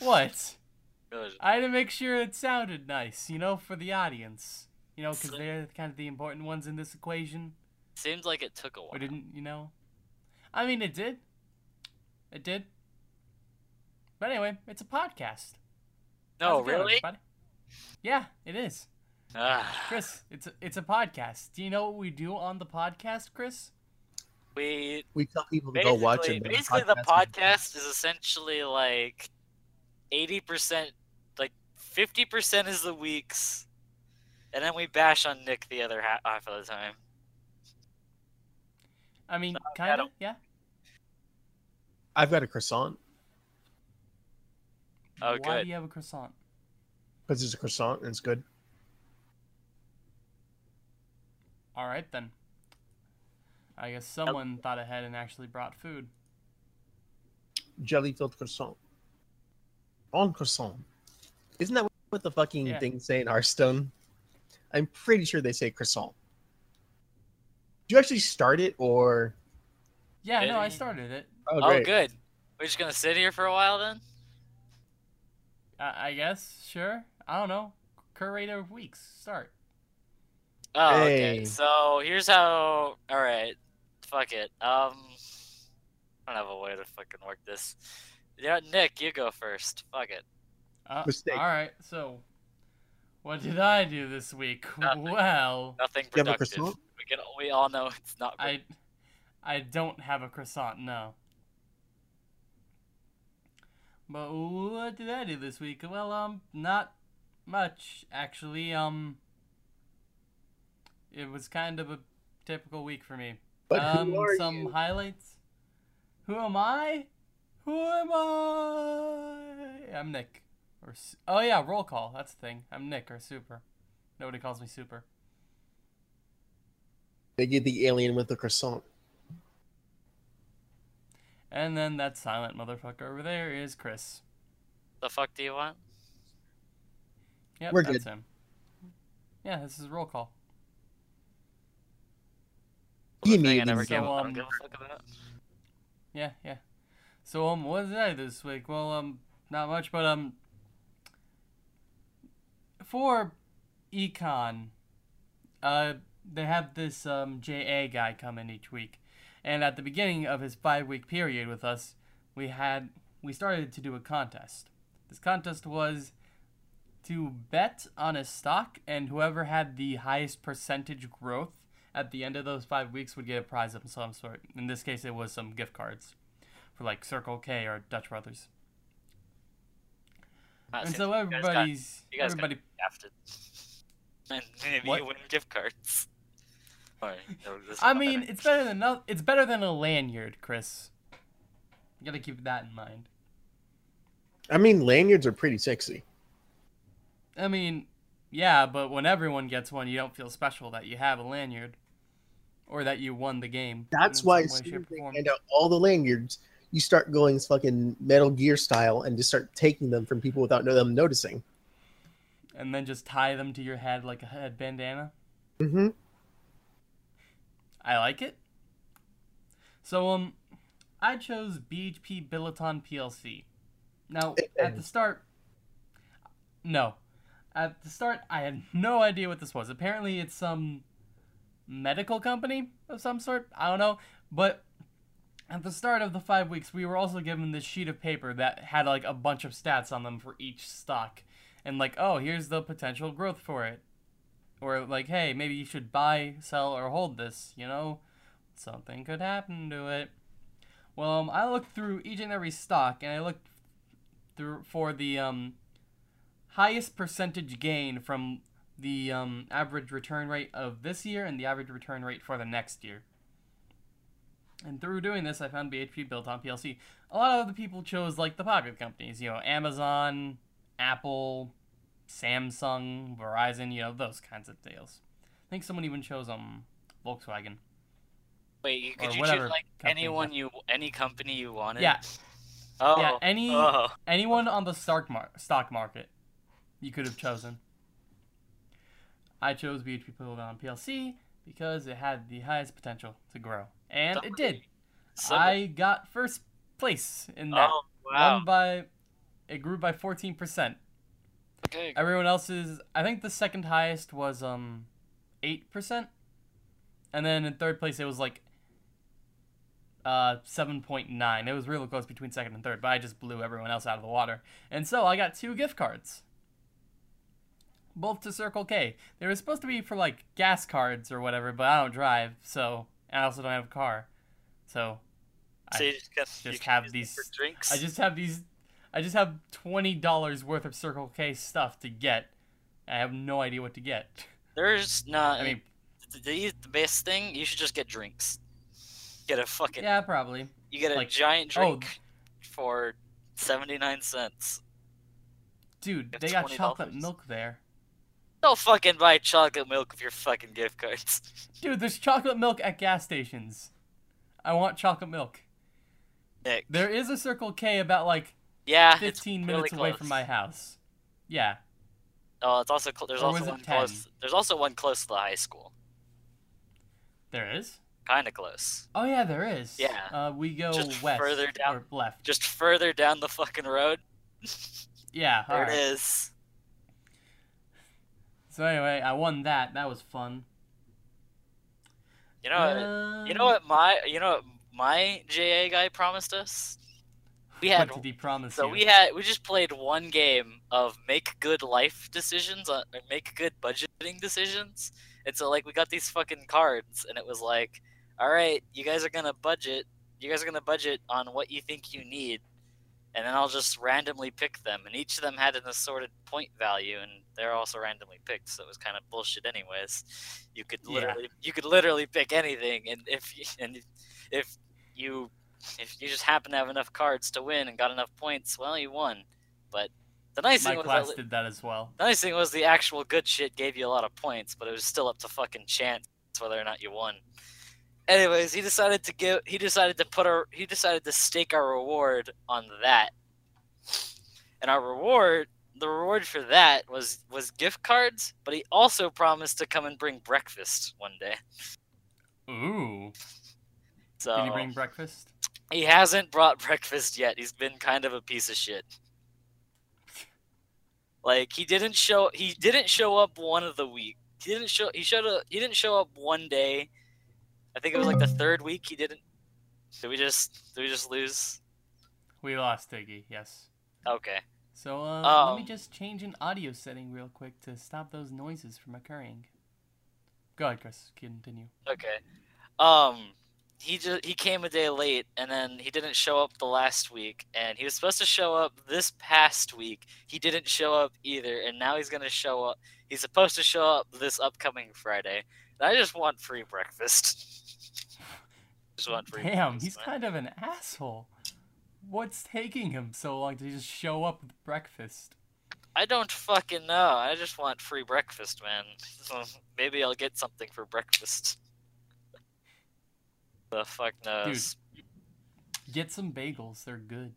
What? Good. I had to make sure it sounded nice, you know, for the audience. You know, because they're kind of the important ones in this equation. Seems like it took a Or while. didn't, you know? I mean, it did. It did. But anyway, it's a podcast. No, How's going, really? everybody? Yeah, it is. Ah, Chris, it's a, it's a podcast. Do you know what we do on the podcast, Chris? we We tell people to go watch it. basically the podcast podcast is essentially like eighty percent, like fifty percent is the weeks, and then we bash on Nick the other ha- half of the time. I mean, I kind of, yeah. I've got a croissant Oh, Why good. do you have a croissant? because it's a croissant and it's good. All right then. I guess someone thought ahead and actually brought food. Jelly filled croissant. On croissant. Isn't that what the fucking Yeah. things say in Hearthstone? I'm pretty sure they say croissant. Did you actually start it or? Yeah, no, I started it. Oh, Oh, good. We're just gonna sit here for a while then. I, I guess, sure. I don't know. Curator of weeks. Start. Oh, Hey. okay. So here's how. All right. Fuck it. Um, I don't have a way to fucking work this. Yeah, Nick, you go first. Fuck it. Uh, Mistake. All right. So, what did I do this week? Nothing. Well, Nothing You have a productive. We can. We all know it's not. I, I don't have a croissant. No. But what did I do this week? Well, um, not much actually. Um, it was kind of a typical week for me. But um, who are some you? highlights. Who am I? Who am I? I'm Nick. Or Su- oh yeah, roll call. That's the thing. I'm Nick or Super. Nobody calls me Super. They get the alien with the croissant. And then that silent motherfucker over there is Chris. the fuck do you want? Yep, We're that's good. him. Yeah, this is roll call. He The thing I never So, gave. a- I don't give a fuck about. Yeah, yeah. So um, what did I this week? Well, um, not much, but um, for econ, uh, they have this um JA guy come in each week, and at the beginning of his five week period with us, we had we started to do a contest. This contest was to bet on a stock, and whoever had the highest percentage growth at the end of those five weeks would get a prize of some sort. In this case, it was some gift cards for like Circle K or Dutch Brothers. Ah, And seems so like you guys got everybody's you guys everybody drafted. And maybe What? you win gift cards. Alright, that was just I fun. mean, it's better than no, it's better than a lanyard, Chris. You gotta keep that in mind. I mean, lanyards are pretty sexy. I mean, yeah, but when everyone gets one, you don't feel special that you have a lanyard, or that you won the game. That's why some as way, shape, they or form. hand out all the lanyards, you start going fucking Metal Gear style and just start taking them from people without them noticing. and then just tie them to your head like a head bandana. Mm-hmm. I like it. So um, I chose BHP Billiton PLC. Now at the start, no, at the start I had no idea what this was. Apparently it's some medical company of some sort. I don't know, but at the start of the five weeks, we were also given this sheet of paper that had like a bunch of stats on them for each stock, and like, oh, here's the potential growth for it, or like, hey, maybe you should buy, sell, or hold this. You know, something could happen to it. Well, um, I looked through each and every stock, and I looked through for the um highest percentage gain from the um, average return rate of this year and the average return rate for the next year. And through doing this, I found BHP Billiton PLC. A lot of the people chose like the popular companies, you know, Amazon, Apple, Samsung, Verizon, you know, those kinds of deals. I think someone even chose um Volkswagen. Wait, you could or you choose like anyone you any company you wanted? Yeah. Oh. Yeah, any Oh. anyone on the stock mar- stock market, you could have chosen. I chose BHP Billiton PLC because it had the highest potential to grow, and it did. Some- I got first place in that. Oh wow. Won by It grew by 14%. Okay. Everyone else's, I think the second highest was um, 8%. And then in third place, it was like uh, 7.9. It was really close between second and third, but I just blew everyone else out of the water. And so I got two gift cards. Both to Circle K. They were supposed to be for like gas cards or whatever, but I don't drive, so and I also don't have a car. So So I you just, get, just have these- for drinks. I just have these I just have twenty dollars worth of Circle K stuff to get. I have no idea what to get. There's not. I mean, the, the best thing you should just get drinks. Get a fucking. yeah, probably. You get a like- giant oh. drink for seventy nine cents. Dude, they got $20. chocolate milk there. Don't fucking buy chocolate milk with your fucking gift cards. Dude, there's chocolate milk at gas stations. I want chocolate milk. Nick. There is a Circle K about like yeah, it's 15 really minutes away close. from my house. Yeah. Oh, it's also cl- there's Or also one 10? close. There's also one close to the high school. There is? Kind of close. Oh yeah, there is. Yeah. Uh, we go Just west further down. or left. Just further down the fucking road. Yeah. There alright. it is. So anyway, I won that. That was fun. You know. what- you know what my you know what my JA guy promised us. We had What did he promise So you? we had we just played one game of make good life decisions on or make good budgeting decisions. And so like we got these fucking cards and it was like, all right, you guys are gonna budget. You guys are gonna budget on what you think you need, and then I'll just randomly pick them. And each of them had an assorted point value, and they're also randomly picked. So it was kind of bullshit, anyways. You could Yeah. literally you could literally pick anything, and if you, and if you if you just happen to have enough cards to win and got enough points, well, you won. But the nice My thing was class that, did that as well. the nice thing was the actual good shit gave you a lot of points, but it was still up to fucking chance whether or not you won. Anyways, he decided to give. He decided to put our. He decided to stake our reward on that. And our reward, the reward for that was was gift cards. But he also promised to come and bring breakfast one day. Ooh. So Did he bring breakfast? He hasn't brought breakfast yet. He's been kind of a piece of shit. Like he didn't show he didn't show up one of the week. He didn't show he showed up he didn't show up one day. I think it was like the third week he didn't Did we just did we just lose? We lost Iggy, yes. Okay. So uh, let me Um, just change an audio setting real quick to stop those noises from occurring. Go ahead, Chris. Continue. Okay. Um he just he came a day late and then he didn't show up the last week and he was supposed to show up this past week. He didn't show up either and now he's going to show up. He's supposed to show up this upcoming Friday. And I just want free breakfast. just want free Damn, he's kind of an asshole. What's taking him so long to just show up with breakfast? I don't fucking know. I just want free breakfast, man. So maybe I'll get something for breakfast. the fuck knows. Get some bagels, they're good.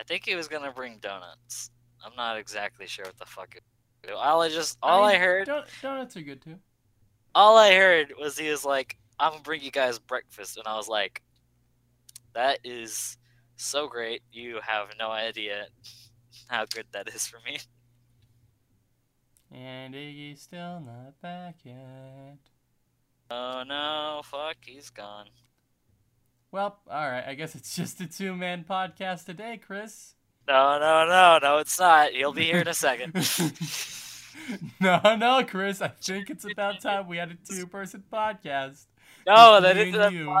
I think he was gonna bring donuts. I'm not exactly sure what the fuck. It, all I just, all I, mean, heard, Don- donuts are good too. all I heard was he was like, "I'm gonna bring you guys breakfast," and I was like, "That is so great. You have no idea how good that is for me." And Iggy's still not back yet. Oh no, fuck, he's gone. Well, alright, I guess it's just a two man podcast today, Chris. No, no, no, no, it's not. He'll be here in a second. no, no, Chris, I think it's about time we had a two person podcast. No, that me isn't a you.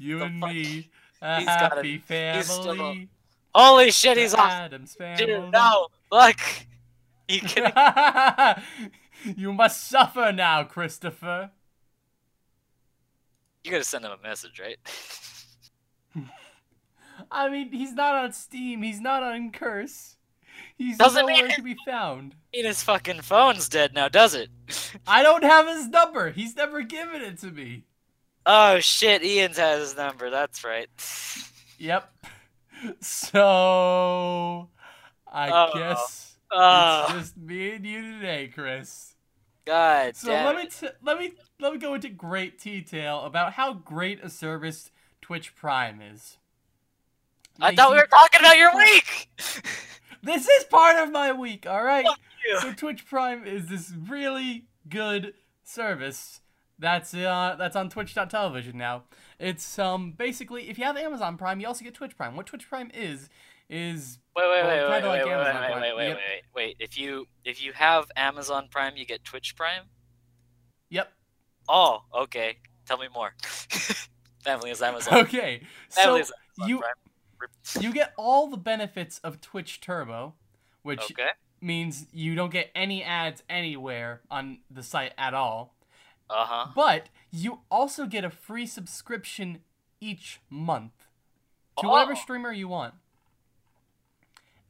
You and fuck- me, a He's happy he's still- family. Holy shit, he's off. Addams family. Dude, no, look. You can you must suffer now, Christopher. You gotta send him a message, right? I mean, he's not on Steam. He's not on Curse. He's Doesn't mean nowhere to be found. And his fucking phone's dead now, does it? I don't have his number. He's never given it to me. Oh shit, Ian's has his number. That's right. Yep. So, I Oh. guess Oh it's just me and you today, Chris. god So damn let me t- let me let me go into great detail about how great a service Twitch Prime is. I thought we were talking about your week. This is part of my week, all right? Fuck you. So Twitch Prime is this really good service that's uh that's on twitch.television now. It's um basically if you have Amazon Prime, you also get Twitch Prime. What Twitch Prime is is Wait, wait, Well, wait, wait, wait, like wait, Amazon wait, Prime. wait, wait, wait, wait. If you if you have Amazon Prime, you get Twitch Prime. Yep. Oh, okay. Tell me more. Family is Amazon. Okay. So Family is Amazon you Prime. you get all the benefits of Twitch Turbo, which Okay. means you don't get any ads anywhere on the site at all. Uh huh. But you also get a free subscription each month to whatever Oh. streamer you want.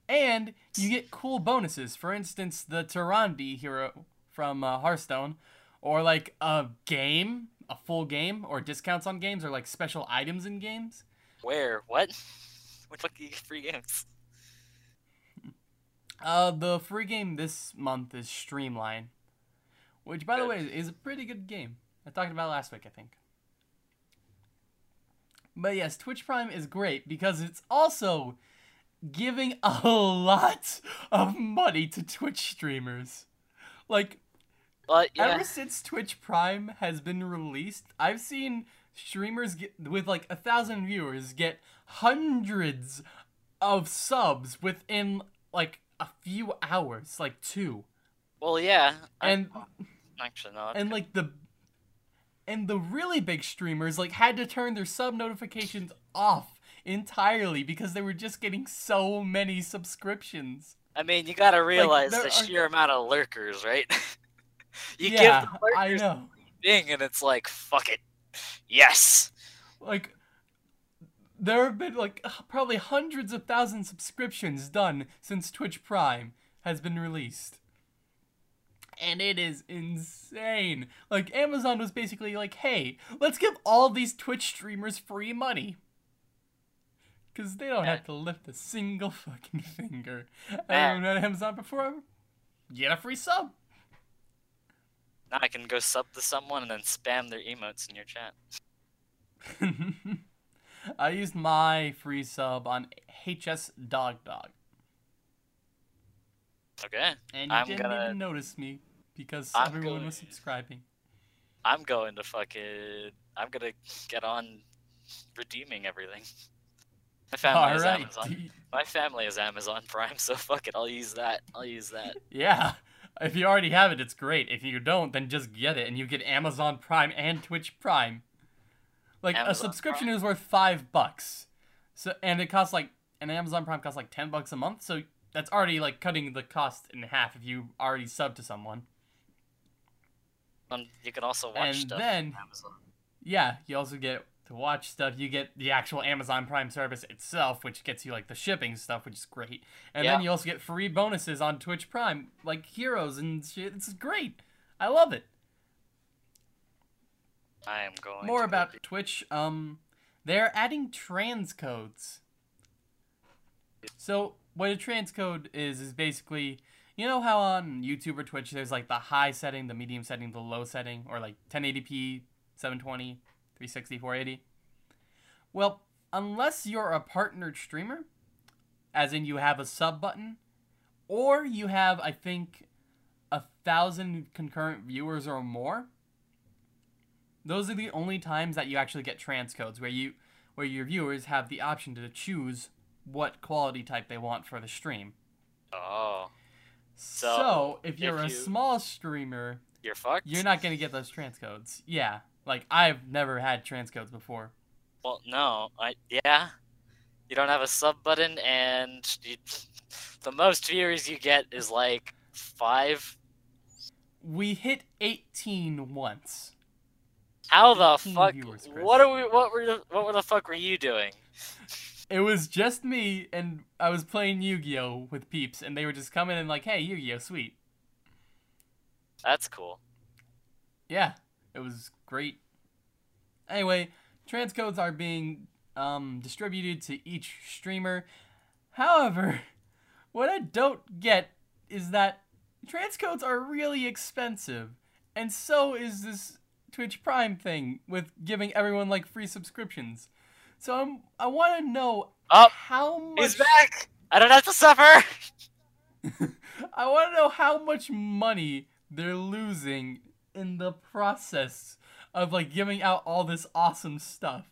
And you get cool bonuses. For instance, the Tyrande hero from uh, Hearthstone, or like a game, a full game, or discounts on games, or like special items in games. Where? What? What fuck you get free games? Uh, the free game this month is Streamline, which, by the way, is a pretty good game. I talked about it last week, I think. But yes, Twitch Prime is great because it's also giving a lot of money to Twitch streamers. Like, But yeah, ever since Twitch Prime has been released, I've seen streamers get, with like a thousand viewers get hundreds of subs within like a few hours, like two, well, yeah. I- and actually not. and like the and the really big streamers like had to turn their sub notifications off entirely because they were just getting so many subscriptions. I mean, you gotta realize there the are- sheer amount of lurkers, right? you yeah, give the I know. thing, and it's like, fuck it, yes. like there have been like probably hundreds of thousands of subscriptions done since Twitch Prime has been released. And it is insane. Like Amazon was basically like, "Hey, let's give all these Twitch streamers free money." Cuz they don't have to lift a single fucking finger. Everyone had Amazon before get a free sub. Now I can go sub to someone and then spam their emotes in your chat. I used my free sub on HS Dog Dog. Okay, And you I'm didn't gonna- even notice me because I'm everyone was subscribing. I'm going to fucking. I'm gonna get on redeeming everything. My family All is right. Amazon. d- My family is Amazon Prime, so fuck it. I'll use that. I'll use that. Yeah. If you already have it, it's great. If you don't, then just get it and you get Amazon Prime and Twitch Prime. Like a Amazon subscription is worth 5 bucks. So and it costs like an Amazon Prime costs like 10 bucks a month, so that's already like cutting the cost in half if you already sub to someone. Um, you can also watch And stuff then- on Amazon. Yeah, you also get to watch stuff. You get the actual Amazon Prime service itself, which gets you like the shipping stuff, which is great. And then you also get free bonuses on Twitch Prime, like heroes and shit. It's great. I love it. I am going. More about go Twitch. Um, they're adding trans codes. So what a trans code is is basically, you know how on YouTube or Twitch there's like the high setting, the medium setting, the low setting, or like 1080p, 720, 360, 480. Well, unless you're a partnered streamer, as in you have a sub button, or you have I think a thousand concurrent viewers or more. Those are the only times that you actually get transcodes where you where your viewers have the option to choose what quality type they want for the stream. Oh, So, So, if you're if a you- small streamer, you're fucked. you're not going to get those transcodes. Yeah. Like I've never had transcodes before. Well, no. I yeah. You don't have a sub button, and you, the most viewers you get is like five. We hit 18 once. How the fuck? viewers, what are we? What were? The, what were the fuck were you doing? It was just me and I was playing Yu-Gi-Oh with peeps and they were just coming and like, "Hey, Yu-Gi-Oh, sweet." That's cool. Yeah, it was great. Anyway, transcodes are being um, distributed to each streamer. However, what I don't get is that transcodes are really expensive, and so is this Twitch Prime thing with giving everyone like free subscriptions. So I'm, I want to know Oh, how much. he's back. I don't have to suffer. I want to know how much money they're losing in the process of like giving out all this awesome stuff.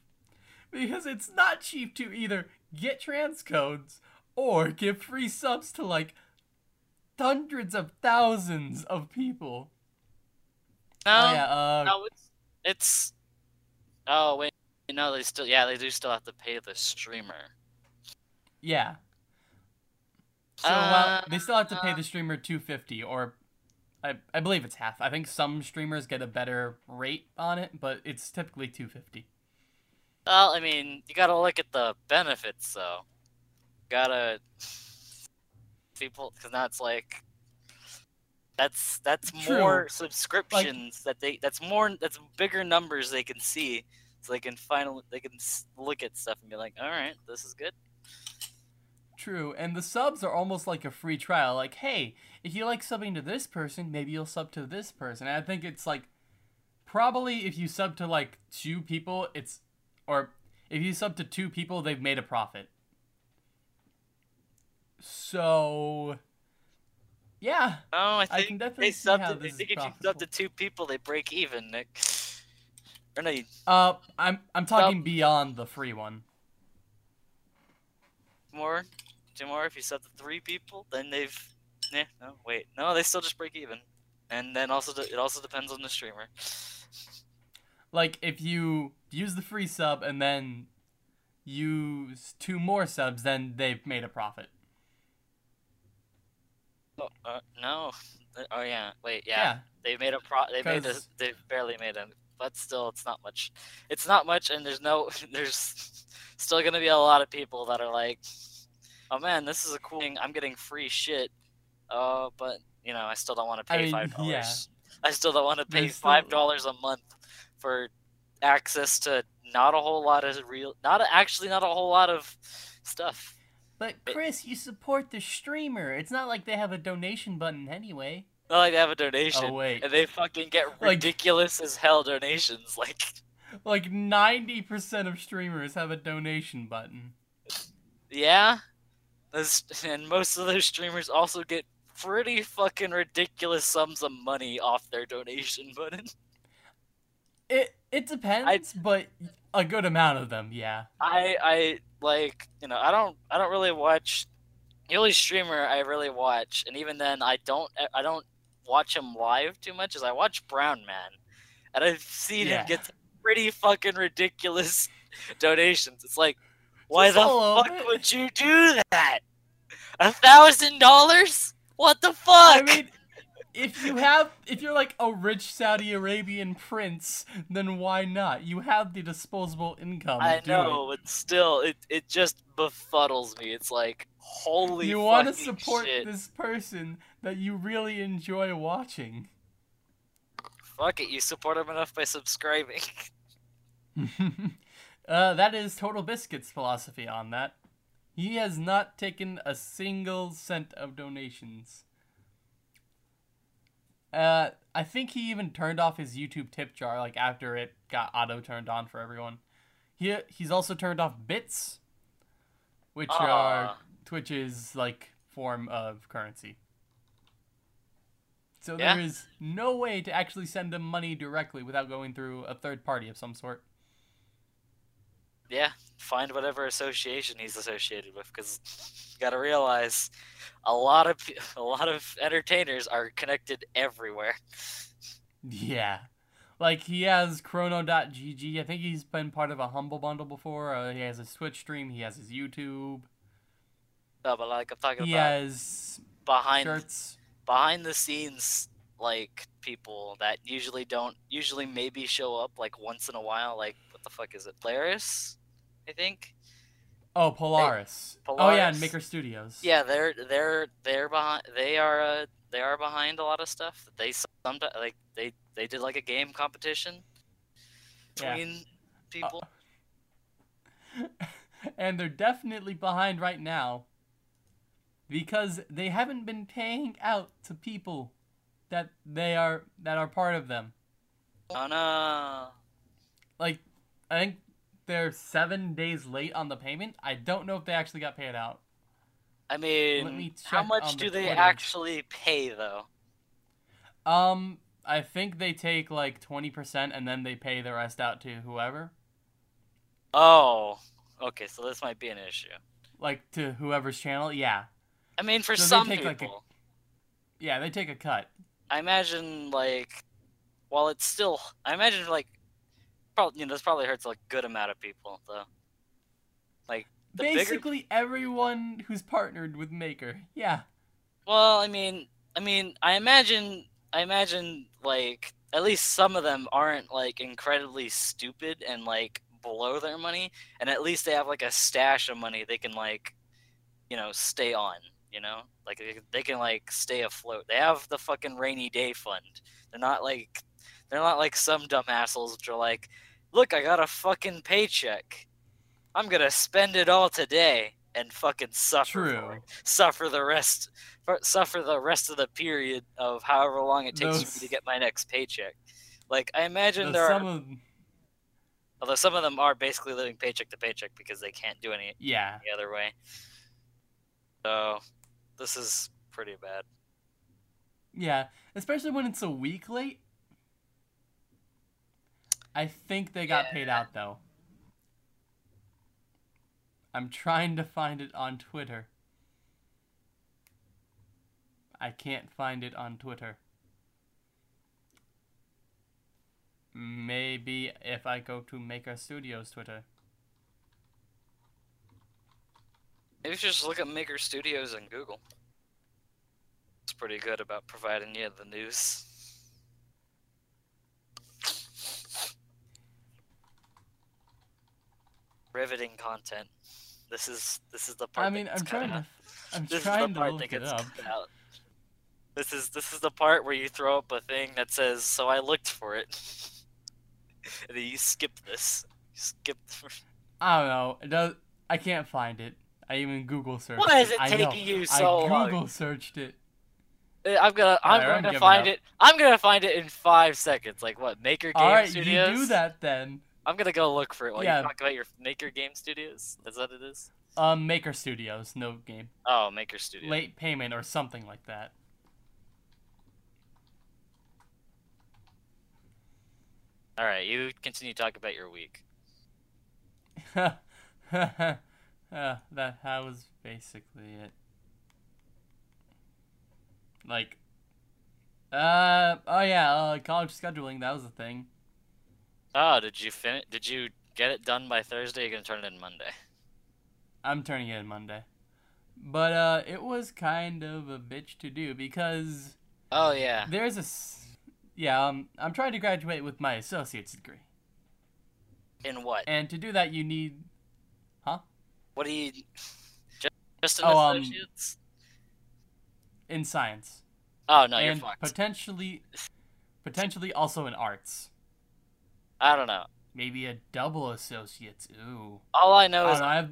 Because it's not cheap to either get transcodes or give free subs to like hundreds of thousands of people. No, oh yeah, uh, no, it's it's. Oh wait, no, they still yeah they do still have to pay the streamer. yeah. So Uh, they still have to pay the streamer 250 or I, I believe it's half. I think some streamers get a better rate on it, but it's typically 250. Well, I mean, you gotta look at the benefits though. Gotta people because that's like that's that's True. more subscriptions that they that's more that's bigger numbers they can see so they can finally they can look at stuff and be like all right this is good True, and the subs are almost like a free trial. Like, hey, if you like subbing to this person, maybe you'll sub to this person. And I think it's like probably if you sub to like two people, it's or if you sub to two people, they've made a profit. So yeah, oh i I think can they definitely see sub to, I think if you sub to two people they break even nick or no you- Uh, I'm I'm talking beyond the free one. more? Two more? If you sub to three people then they've yeah no wait. No they still just break even. And then also it also depends on the streamer. Like if you use the free sub and then use two more subs, then they've made a profit. oh, uh, no. Oh yeah. Wait Yeah. yeah, they made a pro they made a they barely made a but still it's not much it's not much and there's no there's still gonna be a lot of people that are like oh man this is a cool thing i'm getting free shit uh but you know i still don't want to I pay mean, five dollars yeah. i still don't want to pay still- five dollars a month for access to not a whole lot of real not actually not a whole lot of stuff But It- Chris, you support the streamer. It's not like they have a donation button anyway. Not like they have a donation Oh wait. and they fucking get Like- ridiculous as hell donations like Like 90% of streamers have a donation button. Yeah. Those, and most of those streamers also get pretty fucking ridiculous sums of money off their donation button. It it depends, but a good amount of them, yeah. I I like, you know, I don't I don't really watch the only streamer I really watch and even then I don't I don't watch him live too much is I watch Brown Man. And I've seen Yeah. him get some pretty fucking ridiculous donations. It's like why Just the fuck bit. would you do that? A thousand dollars? What the fuck? I mean, if you have, if you're like a rich Saudi Arabian prince, then why not? You have the disposable income. I know, but still, it it just befuddles me. It's like holy. You want to support shit. this person that you really enjoy watching. Fuck it, you support him enough by subscribing. uh, that is Total Biscuit's philosophy on that. He has not taken a single cent of donations. Uh, I think he even turned off his YouTube tip jar like after it got auto turned on for everyone. He he's also turned off bits, which are Ah. Twitch's like form of currency. So Yeah. there is no way to actually send him money directly without going through a third party of some sort. Yeah, find whatever association he's associated with, because you gotta realize, a lot of a lot of entertainers are connected everywhere. Yeah. Like he has chrono.gg. I think he's been part of a humble bundle before. Uh, he has a Twitch stream, he has his YouTube. No, but like I'm talking He about has behind shirts. behind the scenes like people that usually don't usually maybe show up like once in a while like the fuck is it Polaris I think Oh, Polaris. Oh yeah, and Maker Studios. yeah they're they're they're behind they are uh, they are behind a lot of stuff they sometimes like they they did like a game competition Yeah. between people and they're definitely behind right now because they haven't been paying out to people that they are that are part of them. oh no Like I think they're 7 days late on the payment. I don't know if they actually got paid out. I mean, me how much do the they actually pay though? Um, I think they take like twenty percent and then they pay the rest out to whoever, Oh, okay, so this might be an issue. like to whoever's channel. Yeah, I mean, for So some people, like, a- yeah, they take a cut. I imagine like, while it's still, I imagine like, probably you know, this probably hurts a good amount of people though. Like the bigger Basically, everyone who's partnered with Maker. Yeah, Well, I mean, I mean, I imagine, I imagine, like at least some of them aren't like incredibly stupid and like below their money, and at least they have like a stash of money they can like, you know, stay on. You know, like they, they can like stay afloat. They have the fucking rainy day fund. They're not like, they're not like some dumb assholes which are like, look, I got a fucking paycheck. I'm gonna spend it all today and fucking suffer true. suffer the rest for- suffer the rest of the period of however long it takes for me to get my next paycheck. Like I imagine Though there some are, of although some of them are basically living paycheck to paycheck because they can't do any yeah, the other way. So this is pretty bad. yeah, especially when it's a week late. I think they got paid out though. I'm trying to find it on Twitter. I can't find it on Twitter. Maybe if I go to Maker Studios Twitter. Maybe you should just look at Maker Studios and Google. It's pretty good about providing you the news. Riveting content. This is this is the part. I that mean, gets I'm cut trying out. to I'm This is trying the to part look that it gets up. cut out. This is this is the part where you throw up a thing that says, "So I looked for it," and then you skip this. You skip. I don't know. It does. I can't find it. I even Google searched. Why is it I know. taking you so long? I long? Google searched it. Uh, I'm gonna I'm I'm going to giving find it. I'm gonna find it in five seconds. Like what? Maker Game All right, Studios. you do that then. I'm gonna go look for it while Yeah. you talk about your Maker Game Studios. Is that what it is? Um, Maker Studios, no game. Oh, Maker Studios. Late payment or something like that. All right, you continue to talk about your week. uh, that that was basically it. Like, uh, oh yeah, uh, college scheduling. That was a thing. Oh, did you finish? Did you get it done by Thursday? You're gonna turn it in Monday. I'm turning it in Monday. But uh, it was kind of a bitch to do because Oh yeah. there's a, s- yeah, um, I'm trying to graduate with my associate's degree, In what? and to do that you need, huh? What do you? Just, just an Oh, um, associates? in science, Oh no, you're and fucked. potentially, potentially also in arts. I don't know. Maybe a double associate's. Ooh. All I know I is know, I have,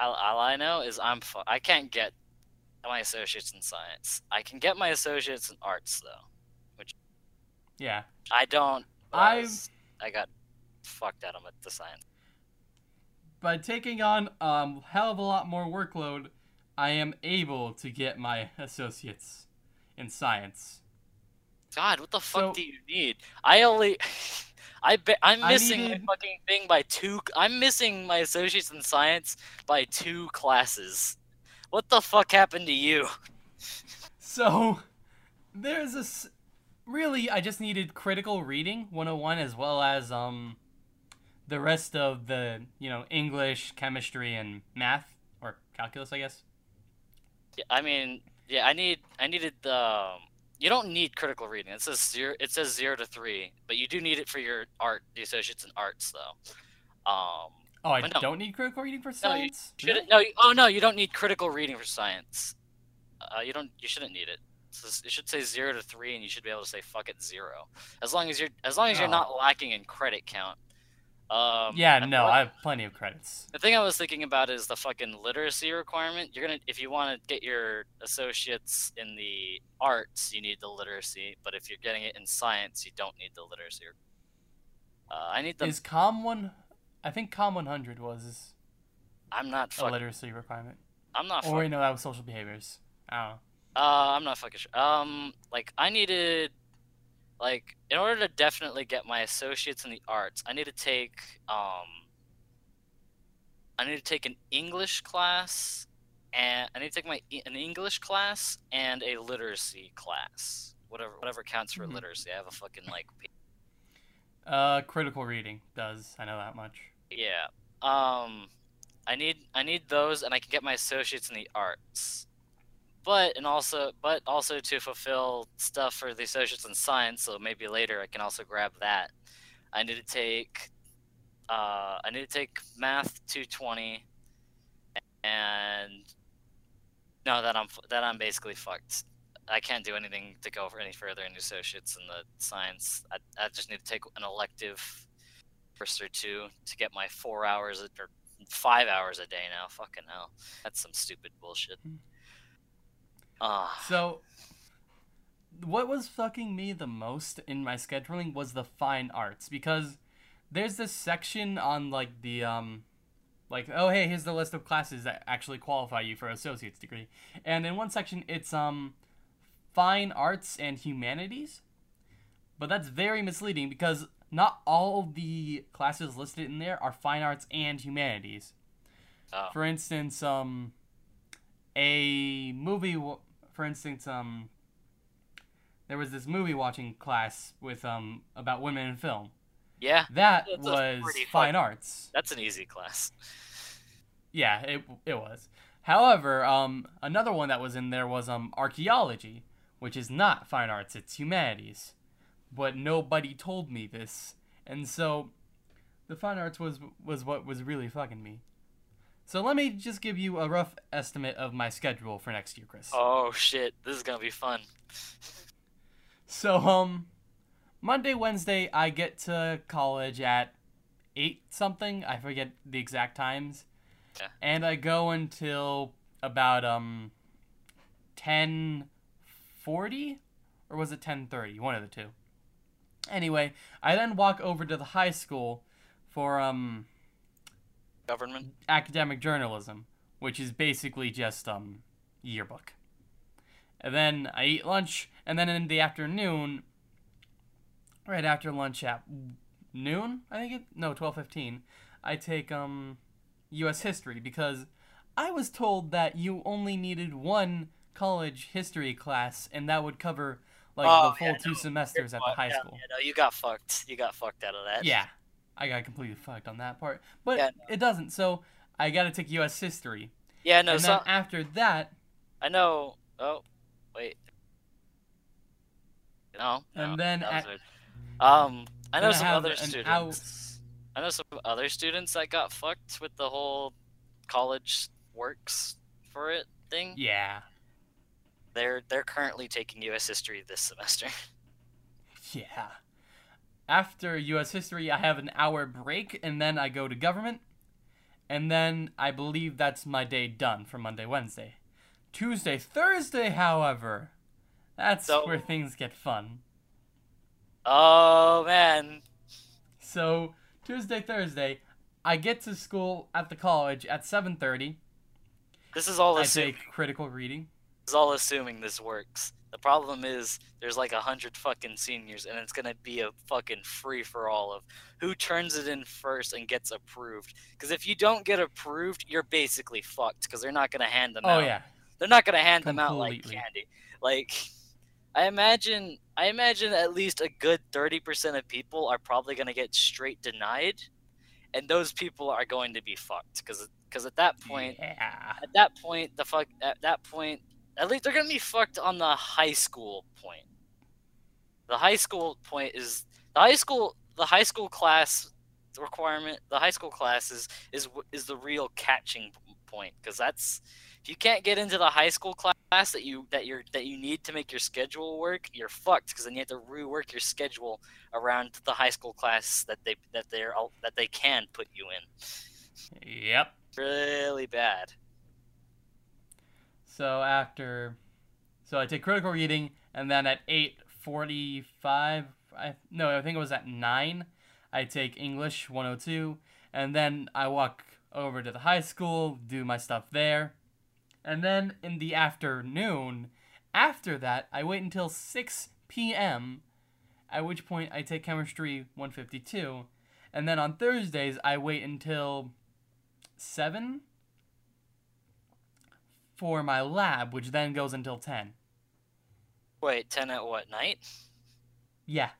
all, all I know is I'm fu- I can't get my associates in science. I can get my associates in arts though. Which yeah. I don't. I I've- I got fucked out of the science. By taking on um hell of a lot more workload, I am able to get my associates in science. God, what the fuck So- do you need? I only. I bet I'm I missing needed- my fucking thing by two. I'm missing my associates in science by two classes. What the fuck happened to you? So, there's a. s- Really, I just needed critical reading 101 as well as um the rest of the, you know, English, chemistry, and math, or calculus, I guess. Yeah, I mean, yeah, I need. I needed the. um, You don't need critical reading. It says zero. It says zero to three, but you do need it for your art, the associates in arts, though. Um, Oh, I no. don't need critical reading for No, you science? shouldn't. Really? No, oh no, you don't need critical reading for science. Uh, you don't. You shouldn't need it. It It should say zero to three, and you should be able to say fuck it zero, as long as you're as long as you're Oh. not lacking in credit count. Um, Yeah, no, I have plenty of credits. The thing I was thinking about is the fucking literacy requirement. You're gonna, if you want to get your associates in the arts, you need the literacy. But if you're getting it in science, you don't need the literacy. Uh, I need the. Is Com 1. I think Com 100 was I'm not a literacy requirement. I'm not. Or Fuck, wait, no, that was social behaviors. I don't know. uh, I'm not fucking sure. Um, like I needed, like, in order to definitely get my associates in the arts, I need to take um. I need to take an English class, and I need to take my an English class and a literacy class. Whatever, whatever counts for Mhm. literacy. I have a fucking like Uh, critical reading does. I know that much. Yeah. Um I need I need those and I can get my associates in the arts. But and also but also to fulfill stuff for the associates in science, so maybe later I can also grab that. I need to take uh I need to take math 220 and no that I'm that I'm basically fucked. I can't do anything to go for any further in associates in the science. I, I just need to take an elective first or two to get my four hours or five hours a day now. Fucking hell, that's some stupid bullshit. Hmm. Ah, So, what was fucking me the most in my scheduling was the fine arts because there's this section on like the um like oh hey here's the list of classes that actually qualify you for associate's degree. And in one section it's um fine arts and humanities. But that's very misleading because not all of the classes listed in there are fine arts and humanities. Oh, for instance, um, a movie. w- For instance, um, there was this movie watching class with um about women in film. yeah, That was fine arts. that's an easy class. Yeah, it it was. However, um, another one that was in there was um archaeology, which is not fine arts; it's humanities. But nobody told me this, and so the fine arts was was what was really fucking me. So let me just give you a rough estimate of my schedule for next year, Chris. Oh shit, this is gonna be fun. So um, Monday, Wednesday, I get to college at eight something. I forget the exact times, Yeah. and I go until about um ten forty, or was it ten thirty? One of the two. Anyway, I then walk over to the high school for um Government. academic journalism, which is basically just um yearbook. And then I eat lunch, and then in the afternoon, right after lunch at noon, I think it no twelve fifteen, I take um U.S. history because I was told that you only needed one college history class, and that would cover like Oh, the full yeah, two no, semesters at the high yeah, school. yeah, no, you got fucked. You got fucked out of that. Yeah, I got completely fucked on that part, but Yeah, it doesn't. So I got to take U.S. history, Yeah, no. and So then after that, I know. Oh, wait. No. And no, then at- um, I know some other students. I know some other students that got fucked with the whole college works for it thing. yeah, They're they're currently taking U.S. history this semester. yeah. After U.S. history, I have an hour break, and then I go to government, and then I believe that's my day done for Monday, Wednesday. Tuesday, Thursday, however, that's So- where things get fun. oh man. So Tuesday, Thursday, I get to school at the college at seven thirty. This is all I assuming. take critical reading. This is all assuming this works. The problem is there's like a hundred fucking seniors, and it's gonna be a fucking free for all of who turns it in first and gets approved. Because if you don't get approved, you're basically fucked. Because they're not gonna hand them Oh out. yeah, They're not gonna hand them out like candy. Like, I imagine, I imagine at least a good thirty percent of people are probably gonna get straight denied, and those people are going to be fucked. Because, because at that point, yeah. at that point, the fuck, at that point, at least they're gonna be fucked on the high school point. The high school point is the high school, the high school class requirement. The high school class is is is the real catching point because that's if you can't get into the high school class that you that you're that you need to make your schedule work, you're fucked because then you have to rework your schedule around the high school class that they that they're all that they can put you in. Yep. Really bad. So after, so I take critical reading, and then at eight forty-five, I no, I think it was at nine. I take English 102, and then I walk over to the high school, do my stuff there, And then in the afternoon, after that, I wait until 6 p.m., at which point I take Chemistry 152. And then on Thursdays, I wait until 7 for my lab, which then goes until 10. Wait, 10 at what, night? Yeah.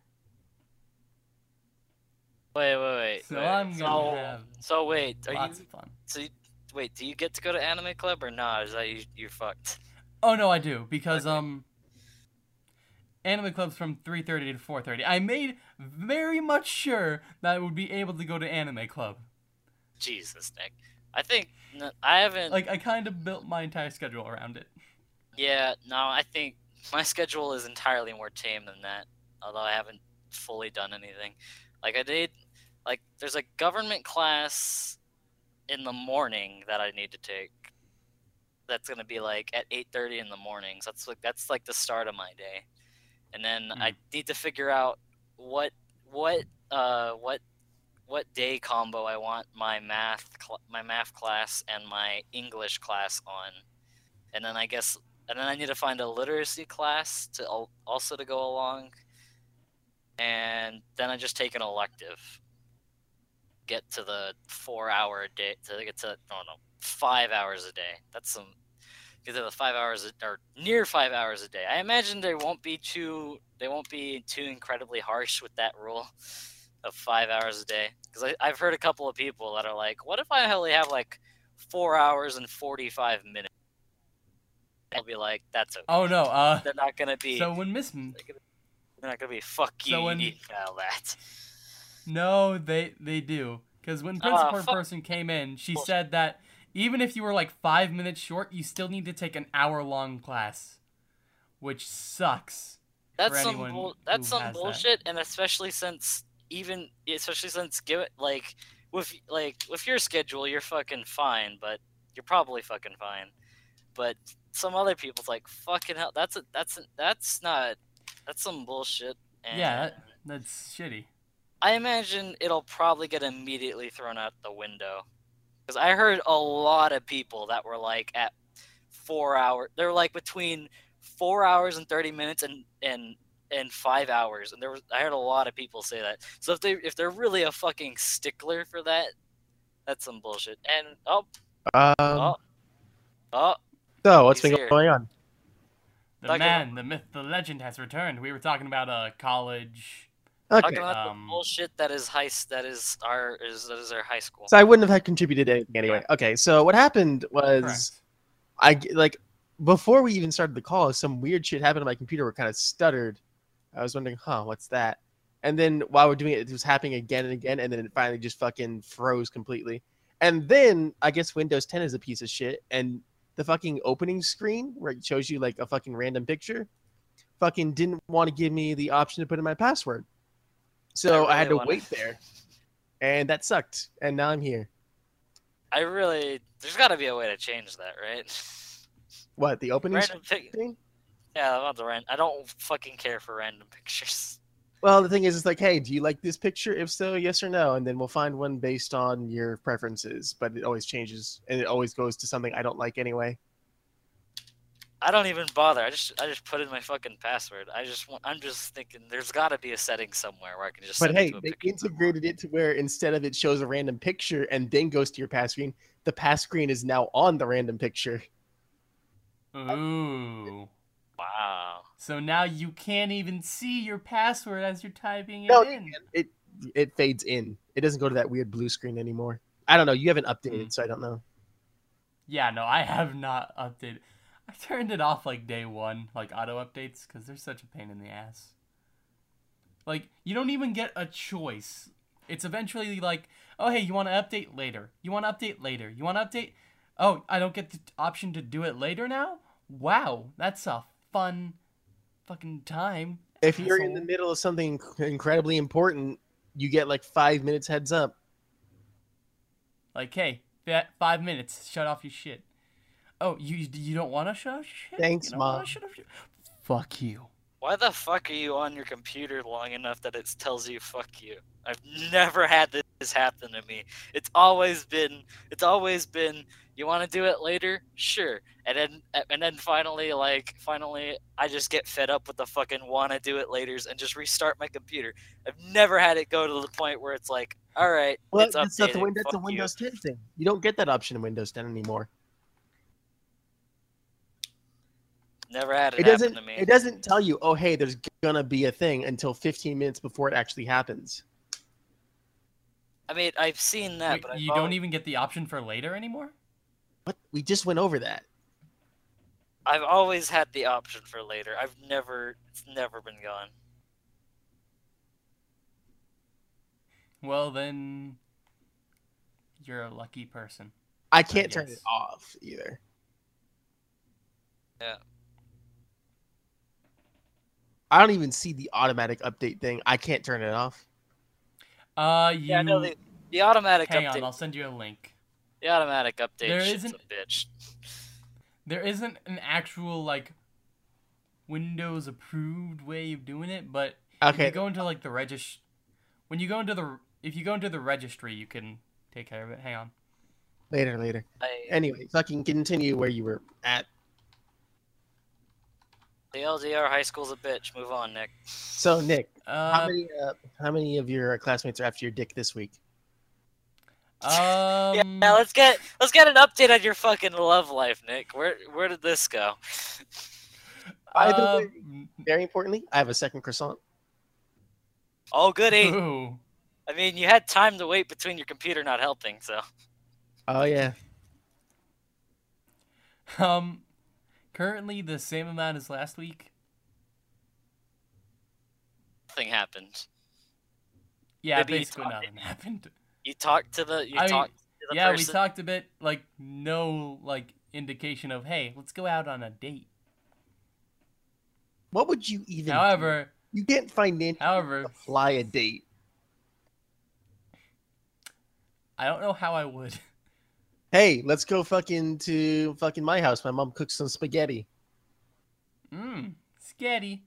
Wait, wait, wait. So wait. I'm gonna have so wait, are lots you, of fun. so you, wait, do you get to go to anime club or not? Is that you, you're fucked? Oh no, I do because Okay. um, anime clubs from three thirty to four thirty. I made very much sure that I would be able to go to anime club. Jesus, Nick. I think, n- I haven't, Like I kind of built my entire schedule around it. yeah, no, I think my schedule is entirely more tame than that, although I haven't fully done anything. Like, I did, like, there's a government class in the morning that I need to take. That's gonna be like at 8:30 in the mornings. That's like that's like the start of my day, and then I need to figure out what what uh what what day combo I want my math my math class and my English class on, and then I guess and then I need to find a literacy class to al- also to go along, and then I just take an elective. Get to the four hour day to get to no no five hours a day. That's some get to the five hours a, or near five hours a day. I imagine they won't be too they won't be too incredibly harsh with that rule of five hours a day because I've heard a couple of people that are like, what if I only have like four hours and forty five minutes? I'll be like, that's okay. Oh no, uh, They're not gonna be. so when Miss M- they're not gonna be fuck you. So you when- need to know that. no, they they do because when principal fuck. person came in, she Bullshit. said that even if you were like five minutes short, you still need to take an hour long class, which sucks. That's some bull- that's some has that. bullshit, and especially since even especially since give it like with like with your schedule, you're fucking fine, but you're probably fucking fine. But some other people's like fucking hell. That's a, that's a, that's not that's some bullshit. And Yeah, that, that's shitty. I imagine it'll probably get immediately thrown out the window. Because I heard a lot of people that were like at four hours. They're like between four hours and thirty minutes and and and five hours. And there was I heard a lot of people say that. So if they if they're really a fucking stickler for that, that's some bullshit. And oh Um, oh oh so what's he's been here. going on? The Talking man, the myth, the legend has returned. We were talking about uh college. Okay. talking about um, the bullshit that is high that is our is that is our high school. So I wouldn't have had contributed anything anyway. Okay, so what happened was Correct. I g- like before we even started the call, some weird shit happened on my computer where it kind of stuttered. I was wondering, huh, what's that? And then while we're doing it, it was happening again and again, and then it finally just fucking froze completely. And then I guess Windows 10 is a piece of shit, and the fucking opening screen where it shows you like a fucking random picture, fucking didn't want to give me the option to put in my password. So I, I had to wanna- wait there, and that sucked. And now I'm here. I really there's got to be a way to change that, right? What the opening Random pic- screen? Yeah, about the random. I don't fucking care for random pictures. Well, the thing is, it's like, hey, do you like this picture? If so, yes or no, and then we'll find one based on your preferences. But it always changes, and it always goes to something I don't like anyway. I don't even bother. I just I just put in my fucking password. I just want. I'm just thinking there's got to be a setting somewhere where I can just. But hey, it to a they integrated it to where instead of it shows a random picture and then goes to your pass screen, the pass screen is now on the random picture. Ooh. Wow. So now you can't even see your password as you're typing it No, in. It it fades in. It doesn't go to that weird blue screen anymore. I don't know. You haven't updated, Hmm. so I don't know. Yeah, no, I have not updated. I turned it off like day one, like auto updates, because they're such a pain in the ass. Like, you don't even get a choice. It's eventually like, oh, hey, you want to update later? You want to update later? You want to update? Oh, I don't get the option to do it later now? Wow, that's a fun fucking time. If you're in the middle of something incredibly important, you get like five minutes heads up. Like, hey, five minutes, shut off your shit. Oh, you you don't want to shut off your shit? Thanks, you Mom. Shut off your... Fuck you. Why the fuck are you on your computer long enough that it tells you "fuck you"? I've never had this has happened to me. It's always been it's always been you want to do it later? Sure. And then and then finally like finally I just get fed up with the fucking want to do it laters and just restart my computer. I've never had it go to the point where it's like, all right, Well, it's that's not the that's a fuck you." Windows 10 thing. You don't get that option in Windows 10 anymore. Never had it, It happen doesn't. to me. It doesn't tell you, oh, hey, there's gonna be a thing until 15 minutes before it actually happens. I mean, I've seen that, Wait, but I've you don't even get the option for later anymore. What? We just went over that. I've always had the option for later. I've never it's never been gone. Well, then you're a lucky person. I can't turn it off either. Yeah. I don't even see the automatic update thing. I can't turn it off. Uh, you Yeah, no, the, the automatic hang update. on. I'll send you a link. The automatic update There shit's isn't- a bitch. There isn't an actual like Windows approved way of doing it, but if Okay. you go into like the regist, when you go into the if you go into the registry, you can take care of it. Hang on. Later, later. I, Anyway, fucking continue where you were at. The LDR high school's a bitch. Move on, Nick. So, Nick, how Uh, many uh, how many of your classmates are after your dick this week? um, yeah, let's get let's get an update on your fucking love life, Nick. Where where did this go? By the uh, way- Very importantly, I have a second croissant. Oh, goody. ooh. I mean, you had time to wait between your computer not helping, so Oh yeah. Um, currently the same amount as last week. nothing happened. Yeah, Maybe basically talk- nothing happened. You talked to the you I mean, talked to the yeah, person. we talked a bit. Like no like indication of hey, let's go out on a date. What would you even? do? However, you can't financially however, fly a date. I don't know how I would. Hey, let's go fucking to fucking my house. My mom cooks some spaghetti Mmm, sketty.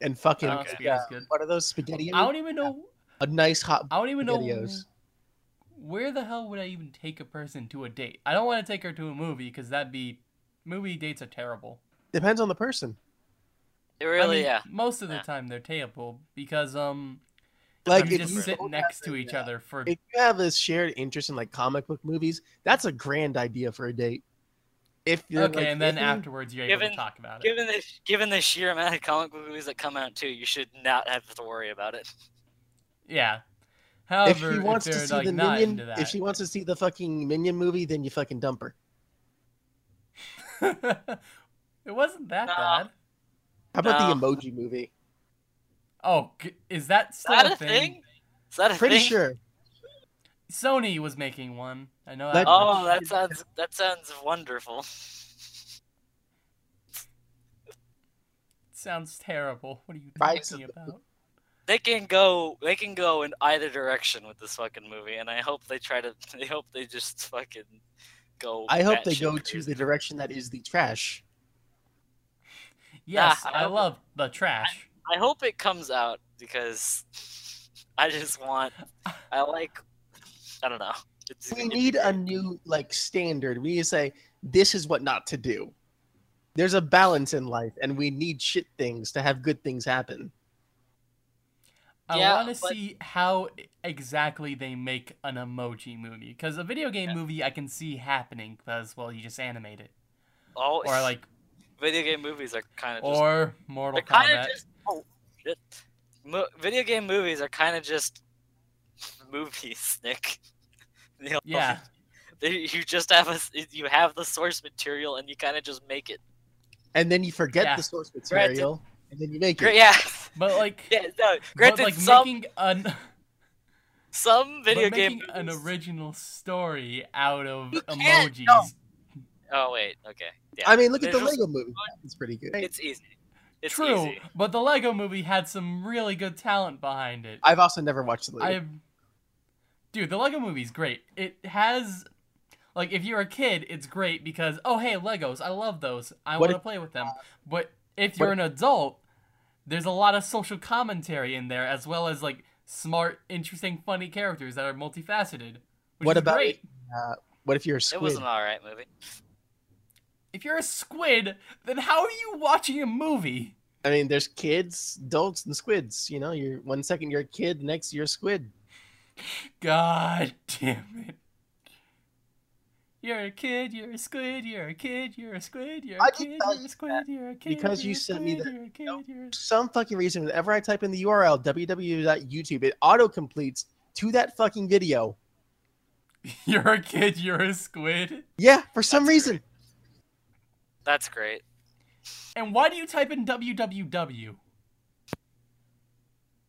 and fucking Oh, Okay. spaghetti's good. what are those spaghetti? I don't even know. A nice hot. I don't even know where the hell would I even take a person to a date. I don't want to take her to a movie because that'd be movie dates are terrible. Depends on the person. It really, I mean, yeah. Most of the Yeah. time they're terrible because um, Like you if just you sit next to each uh, other for If you have a shared interest in like comic book movies, that's a grand idea for a date. If you're okay, like, and then afterwards you're able Given- to talk about it. Given the given the sheer amount of comic book movies that come out too, you should not have to worry about it. Yeah. However, if However, she wants to see like the minion, that, if she wants to see the fucking minion movie, then you fucking dump her. it wasn't that No. bad. How about the emoji movie? Oh, is that Is still that a a thing? thing? Is that a thing? Pretty thing? sure. Sony was making one. I know Let- that. Oh, that sounds that sounds wonderful. sounds terrible. What are you talking of about? They can go they can go in either direction with this fucking movie, and I hope they try to. I hope they just fucking go. I hope they batshit go to the direction that is the trash. Yes, I I love the trash. I hope it comes out because I just want. I like. I don't know. It's, We need a new like standard. We need to say this is what not to do. There's a balance in life, and we need shit things to have good things happen. I Yeah, want to but- see how exactly they make an emoji movie. Because a video game Yeah. movie, I can see happening because well, you just animate it, Oh, or like, video game movies are kind of just. or Mortal they're kind Kombat. of just. Oh shit! Mo- video game movies are kind of just movies, Nick. You know, Yeah, they, you just have a you have the source material and you kind of just make it. And then you forget Yeah. the source Granted- material, and then you make it. yeah, but like, yeah. No, but granted, like some making an some video but game making an original story out of emojis. no. Oh wait, okay. Yeah, I mean, look at the Visuals- Lego movie. It's pretty good. It's easy. It's True, easy. but the Lego Movie had some really good talent behind it. I've also never watched the Lego. I've, dude, the Lego Movie's great. It has, like, if you're a kid, it's great because oh hey Legos, I love those. I want to if- play with them. But if you're an adult, there's a lot of social commentary in there as well as like smart, interesting, funny characters that are multifaceted. Which What is about great. Uh, what if you're a It was an alright movie. If you're a squid, then how are you watching a movie? I mean, there's kids, adults, and squids. You know, you're one second you're a kid, the next you're a squid. God damn it. You're a kid, you're a squid, you're a kid, you're a squid, you're a kid, you're a squid, you're a kid. because you a sent me squid, the- You're a kid, you're a... Some fucking reason, whenever I type in the URL www.youtube, it auto completes to that fucking video. You're a kid, you're a squid. Yeah, for some reason. That's great. And why do you type in www?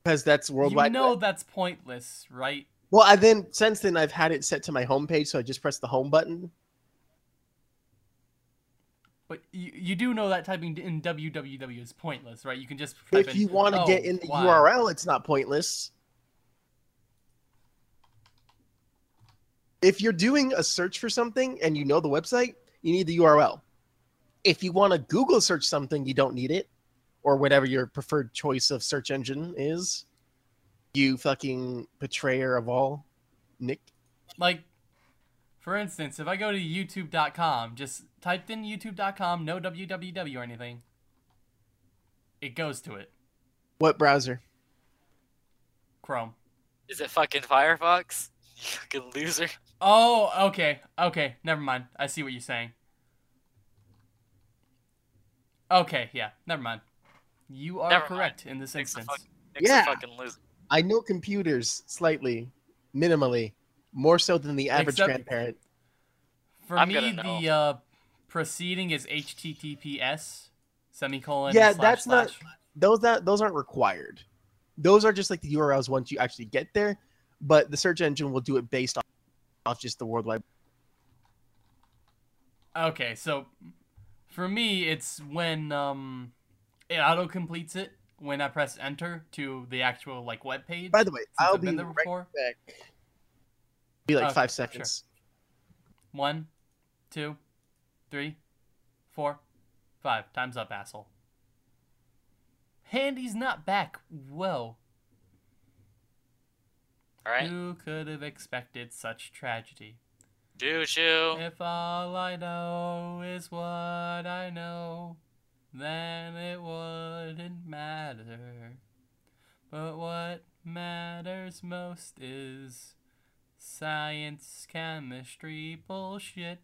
Because that's worldwide. You know Web. that's pointless, right? Well, I then since then I've had it set to my home page, so I just press the home button. But you, you do know that typing in www is pointless, right? You can just type If in, you want to "Oh, get in the why?" URL, it's not pointless. If you're doing a search for something and you know the website, you need the URL. If you want to Google search something, you don't need it, or whatever your preferred choice of search engine is. You fucking betrayer of all, Nick. Like, for instance, if I go to youtube.com, just typed in youtube.com, no www or anything, it goes to it. What browser? Chrome. Is it fucking Firefox? You fucking loser. Oh, okay, okay, never mind. I see what you're saying. Okay, yeah, never mind. You are Never mind. correct in this Nick's a instance. fuck- a Yeah. fucking. I know computers slightly, minimally, more so than the average Except- grandparent. For I'm me, the know. uh, preceding is HTTPS semicolon. Yeah, slash, that's not- those that those aren't required. Those are just like the URLs once you actually get there, but the search engine will do it based off, off just the worldwide. Okay, so for me, it's when um, it auto completes it when I press enter to the actual like web page. By the way, I'll I've be been there right before. back. Be like Okay, five sure. seconds. One, two, three, four, five. Time's up, asshole. Handy's not back. Whoa. Alright? Who could have expected such tragedy? Choo choo. If all I know is what I know, then it wouldn't matter. But what matters most is science, chemistry, bullshit.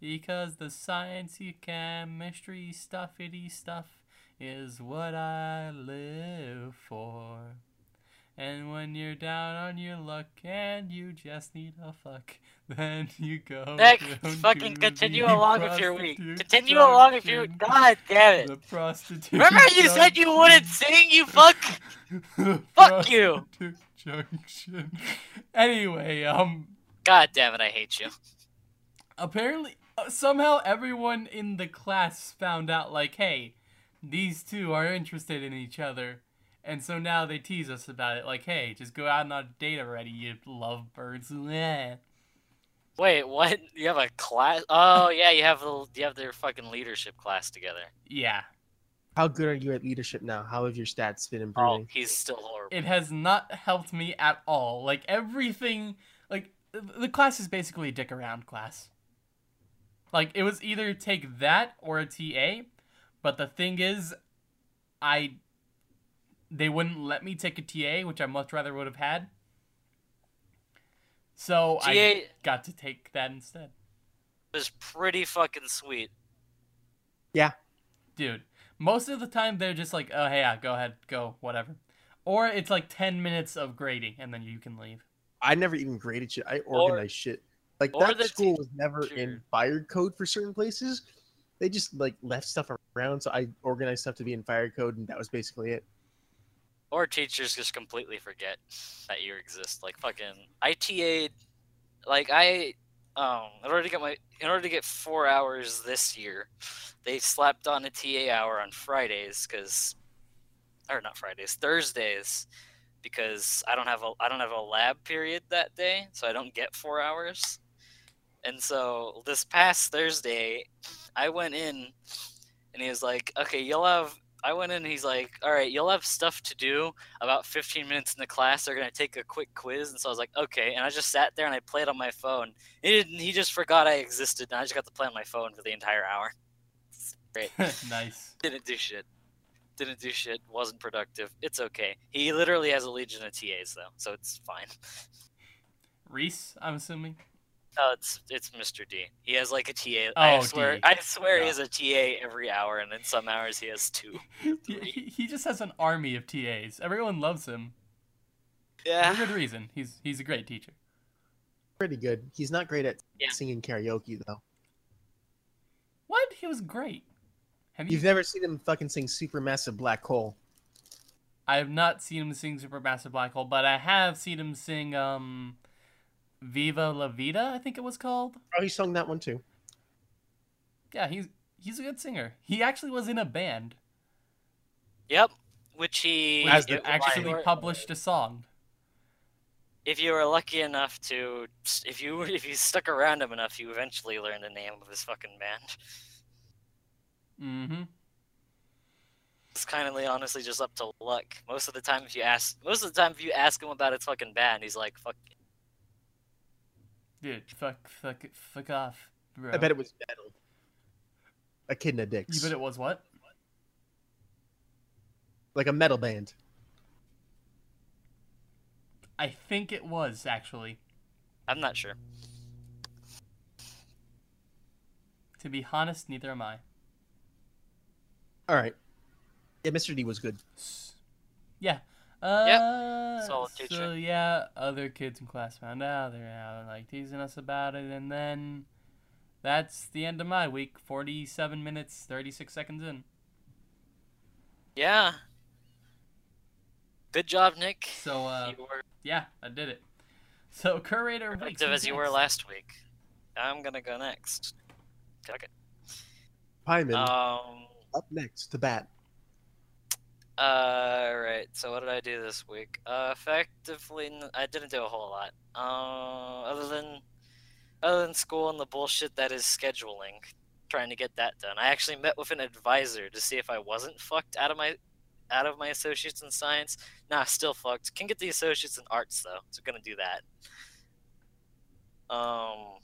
Because the sciencey chemistry stuffity stuff is what I live for. And when you're down on your luck and you just need a fuck, then you go. Nick, fucking continue along with your week. Continue along if you're. God damn it. The prostitute. Remember you said you wouldn't sing, you fuck? Fuck you. Junction. Anyway, um, God damn it, I hate you. apparently uh, somehow everyone in the class found out like, hey, these two are interested in each other. And so now they tease us about it, like, hey, just go out on a date already, you lovebirds. Meh. Wait, what? You have a class? Oh yeah, you have the you have their fucking leadership class together. Yeah, How good are you at leadership now? How have your stats been improving? Oh, improving? he's still horrible. it has not helped me at all. Like everything, like the class is basically a dick around class. Like it was either take that or a TA, but the thing is, I they wouldn't let me take a TA, which I much rather would have had. So I got to take that instead, It was pretty fucking sweet. Yeah, dude. Most of the time they're just like, oh hey, yeah, go ahead, go, whatever. Or it's like ten minutes of grading and then you can leave. I never even graded shit. I Or- organized shit. Like that the school was never teacher. in fire code for certain places. They just like left stuff around, so I organized stuff to be in fire code, and that was basically it. Or teachers just completely forget that you exist. Like fucking ITA, like I, um, in order to get my, in order to get four hours this year, they slapped on a TA hour on Fridays because, or not Fridays, Thursdays, because I don't have a, I don't have a lab period that day, so I don't get four hours. And so this past Thursday, I went in, and he was like, "Okay, you'll have I went in and he's like, all right, you'll have stuff to do about 15 minutes in the class. They're going to take a quick quiz. And so I was like, okay. And I just sat there and I played on my phone. He didn't, he just forgot I existed. And I just got to play on my phone for the entire hour. Great. nice. Didn't do shit. Didn't do shit. Wasn't productive. It's okay. He literally has a legion of TAs though. So it's fine. Reese, I'm assuming. No, it's it's Mr. D. He has like a TA. I Oh, swear, D. I swear he has a TA every hour, and then some hours he has two. He, he- he just has an army of TAs. Everyone loves him for Yeah. good reason. He's he's a great teacher. Pretty good. He's not great at Yeah. singing karaoke though. What? He was great. Have you? You've never seen him fucking sing Supermassive Black Hole. I have not seen him sing Supermassive Black Hole, but I have seen him sing um, Viva La Vida. I think it was called. Oh, he sung that one too. Yeah, he's he's a good singer. He actually was in a band. Yep. Which he Which As the- actually were- published a song. If you were lucky enough to, if you if you stuck around him enough, you eventually learned the name of his fucking band. Mm-hmm. It's kind of honestly just up to luck. Most of the time, if you ask, most of the time if you ask him about his fucking band, he's like, "Fuck." Dude, fuck, fuck, fuck off, bro. I bet it was metal. Echidna Dix. You bet it was what? like a metal band. I think it was actually. I'm not sure. To be honest, neither am I. All right. Yeah, Mr. D was good. Yeah. Uh, Solid So yeah, other kids in class found out. They're out like teasing us about it, and then that's the end of my week. Forty-seven minutes, thirty-six seconds in. Yeah. Good job, Nick. So uh, were yeah, I did it. So curator of weeks, productive who's as you were last week. I'm gonna go next. Okay. Pyman, Um. up next to bat. Uh, right. So what did I do this week? Uh, effectively, I didn't do a whole lot. Uh, other than, other than school and the bullshit that is scheduling, trying to get that done. I actually met with an advisor to see if I wasn't fucked out of my, out of my associates in science. Nah, still fucked. Can get the associates in arts though, so gonna do that. Um.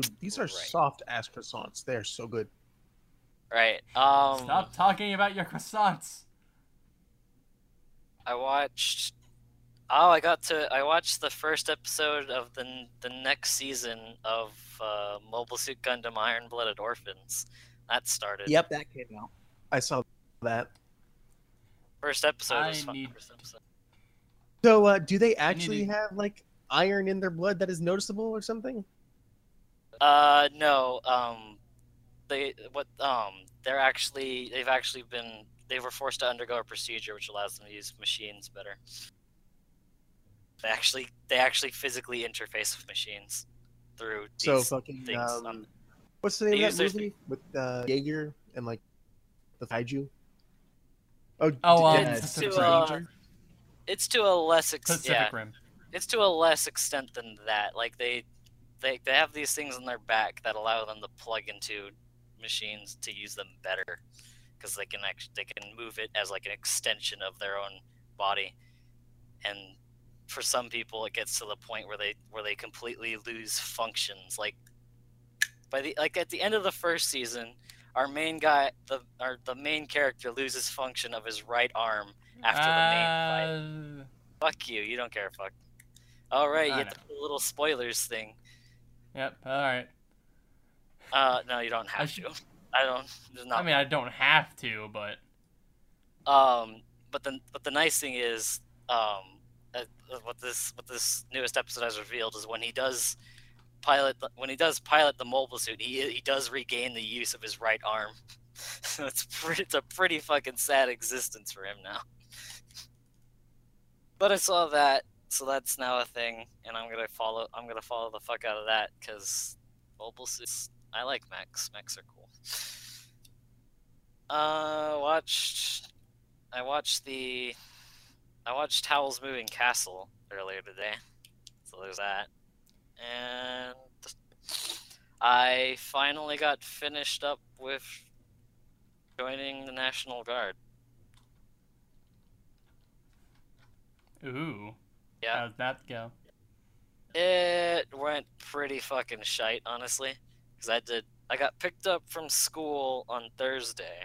This is there. Dude, these are Right. soft ass croissants. They are so good. Right. Um. Stop talking about your croissants. I watched. Oh, I got to. I watched the first episode of the the next season of uh, Mobile Suit Gundam Iron Blooded Orphans. That started. Yep, that came out. I saw that. First episode was I fun. need- First episode. So, uh, do they actually to- have like iron in their blood that is noticeable or something? Uh, no. Um, they what? Um, they're actually they've actually been they were forced to undergo a procedure which allows them to use machines better. They actually they actually physically interface with machines through So fucking things. um, on- what's the name of that movie with uh, Jaeger and like the kaiju? Oh, Oh, um, yeah, It's to, Rim. uh, it's to a less extent. Yeah, Rim. it's to a less extent than that. Like they, they, they have these things on their back that allow them to plug into machines to use them better, because they can actually they can move it as like an extension of their own body, and for some people it gets to the point where they where they completely lose functions. Like by the like at the end of the first season, our main guy the our the main character loses function of his right arm after the main fight. Uh, Fuck you. You don't care. Fuck. All right, you little spoilers thing. Yep. All right. Uh, no, you don't I have should- to. I don't. There's not. I mean, I don't have to, but um, but the but the nice thing is, um, uh, uh, what this what this newest episode has revealed is when he does pilot the, when he does pilot the mobile suit, he he does regain the use of his right arm. so it's pretty, it's a pretty fucking sad existence for him now. But I saw that, so that's now a thing, and I'm gonna follow. I'm gonna follow the fuck out of that because mobile suits. I like mechs. Mechs are cool. Uh, watched. I watched the. I watched Howl's Moving Castle earlier today, so there's that, and I finally got finished up with joining the National Guard. Ooh. Yeah. How'd that go? It went pretty fucking shite, honestly. Because I did. I got picked up from school on Thursday,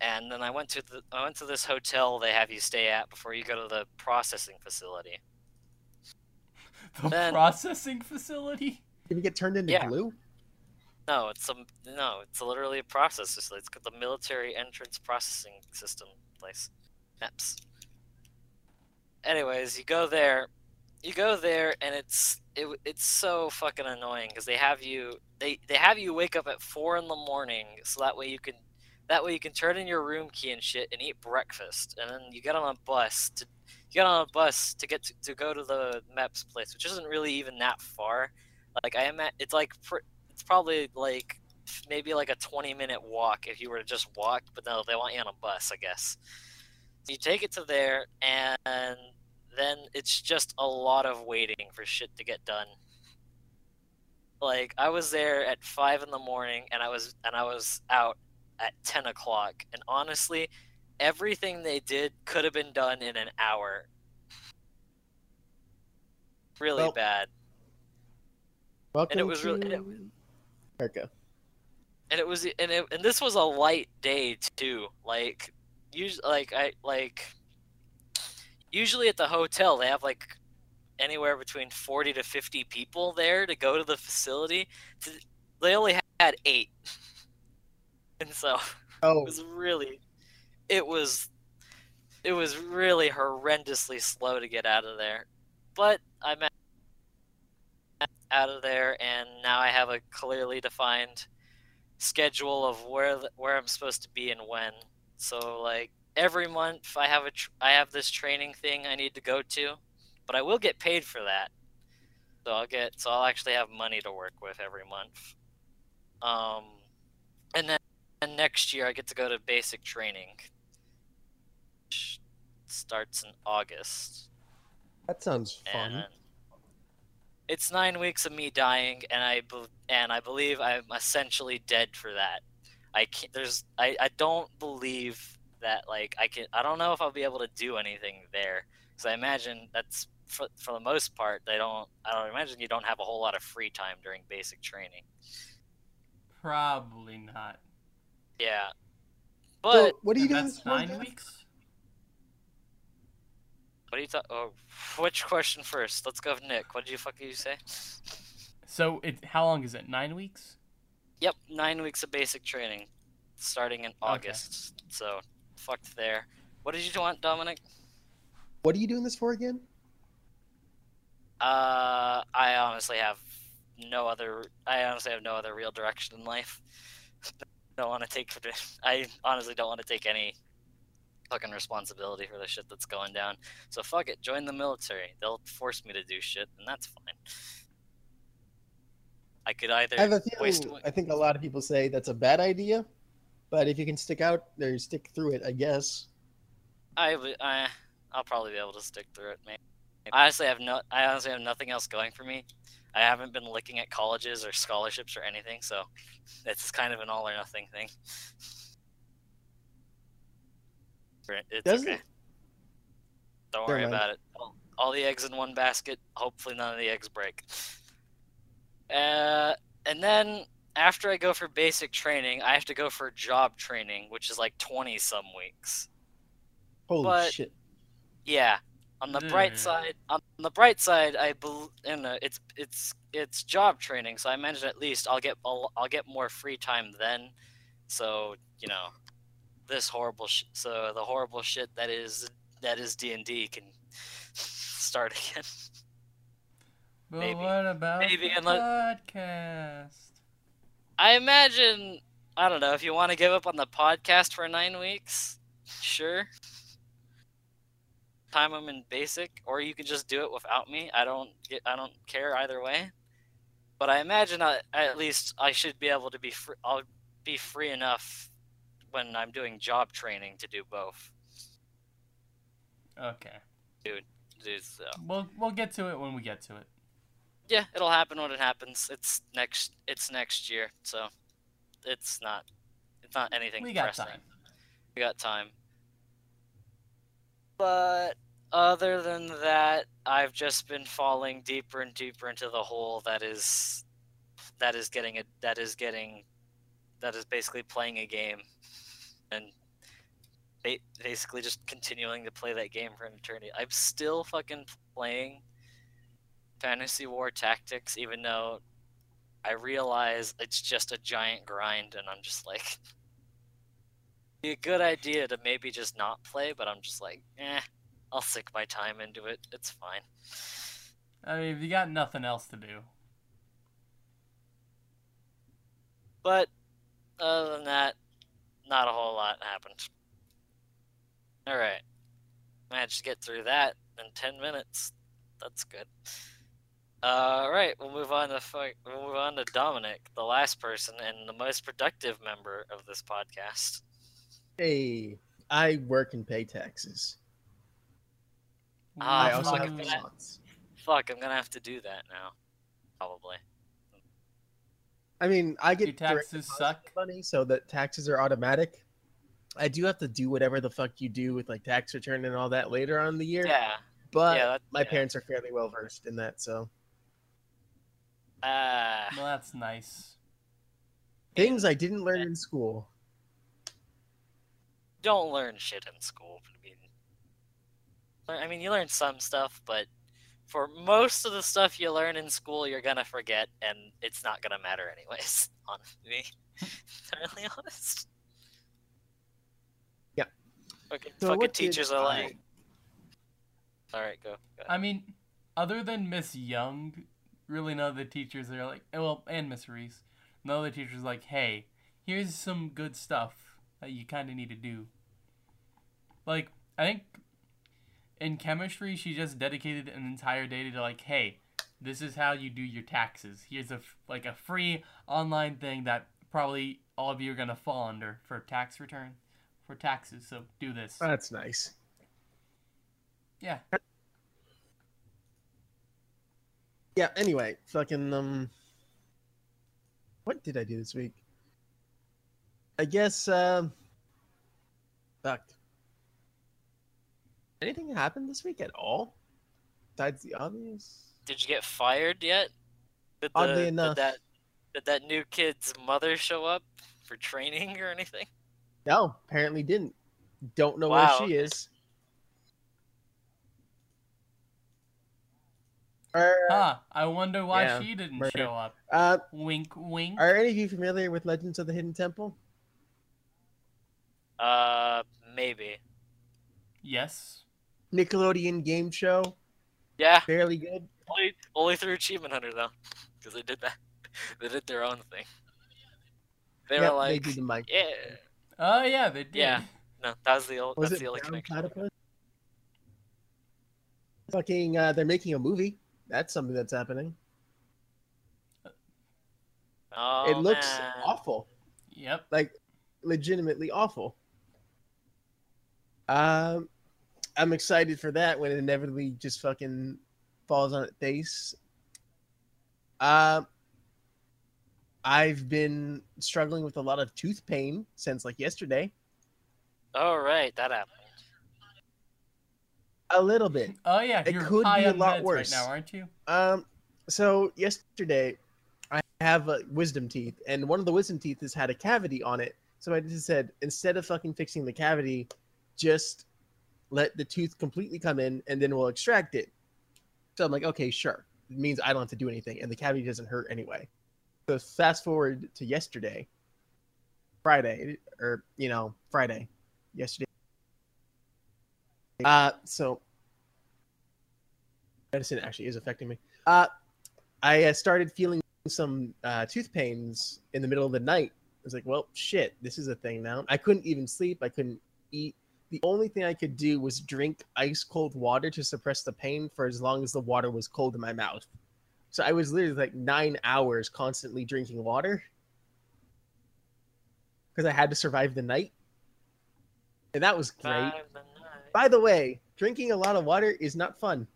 and then I went to the. I went to this hotel they have you stay at before you go to the processing facility. The Then- processing facility? Did you get turned into Yeah. glue? No, it's a no. It's literally a process. facility. It's got the military entrance processing system place. MEPS. Anyways, you go there. You go there, and it's it, it's so fucking annoying because they have you they they have you wake up at four in the morning so that way you can that way you can turn in your room key and shit and eat breakfast, and then you get on a bus to you get on a bus to get to, to go to the MEPS place, which isn't really even that far. Like I am at, it's like it's probably like maybe like a 20 minute walk if you were to just walk, but no, they want you on a bus, I guess. You take it to there, and then it's just a lot of waiting for shit to get done. Like I was there at five in the morning, and I was and I was out at 10 o'clock, and honestly, everything they did could have been done in an hour. Really Well, bad. Welcome was to really- and it- and it was and it, and this was a light day too like usually like i like usually at the hotel they have like anywhere between 40 to 50 people there to go to the facility. They only had eight. And so Oh, it was really it was it was really horrendously slow to get out of there. But i'm out of there and now i have a clearly defined schedule of where where i'm supposed to be and when. So like every month i have a tr- i have this training thing i need to go to but i will get paid for that so i'll get so i'll actually have money to work with every month um and then and next year I get to go to basic training. Which starts in August. that sounds fun. And it's nine weeks of me dying, and I and I believe I'm essentially dead for that. I can't. There's. I. I don't believe that. Like I can. I don't know if I'll be able to do anything there. Because I imagine that's for for the most part they don't. I don't imagine you don't have a whole lot of free time during basic training. Probably not. Yeah. So, But what are you And doing? that's this for nine weeks? What are you talking? Oh, which question first? Let's go with Nick. What did you fuck you say? So it how long is it? Nine weeks? Yep, nine weeks of basic training, starting in August. So, fucked there. What did you want, Dominic? What are you doing this for again? Uh, I honestly have no other. I honestly have no other real direction in life. don't want to take. I honestly don't want to take any fucking responsibility for the shit that's going down. So fuck it. Join the military. They'll force me to do shit, and that's fine. I could either I have a waste feeling. away- I think a lot of people say that's a bad idea, but if you can stick out there, stick through it. I guess. I, I I'll probably be able to stick through it. Maybe. I honestly have no. I honestly have nothing else going for me. I haven't been looking at colleges or scholarships or anything, so it's kind of an all or nothing thing. It's Doesn't- okay. Don't Never worry mind. about it. All, all the eggs in one basket. Hopefully, none of the eggs break. Uh, and then after I go for basic training, I have to go for job training, which is like twenty some weeks. Holy But- shit! Yeah. On the bright Mm. side, on the bright side, I believe and uh, it's it's it's job training, so I imagine at least I'll get I'll, I'll get more free time then. So you know, this horrible sh- so the horrible shit that is that is D and D can start again. But Maybe. what about Maybe the unless- podcast? I imagine I don't know if you want to give up on the podcast for nine weeks, sure. Time I'm in basic, or you can just do it without me. I don't get, I don't care either way. But I imagine I, at least I should be able to be free. I'll be free enough when I'm doing job training to do both. Okay. Do so. We'll we'll get to it when we get to it. Yeah, it'll happen when it happens. It's next. It's next year, so it's not. It's not anything. We got pressing. time. We got time. But other than that, I've just been falling deeper and deeper into the hole that is that is getting it that is getting that is basically playing a game and basically just continuing to play that game for an eternity. I'm still fucking playing Fantasy War Tactics even though I realize it's just a giant grind and I'm just like be a good idea to maybe just not play, but I'm just like, eh, I'll sink my time into it. It's fine. I mean, if you got nothing else to do, But other than that, not a whole lot happened. All right, managed to get through that in ten minutes. That's good. All right, we'll move on to we'll move on to Dominic, the last person and the most productive member of this podcast. Hey, I work and pay taxes. Ah, I also fuck, have I'm gonna- Fuck, I'm gonna have to do that now. Probably. I mean, I get direct taxes suck? money, so that taxes are automatic. I do have to do whatever the fuck you do with like tax return and all that later on in the year. Yeah. but yeah. That, my yeah. parents are fairly well versed in that, so Ah. well, that's nice. things I didn't learn in school. don't learn shit in school. I mean, I mean, you learn some stuff, but for most of the stuff you learn in school, you're gonna forget, and it's not gonna matter anyways. Honestly, entirely honest. Yeah. Fucking, So fucking teachers are I- like. All right, go. go. I mean, other than Miss Young, really none of the teachers are like, eh, well, and Miss Reese, none of the teachers are like, hey, here's some good stuff that you kind of need to do. Like, I think in chemistry, she just dedicated an entire day to like, hey, this is how you do your taxes. Here's a f- like a free online thing that probably all of you are gonna fall under for tax return, for taxes. So do this. That's nice. Yeah. Yeah. Anyway, fucking um, what did I do this week? I guess um, fucked. Anything happen this week at all? Besides the obvious. Did you get fired yet? Did the, Oddly enough. did that did that new kid's mother show up for training or anything? No, apparently didn't. Don't know Wow, where she is. Huh. I wonder why Yeah, she didn't murder. show up. uh, Wink, wink. are any of you familiar with Legends of the Hidden Temple? Uh, maybe. Yes. Nickelodeon game show, Yeah, fairly good. only only through Achievement Hunter though, because they did that. They did their own thing. They Yep, were like, they do the mic. yeah, Oh yeah, they did. Yeah. no, that was the old. Was that's it the only connection. Platypus? Fucking, uh, they're making a movie. That's something that's happening. Oh, it looks man. awful, Yep. like legitimately awful. Um, I'm excited for that when it inevitably just fucking falls on its face. Um, I've been struggling with a lot of tooth pain since like yesterday. Oh right, that happened. A little bit. Oh yeah, It you're could high be a on lot worse. right now, aren't you? Um, so yesterday, I have uh, wisdom teeth, and one of the wisdom teeth has had a cavity on it. So I just said, instead of fucking fixing the cavity, just let the tooth completely come in, and then we'll extract it. So I'm like, okay, sure. It means I don't have to do anything, and the cavity doesn't hurt anyway. So fast forward to yesterday, Friday, or you know, Friday, yesterday. Uh, so medicine actually is affecting me. Uh, I uh, started feeling some uh, tooth pains in the middle of the night. I was like, well, shit, this is a thing now. I couldn't even sleep. I couldn't eat. The only thing I could do was drink ice cold water to suppress the pain for as long as the water was cold in my mouth. So I was literally like nine hours constantly drinking water because I had to survive the night. And that was great. Five the night. By the way, drinking a lot of water is not fun.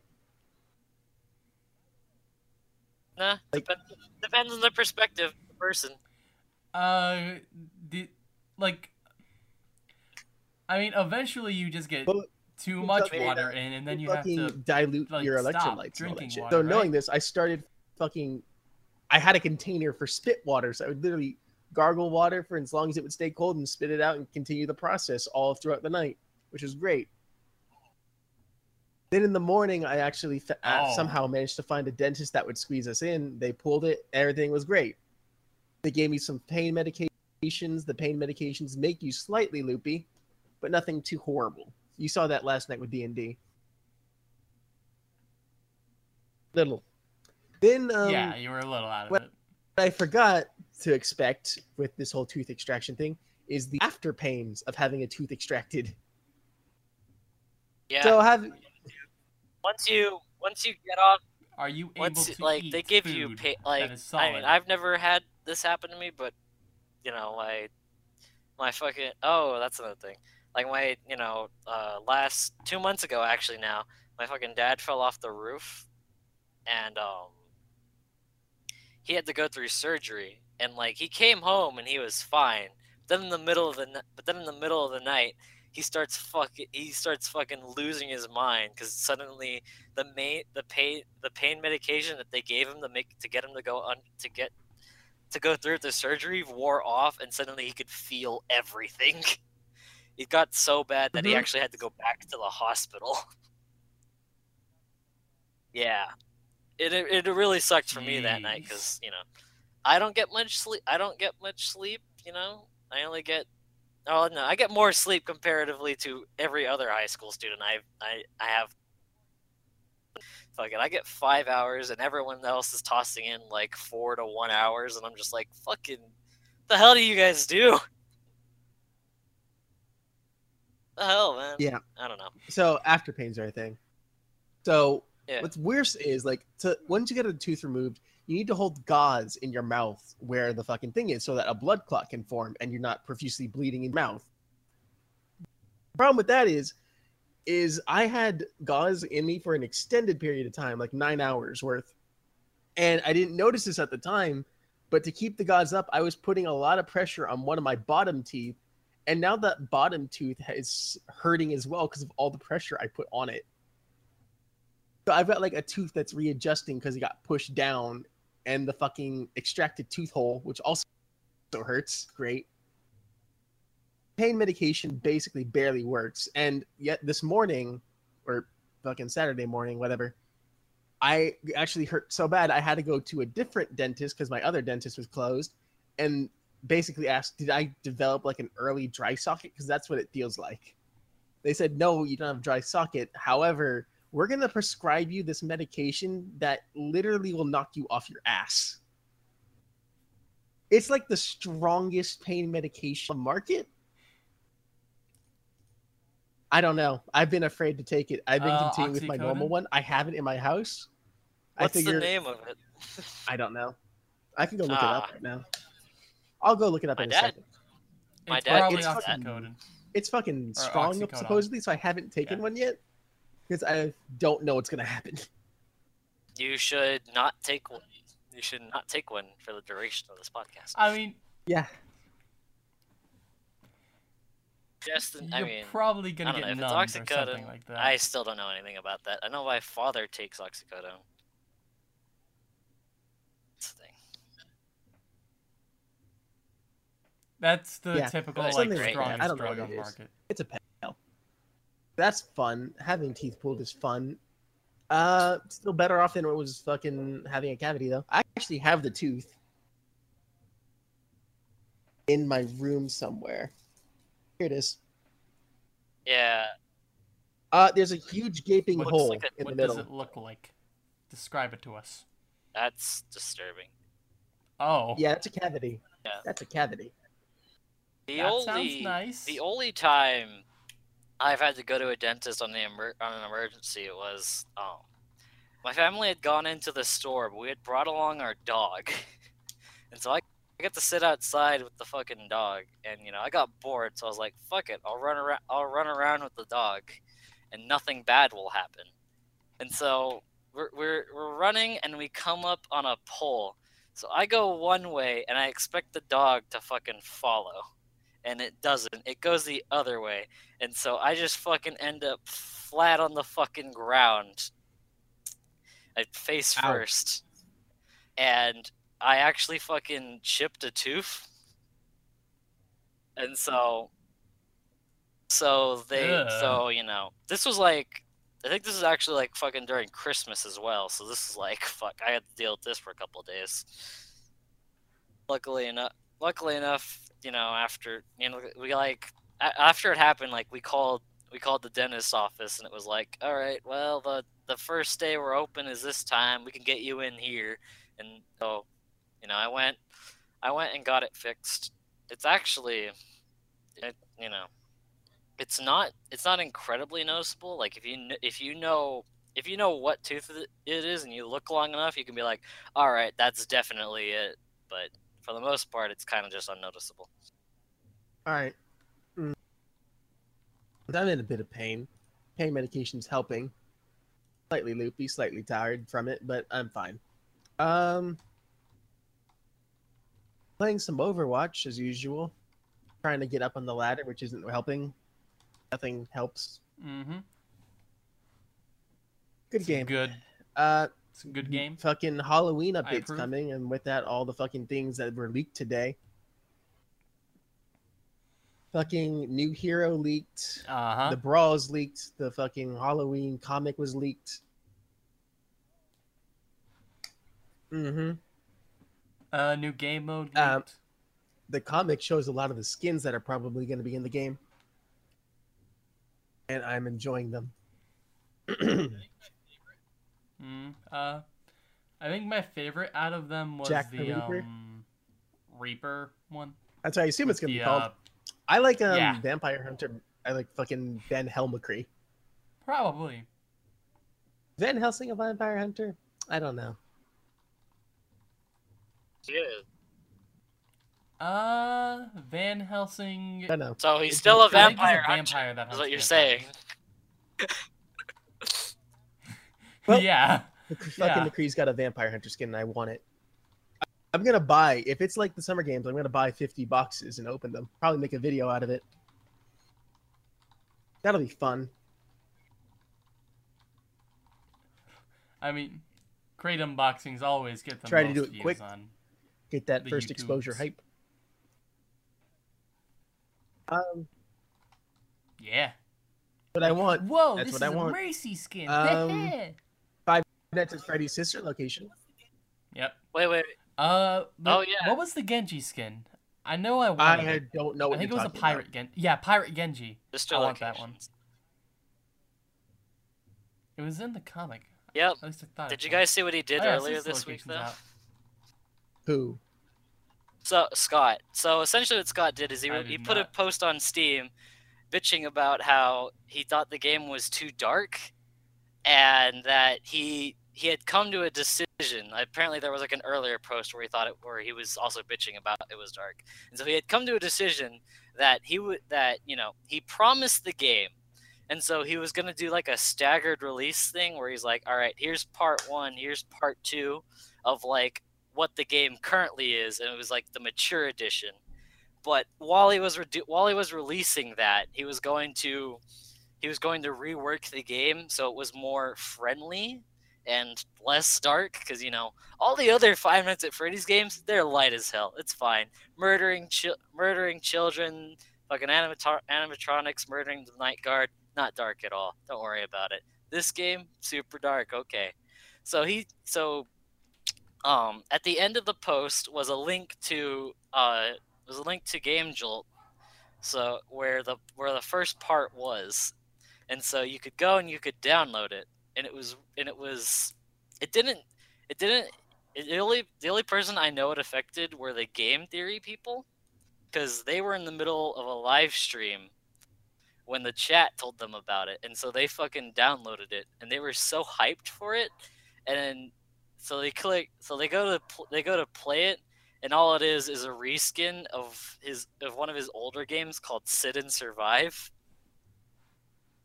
Nah, Like- depends, depends on the perspective of the person. Uh, the like. I mean, eventually you just get But too much fucking- water in, and then you have fucking to. dilute like, your electrolytes and drinking water, so knowing right? this, I started fucking. I had a container for spit water, so I would literally gargle water for as long as it would stay cold and spit it out and continue the process all throughout the night, which was great. Then in the morning, I actually fa- uh, Oh. somehow managed to find a dentist that would squeeze us in. They pulled it, everything was great. They gave me some pain medications. The pain medications make you slightly loopy, but nothing too horrible. You saw that last night with D and D. Little. Then um, yeah, you were a little out of what- it. what I forgot to expect with this whole tooth extraction thing is the after pains of having a tooth extracted. Yeah. So have once you once you get off, Are you able once to like eat they give you pay, like I mean I've never had this happen to me, but you know my my fucking oh that's another thing. Like my you know uh, last two months ago actually now my fucking dad fell off the roof, and um he had to go through surgery and like he came home and he was fine. Then in the middle of the but then in the middle of the night he starts fucking he starts fucking losing his mind because suddenly the main the pain the pain medication that they gave him to make to get him to go on to get to go through the surgery wore off and suddenly he could feel everything. It got so bad that he Mhm. actually had to go back to the hospital. yeah. It, it it really sucked for me that night cuz you know I don't get much sleep I don't get much sleep, you know. I only get Oh no, I get more sleep comparatively to every other high school student. I I I have fuck it. I get five hours, and everyone else is tossing in like four to one hours, and I'm just like, fucking, the hell do you guys do? The hell, man. Yeah. I don't know. so after pains are a thing. So Yeah. what's worse is like to once you get a tooth removed, you need to hold gauze in your mouth where the fucking thing is so that a blood clot can form and you're not profusely bleeding in your mouth. problem with that is is I had gauze in me for an extended period of time, like nine hours worth. And I didn't notice this at the time, but to keep the gauze up, I was putting a lot of pressure on one of my bottom teeth. And now that bottom tooth is hurting as well because of all the pressure I put on it. So I've got like a tooth that's readjusting because it got pushed down, and the fucking extracted tooth hole, which also hurts. Great. Pain medication basically barely works, and yet this morning, or fucking Saturday morning, whatever, I actually hurt so bad I had to go to a different dentist because my other dentist was closed, and basically asked, "Did I develop like an early dry socket? Because that's what it feels like." They said, "No, you don't have dry socket. However, we're going to prescribe you this medication that literally will knock you off your ass. It's like the strongest pain medication on the market. I don't know. I've been afraid to take it. I've been Uh, continuing with my normal one. I have it in my house. What's I figure the name of it? I don't know. I can go look it up Ah. right now. I'll go look it up My in a dad- second. My It's dad probably It's fucking- It's fucking strong supposedly, so I haven't taken Yeah. one yet because I don't know what's gonna happen. You should not take one. You should not take one for the duration of this podcast. I mean, Yeah, Justin, you're I mean, probably gonna I don't get know, if numbed or something like that. I still don't know anything about that. I know my father takes oxycodone. That's the thing. That's the Yeah, typical like something strongest I don't know drug on the market. it's a pale. That's fun. Having teeth pulled is fun. Uh, still better off than it was fucking having a cavity though. I actually have the tooth in my room somewhere. Here it is. Yeah, Uh, there's a huge gaping What- hole like a- in What the does it look like? Describe it to us. that's disturbing. Oh, Yeah, that's a cavity. Yeah. That's a cavity. The that only sounds nice. the only time I've had to go to a dentist on the on an emergency it was um my family had gone into the store, but we had brought along our dog, and so I I got to sit outside with the fucking dog, and you know I got bored, so I was like, "Fuck it, I'll run around. I'll run around with the dog, and nothing bad will happen." And so we're, we're we're running and we come up on a pole. So I go one way and I expect the dog to fucking follow. And it doesn't. It goes the other way. And so I just fucking end up flat on the fucking ground. I face Ow. first. And I actually fucking chipped a tooth. And so so they Ugh. so, you know, this was like I think this is actually like fucking during Christmas as well. So this is like fuck. I had to deal with this for a couple of days. Luckily enough, luckily enough, you know, after you know, we like after it happened, like we called we called the dentist's office, and it was like, all right, well, the the first day we're open is this time. We can get you in here, and so, you know, I went, I went and got it fixed. It's actually, it, you know, it's not it's not incredibly noticeable. Like if you if you know if you know what tooth it is and you look long enough, you can be like, all right, that's definitely it. But for the most part, it's kind of just unnoticeable. All right. Mm. I'm in a bit of pain. Pain medication's helping. Slightly loopy, slightly tired from it, but I'm fine. Um, playing some Overwatch as usual. Trying to get up on the ladder, which isn't helping. Nothing helps. Mm-hmm. Good game. Good. Uh, It's a good game. Fucking Halloween updates coming, and with that, all the fucking things that were leaked today. Fucking new hero leaked. Uh huh. The brawls leaked. The fucking Halloween comic was leaked. Mm-hmm. Uh, new game mode. Um. The comic shows a lot of the skins that are probably going to be in the game, and I'm enjoying them. Mm, uh, I think my favorite out of them was Jack the the, Reaper? um, Reaper one. That's how I assume it's going to be called. uh, I like um, yeah. Vampire Hunter. I like fucking Van Helmicree. probably. Van Helsing a Vampire Hunter? I don't know. Yeah. Uh, Van Helsing. I know. So he's It's still a think he's vampire. a hunter, vampire that Is what you're vampires. saying? Well- yeah. The fucking Yeah. McCree's got a Vampire Hunter skin, and I want it. I'm gonna buy if it's like the summer games. I'm gonna buy 50 boxes and open them. Probably make a video out of it. That'll be fun. I mean, great unboxings always get the Try to do it quick. on. Get that The first exposure hype. Um, Yeah. What I want Whoa, That's this what I is a want. Mercy skin. Um, that's at Freddy's sister location. yep. Wait, wait. Uh. Oh, yeah. What was the Genji skin? I know I I wanted. it. don't know I think it you're was a talking pirate Gen. Yeah, pirate Genji. Just I your want that one. It was in the comic. Yep. At least I thought. Did you guys see what he did Oh, earlier says this week, locations though? out. Who? So Scott. So essentially, what Scott did is he I he did put a post on Steam, bitching about how he thought the game was too dark, and that he he had come to a decision. Apparently, there was like an earlier post where he thought it, where he was also bitching about it was dark, and so he had come to a decision that he would that you know he promised the game. And so he was gonna do like a staggered release thing where he's like, "All right, here's part one, here's part two, of like what the game currently is," and it was like the mature edition. But while he was while he was releasing that, he was going to he was going to rework the game so it was more friendly and less dark because you know all the other Five Nights at Freddy's games they're light as hell. It's fine, murdering chi- murdering children, fucking animatro- animatronics, murdering the night guard, not dark at all. Don't worry about it. This game super dark. Okay, so he so um at the end of the post was a link to uh was a link to Game Jolt, so where the where the first part was, and so you could go and you could download it, and it was and it was it didn't it didn't it, the only the only person I know it affected were the game theory people, because they were in the middle of a live stream when the chat told them about it, and so they fucking downloaded it, and they were so hyped for it, and so they click so they go to they go to play it and all it is is a reskin of his of one of his older games called Sit and Survive.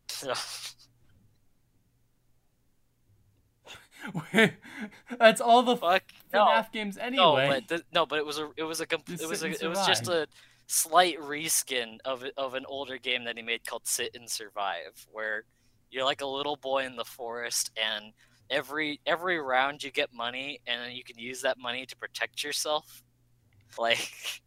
So, That's all the Fuck no. FNAF games No, anyway. but th- no, but it was a it was a Just it was a, it was just a slight reskin of of an older game that he made called Sit and Survive, where you're like a little boy in the forest, and every every round you get money, and you can use that money to protect yourself. Like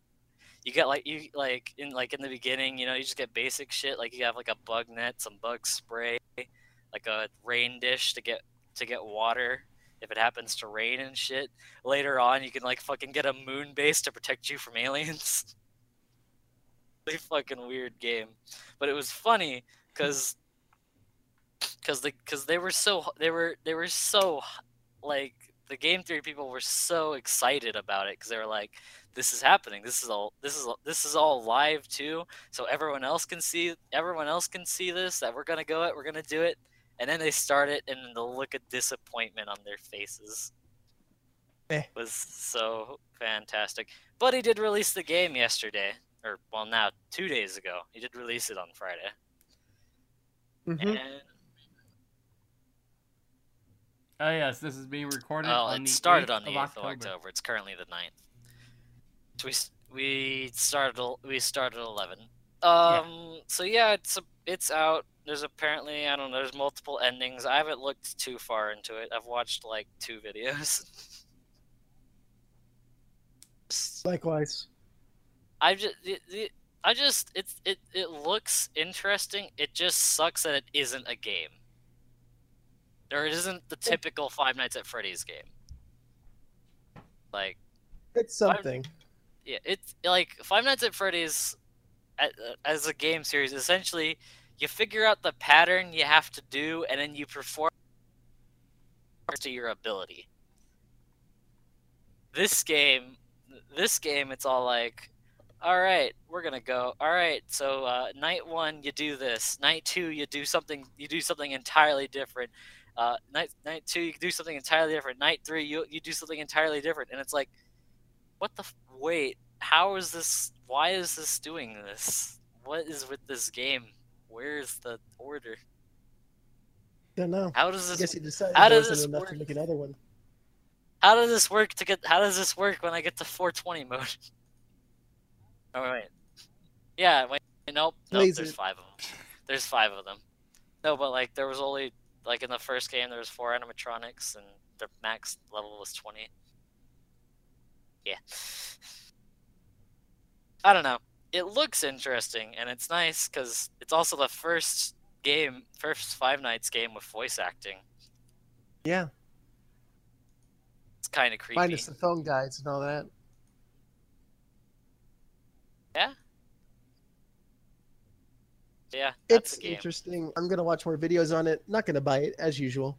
you get like you like in like in the beginning, you know, you just get basic shit. Like you have like a bug net, some bug spray, like a rain dish to get to get water if it happens to rain and shit. Later on, you can like fucking get a moon base to protect you from aliens. really fucking weird game, but it was funny because because the because they were so they were they were so like the game theory people were so excited about it because they were like this is happening this is all this is this is all live too so everyone else can see everyone else can see this that we're gonna go it we're gonna do it and then they start it and the look of disappointment on their faces Eh. was so fantastic but he did release the game yesterday or well now two days ago he did release it on friday Mm -hmm. and oh yes, this is being recorded. well on it the started on the of 8th October. of october it's currently the 9th so we we started el- we started 11 um so yeah it's a, it's out there's apparently i don't know there's multiple endings i haven't looked too far into it i've watched like two videos Likewise. I just, I just, it's, it, it looks interesting. It just sucks that it isn't a game. Or it isn't the typical Five Nights at Freddy's game. Like, It's something. yeah, it's like Five Nights at Freddy's a- as a game series. Essentially, you figure out the pattern you have to do, and then you perform to your ability. This game, this game, it's all like, all right, we're gonna go. All right, so uh, night one you do this. Night two you do something. You do something entirely different. Uh, night night two you do something entirely different. Night three you you do something entirely different. And it's like, what the wait? How is this? Why is this doing this? What is with this game? Where's the order? Don't know. How does I this? guess he decided how does this enough to work? make another one. How does this work to get? How does this work when I get to 420 mode? Oh wait, yeah, wait, nope, nope. There's five of them. There's five of them. No, but like there was only like in the first game there was four animatronics and the max level was 20. Yeah. I don't know. It looks interesting and it's nice because it's also the first game, first Five Nights game with voice acting. Yeah. It's kind of creepy. Minus the phone guides and all that. Yeah, that's It's interesting. I'm gonna watch more videos on it. Not gonna buy it as usual.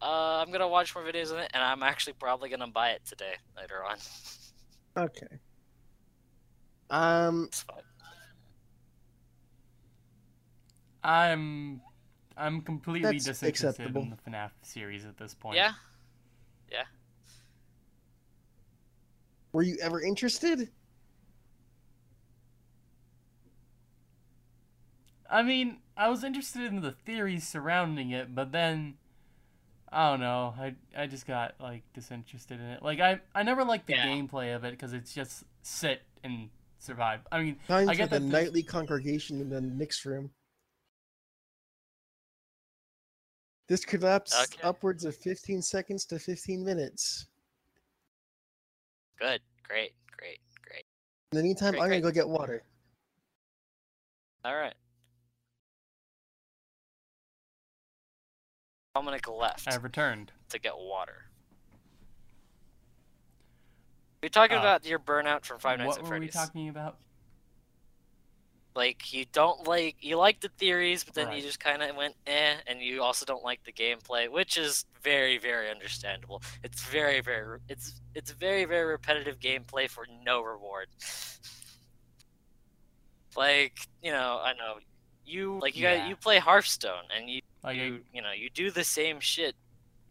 Uh, I'm gonna watch more videos on it, and I'm actually probably gonna buy it today later on. Okay. Um, I'm I'm completely That's disinterested acceptable. in the FNAF series at this point. Yeah. Yeah, were you ever interested? I mean, I was interested in the theories surrounding it, but then I don't know. I I just got like disinterested in it. Like I I never liked the Yeah. gameplay of it because it's just sit and survive. I mean, Times I get with the nightly congregation in the Knicks room. This could lapse Okay. upwards of 15 seconds to 15 minutes. good, great, great, great. In the meantime, Great, I'm gonna go get water. All right. Dominic left I've returned. to get water. You're talking Uh, about your burnout from Five Nights at Freddy's. what at were we talking about? Like you don't like you like the theories, but then you just kind of went eh, and you also don't like the gameplay, which is very very understandable. It's very very it's it's very very repetitive gameplay for no reward. Like you know, I know you like you Yeah. got you play Hearthstone and you Like, you you know you do the same shit.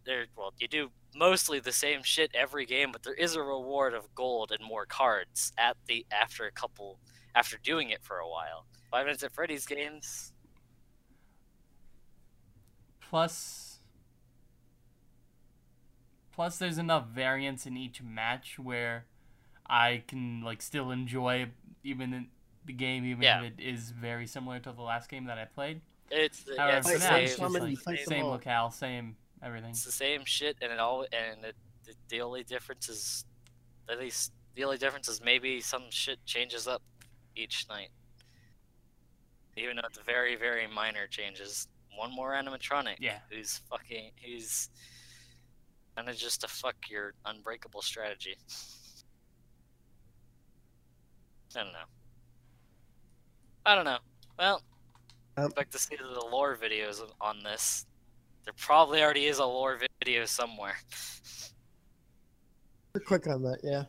There, well, you do mostly the same shit every game, but there is a reward of gold and more cards at the after a couple after doing it for a while. Five Nights at Freddy's games. plus Plus, there's enough variance in each match where I can like still enjoy even in the game, even Yeah. if it is very similar to the last game that I played. It's yeah, However, it's the same. it's just like you fight them same locale, same everything. It's the same shit, and it all and it, the, the only difference is at least the only difference is maybe some shit changes up each night. Even though it's very very minor changes. One more animatronic. Yeah. Who's fucking who's kind of just to fuck your unbreakable strategy. I don't know. I don't know. Well, Um, expect to see the lore videos on this. There probably already is a lore video somewhere. Click on that, yeah.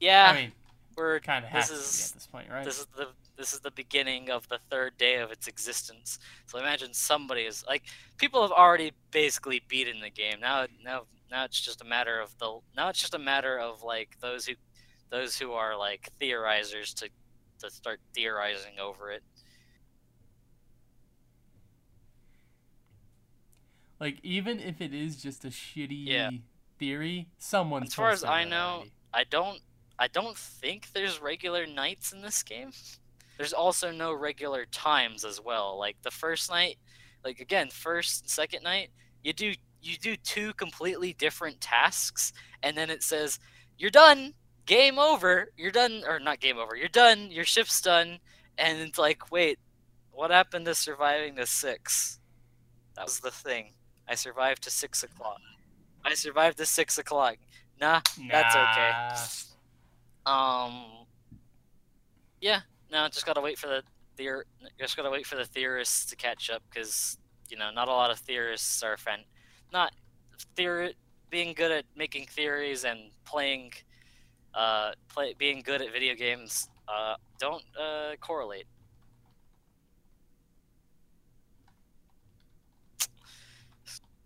Yeah, I mean, we're kind of this has to be is- at this point, right? this is the this is the beginning of the third day of its existence. So imagine somebody is like people have already basically beaten the game. Now now now it's just a matter of the now it's just a matter of like those who those who are like theorizers to to start theorizing over it. Like even if it is just a shitty Yeah. theory, someone's As far as I know, already. I don't I don't think there's regular nights in this game. There's also no regular times as well. Like the first night, like again, first and second night, you do you do two completely different tasks and then it says you're done, game over, you're done or not game over, you're done, your shift's done and it's like, wait, what happened to surviving the six? That was the thing. I survived to six o'clock. I survived to six o'clock. Nah, that's okay. Um. Yeah, no, just gotta wait for the theor. Just gotta wait for the theorists to catch up because you know not a lot of theorists are fan. Not theory being good at making theories and playing, uh, play being good at video games. Uh, don't uh correlate.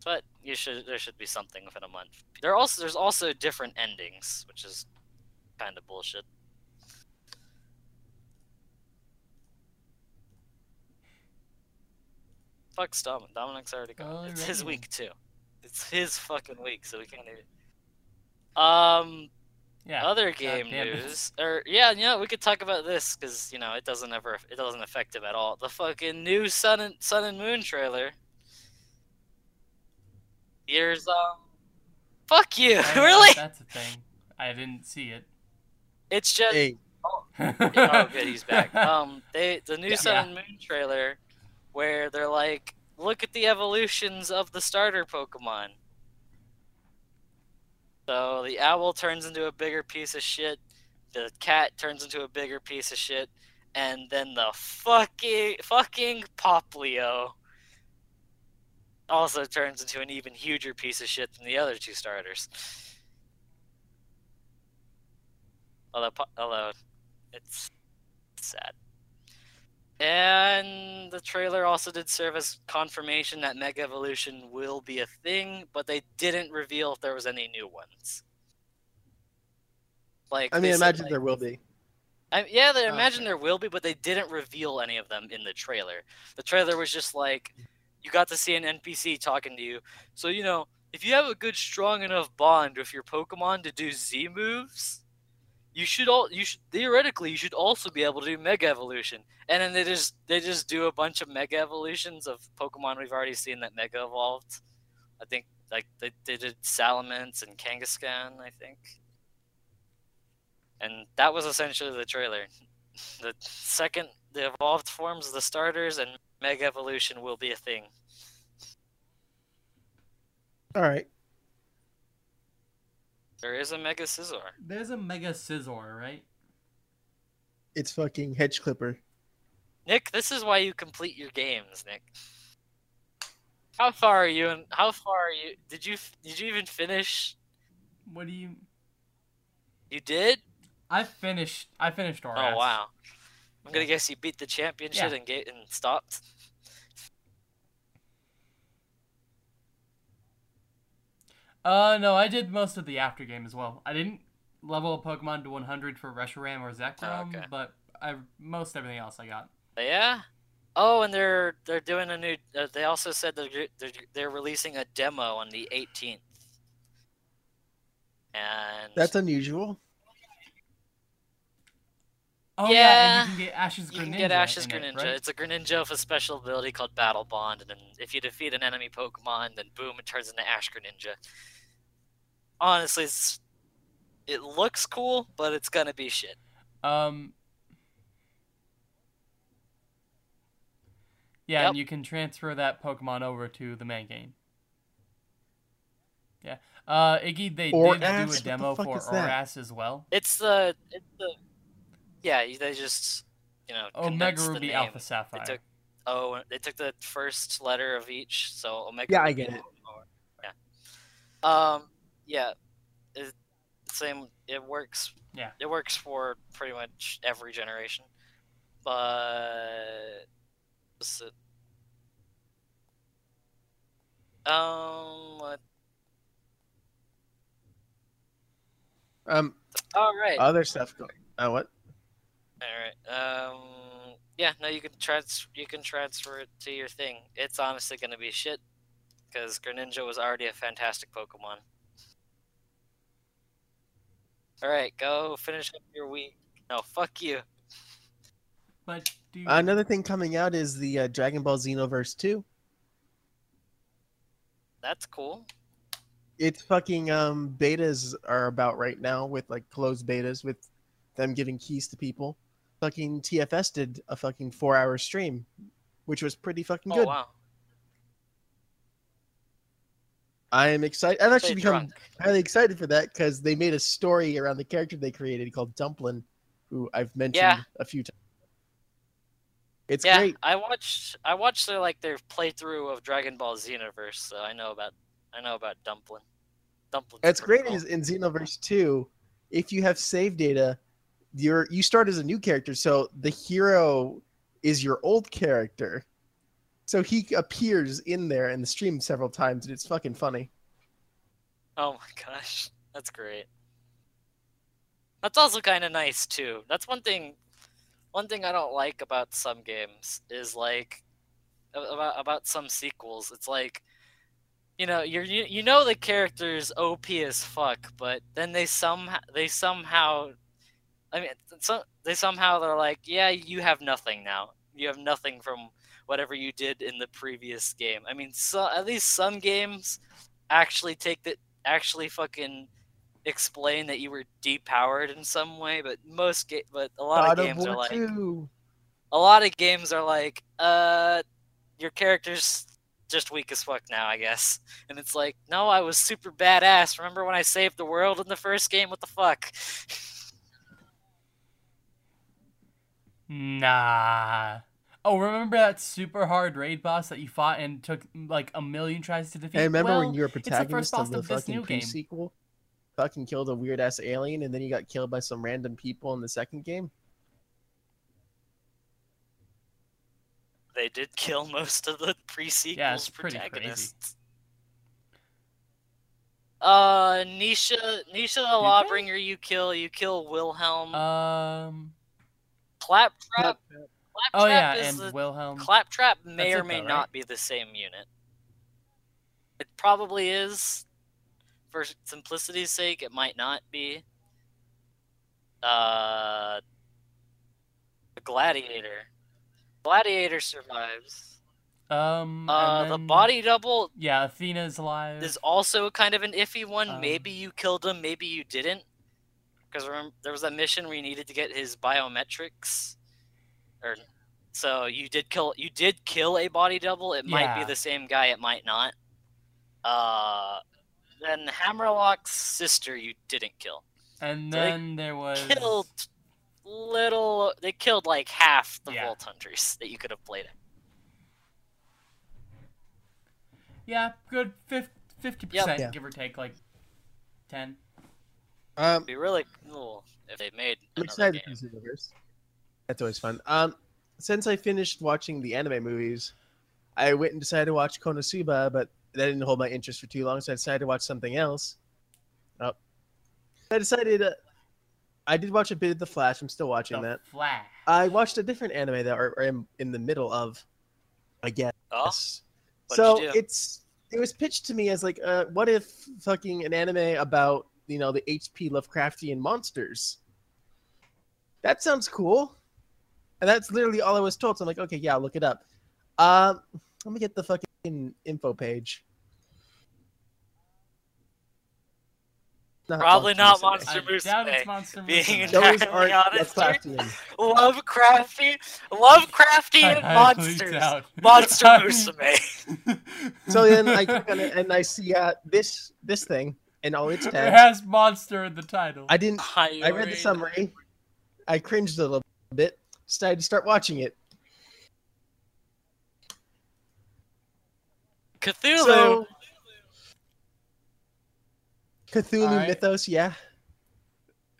But you should there should be something within a month. There also there's also different endings, which is kind of bullshit. Fuck Dom. Dominic's already gone. it's his week too. It's his fucking week, so we can't even. Um, Yeah. other game it. news, or yeah, you know, we could talk about this because you know it doesn't ever, it doesn't affect him at all. The fucking new Sun and Sun and Moon trailer. Here's um, fuck you, I really? That's a thing. I didn't see it. It's just Hey, oh good, he's back. Um, they the new Yeah. Sun and Moon trailer, where they're like, look at the evolutions of the starter Pokemon. So the owl turns into a bigger piece of shit. The cat turns into a bigger piece of shit, and then the fucking fucking Poplio also turns into an even huger piece of shit than the other two starters. Although, although it's sad. And the trailer also did serve as confirmation that Mega Evolution will be a thing, but they didn't reveal if there was any new ones. Like I mean, imagine like- there will be. I, yeah, they Oh, imagine okay. there will be, but they didn't reveal any of them in the trailer. The trailer was just like, you got to see an NPC talking to you. So you know, if you have a good, strong enough bond with your Pokemon to do Z moves, you should all you should theoretically you should also be able to do Mega Evolution. And then they just they just do a bunch of Mega Evolutions of Pokemon we've already seen that Mega evolved. I think like they, they did Salamence and Kangaskhan, I think. And that was essentially the trailer. The second the evolved forms of the starters and Mega Evolution will be a thing. All right. There is a Mega Scizor. There's a Mega Scizor, right? It's fucking Hedge Clipper. Nick, this is why you complete your games, Nick. How far are you? And how far are you? Did you did you even finish? What do you? You did? I finished. I finished Oras. Oh wow! I'm gonna guess you beat the championship Yeah. and get and stopped. Uh, no, I did most of the after game as well. I didn't level a Pokemon to 100 for Reshiram or Zekrom, okay. but I most everything else I got. Yeah, Oh, and they're they're doing a new. Uh, they also said they're, they're they're releasing a demo on the 18th. And That's unusual. Oh Yeah, and you can get Ash's you Greninja. can get Ash's in it, right? It's a Greninja with a special ability called Battle Bond, and then if you defeat an enemy Pokemon, then boom, it turns into Ash Greninja. Honestly, it's, it looks cool, but it's gonna be shit. Um. Yeah, Yep. and you can transfer that Pokemon over to the main game. Yeah. Uh, Iggy, they Or did Ass? do a demo for is that? Oras as well. It's the it's the yeah. They just you know Omega condensed the Ruby name. Alpha Sapphire. They took oh they took the first letter of each, so Omega. Yeah, I get it. or- Yeah. Um. Yeah. It, same. It works. Yeah. It works for pretty much every generation, but? Um. What? Um, All right. other stuff. going. uh, what? All right. Um. Yeah. No, you can trans. You can transfer it to your thing. It's honestly gonna be shit, because Greninja was already a fantastic Pokemon. All right, go finish up your week. No, fuck you. But do Another thing coming out is the uh, Dragon Ball Xenoverse 2. That's cool. It's fucking um betas are about right now with like closed betas with them giving keys to people. Fucking TFS did a fucking four hour stream, which was pretty fucking Oh good. wow. I am excited. I've actually become drunk. highly excited for that because they made a story around the character they created called Dumplin, who I've mentioned Yeah. a few times. It's yeah, great. I watched. I watched their like their playthrough of Dragon Ball Xenoverse, so I know about. I know about Dumplin. Dumplin. What's great is in Xenoverse 2, if you have save data, you're you start as a new character, so the hero is your old character. So he appears in there in the stream several times, and it's fucking funny. Oh my gosh, that's great. That's also kind of nice too. That's one thing. One thing I don't like about some games is like about about some sequels. It's like, you know, you're you, you know the character's OP as fuck, but then they somehow they somehow, I mean, so they somehow they're like, yeah, you have nothing now. You have nothing from whatever you did in the previous game. I mean, so at least some games actually take the actually fucking explain that you were depowered in some way, but most ga- but a lot God of of games are like 2. a lot of games are like, uh, your character's just weak as fuck now, I guess. And it's like, no, I was super badass. Remember when I saved the world in the first game? What the fuck? Nah. Oh, remember that super hard raid boss that you fought and took like a million tries to defeat? I remember well, when you were first protagonist boss of the of fucking new pre-sequel? Fucking killed a weird ass alien, and then you got killed by some random people in the second game. They did kill most of the pre-sequels Yeah, it's pretty crazy. protagonists. Uh, Nisha, Nisha the Lawbringer, you kill, you kill Wilhelm. Um. Claptrap, Oh yeah, is and the Wilhelm. Claptrap may That's or may though, right? not be the same unit. It probably is. For simplicity's sake, it might not be. Uh, the Gladiator. Gladiator survives. um. Uh, and the body double Yeah, Athena's alive. is also kind of an iffy one. Um, maybe you killed him, maybe you didn't. Because there was a mission where you needed to get his biometrics, or so you did kill. You did kill a body double. It might be the same guy. It might not. Uh, then Hammerlock's sister, you didn't kill. And So then there was Killed little. They killed like half the Yeah. Vault Hunters that you could have played. Yeah, good fifty percent, Yeah. give or take, like ten. Um, It'd be really cool if they made I'm another excited game. for Xenoverse. That's always fun. Um, since I finished watching the anime movies, I went and decided to watch Konosuba, but that didn't hold my interest for too long, so I decided to watch something else. Oh. I decided uh, I did watch a bit of The Flash. I'm still watching The that. Flash. I watched a different anime that are, are in, in the middle of, I guess. Oh, What'd so you do? it's it was pitched to me as like, uh, what if fucking an anime about you know the HP Lovecraftian monsters? That sounds cool, and that's literally all I was told. So I'm like, okay, yeah, I'll look it up. Um, let me get the fucking info page. Not Probably not Monster Monster doubt Musume. it's Monster Being Musume. Musume. Those entirely aren't honest, Lovecraftian. Lovecrafty, Lovecraftian I highly monsters. Monster I Musume. So then I click on it and I see uh, this this thing and all its It has monster in the title. I didn't I read the summary. I cringed a little bit. Decided to start watching it. Cthulhu. So Cthulhu Alright. mythos, yeah.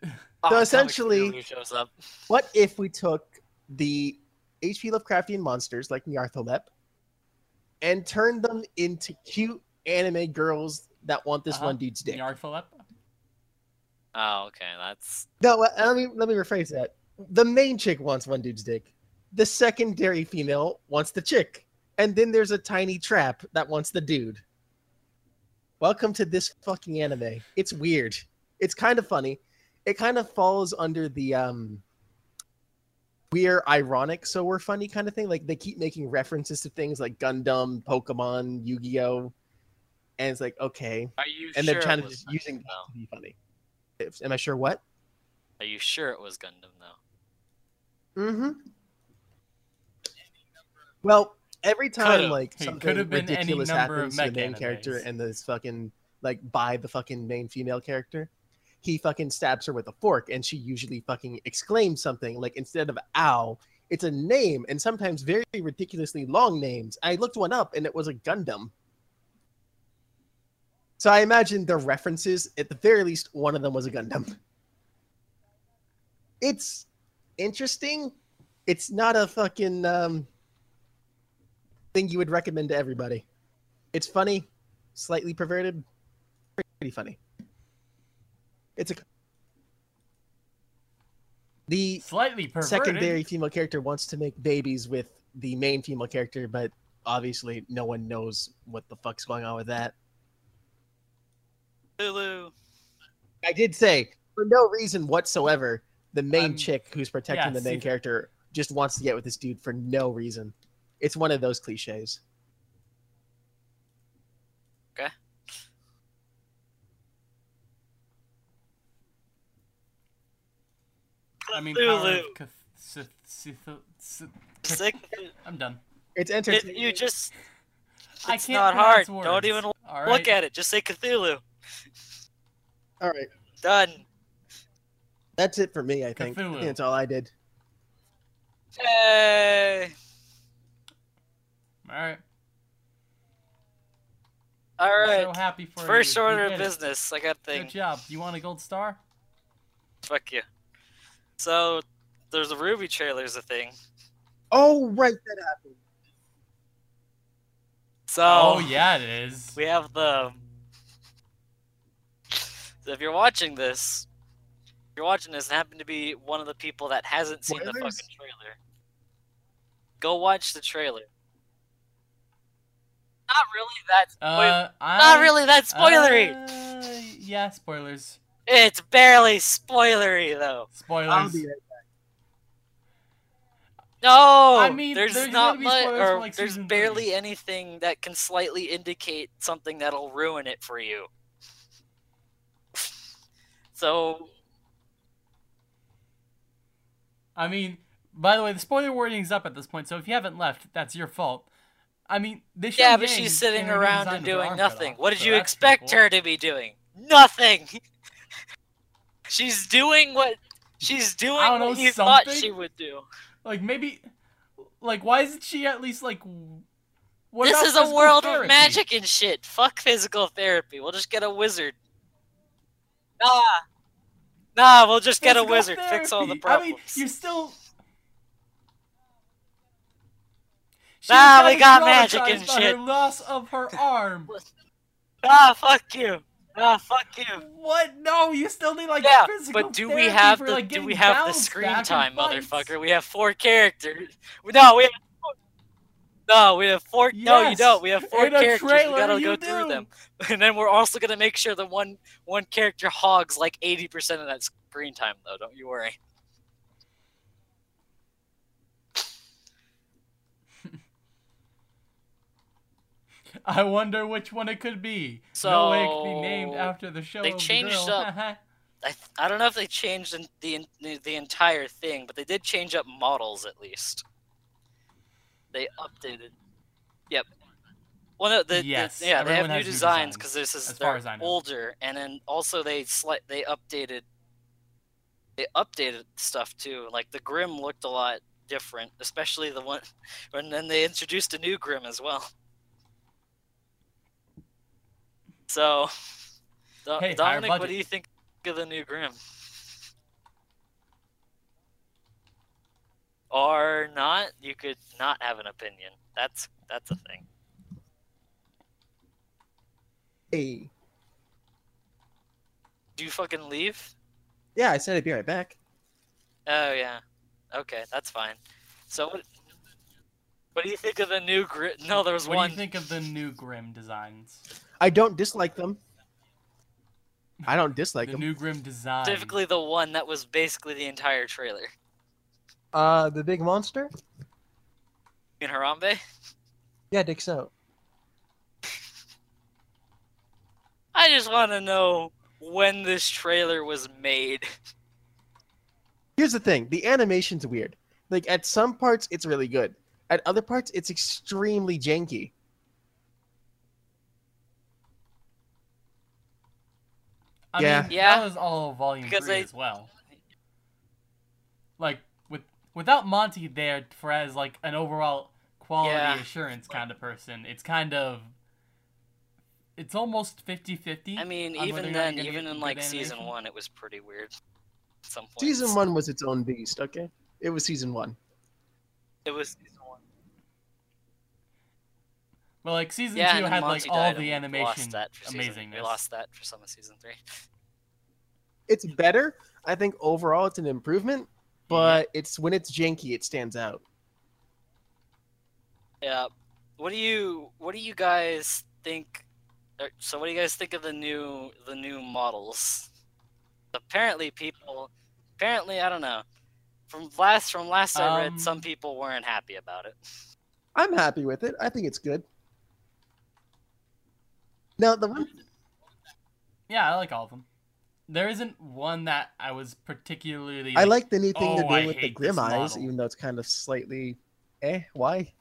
Oh, so tell essentially- shows up. What if we took the HP Lovecraftian monsters like Nyarlathotep and turned them into cute anime girls that want this Uh-huh. one dude's dick? Nyarlathotep? Oh, okay, that's No, uh, let me let me rephrase that. The main chick wants one dude's dick. The secondary female wants the chick. And then there's a tiny trap that wants the dude. Welcome to this fucking anime. It's weird. It's kind of funny. It kind of falls under the um we're ironic, so we're funny kind of thing. Like they keep making references to things like Gundam, Pokemon, Yu-Gi-Oh! And it's like, okay. Are you And sure they're trying to was just using Gundam, that to be funny. If- Am I sure what? Are you sure it was Gundam though? Mm-hmm. Well, every time Could've. like Hey, something could've been any ridiculous of happens to the main mech character and this fucking like by the fucking main female character, he fucking stabs her with a fork and she usually fucking exclaims something like instead of ow, it's a name and sometimes very ridiculously long names. I looked one up and it was a Gundam. So I imagine the references, at the very least, one of them was a Gundam. It's interesting. It's not a fucking um, thing you would recommend to everybody. It's funny, slightly perverted, pretty funny. It's a the Slightly perverted. secondary female character wants to make babies with the main female character, but obviously no one knows what the fuck's going on with that. Cthulhu. I did say, for no reason whatsoever, the main I'm- chick who's protecting yeah, the main see- character just wants to get with this dude for no reason. It's one of those cliches. Okay. I mean, Sick. I'm done. It's It, you just I It's can't not pronounce hard. Don't even look right. at it. Just say Cthulhu. All right, Done. that's it for me. I think. I think that's all I did. Hey. All right. All right. I'm. So happy for First you. You order of did it. business. I got a Good job. Do you want a gold star? Fuck you. So there's a Ruby trailer's a thing. Oh right, that happened. So Oh, yeah, it is. we have the. So if you're watching this, if you're watching this and happen to be one of the people that hasn't seen the Spoilers? fucking trailer, go watch the trailer. Not really that spoil- Uh, I, Not really that spoilery. Uh, yeah, spoilers. It's barely spoilery though. Spoilers. I'll be right No, I mean, there's, there's not much, spoilers for, or like, there's barely three. anything that can slightly indicate something that'll ruin it for you. So I mean, by the way, the spoiler warning is up at this point, so if you haven't left, that's your fault. I mean, they yeah, but she's sitting in her new around and doing nothing. off, What did so you expect cool. her to be doing? Nothing. she's doing what she's doing I don't what know, you thought she would do. Like maybe, like why isn't she at least like? What this is a world therapy? of magic and shit. Fuck physical therapy. We'll just get a wizard. Nah. Nah, we'll just get a wizard. Fix all the problems. I mean, you're still. She Nah, we got magic and shit. Loss of her arm. Ah, fuck you. Ah, fuck you. What? No, you still need like Yeah, physical but do we have for, the like, do we have the screen time, motherfucker? We have four characters. No, we have no, we have four. No, you don't. We have four in characters. trailer, we gotta go do. through them, and then we're also gonna make sure that one one character hogs like eighty percent of that screen time, though. Don't you worry. I wonder which one it could be. no way it could be named after the show. they the changed girl. up- I I don't know if they changed the, the the the entire thing, but they did change up models at least. They updated. Yep. Well, no, the, the- Yes, yeah, they have new designs because this is they're as I know. older, and then also they slight they updated. They updated stuff too. Like the Grim looked a lot different, especially the one, and then they introduced a new Grim as well. So, Hey, Dominic, what do you think of the new Grim? Or not? You could not have an opinion. That's that's a thing. Hey. Do you fucking leave? Yeah, I said I'd be right back. Oh yeah. Okay, that's fine. So what? What do you think of the new Grim? No, there was What one. do you think of the new Grim designs? I don't dislike them. I don't dislike the them. new Grim design. Specifically, the one that was basically the entire trailer. Uh, the big monster? In Harambe. Yeah, I think so. I just want to know when this trailer was made. Here's the thing: the animation's weird. Like at some parts, it's really good. At other parts, it's extremely janky. I Yeah. mean, Yeah. that was all volume Because three they- as well. Like with without Monty there for as like an overall quality Yeah. assurance kind of person, it's kind of it's almost 50-50. I mean, even then, even in good like season one, it was pretty weird. At some points. Season one was its own beast. Okay, it was season one. It was season one. But like season Yeah, two had Monty like all the animation lost that for season, amazingness. We lost that for some of season three. It's better. I think overall, it's an improvement. But it's when it's janky, it stands out. Yeah. What do you What do you guys think? So, what do you guys think of the new the new models? Apparently, people. Apparently, I don't know. From last from last I read, Um, some people weren't happy about it. I'm happy with it. I think it's good. Now the one Yeah, I like all of them. There isn't one that I was particularly. I like the new thing "Oh, they're I with the grim eyes, model." even though it's kind of slightly, eh? Why?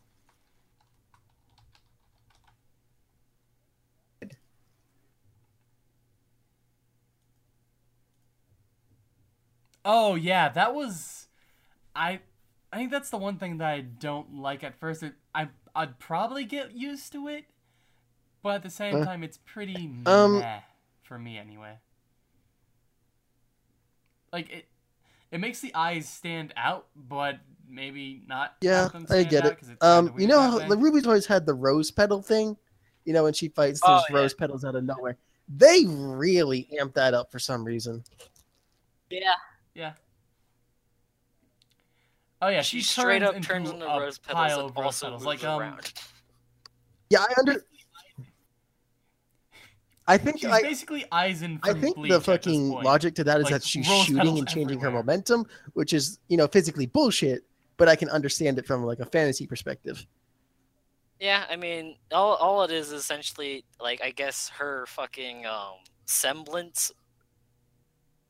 Oh yeah, that was. I, I think that's the one thing that I don't like at first. It, I I'd probably get used to it, but at the same Uh, time, it's pretty um, meh for me anyway. Like it, it makes the eyes stand out, but maybe not. Yeah, I get out it. 'cause it's kinda Um, you know how way. the Ruby's always had the rose petal thing. You know when she fights, Oh, yeah. rose petals out of nowhere. They really amp that up for some reason. Yeah. Yeah. Oh yeah, she she, straight turns up turns into into a rose petals pile and of rose also petals. Like um, around. Yeah, I under. I think she's I, basically Aizen I think Bleach the fucking logic to that is Like, that she's shooting and changing her momentum, which is you know physically bullshit. But I can understand it from like a fantasy perspective. Yeah, I mean, all all it is essentially like I guess her fucking um semblance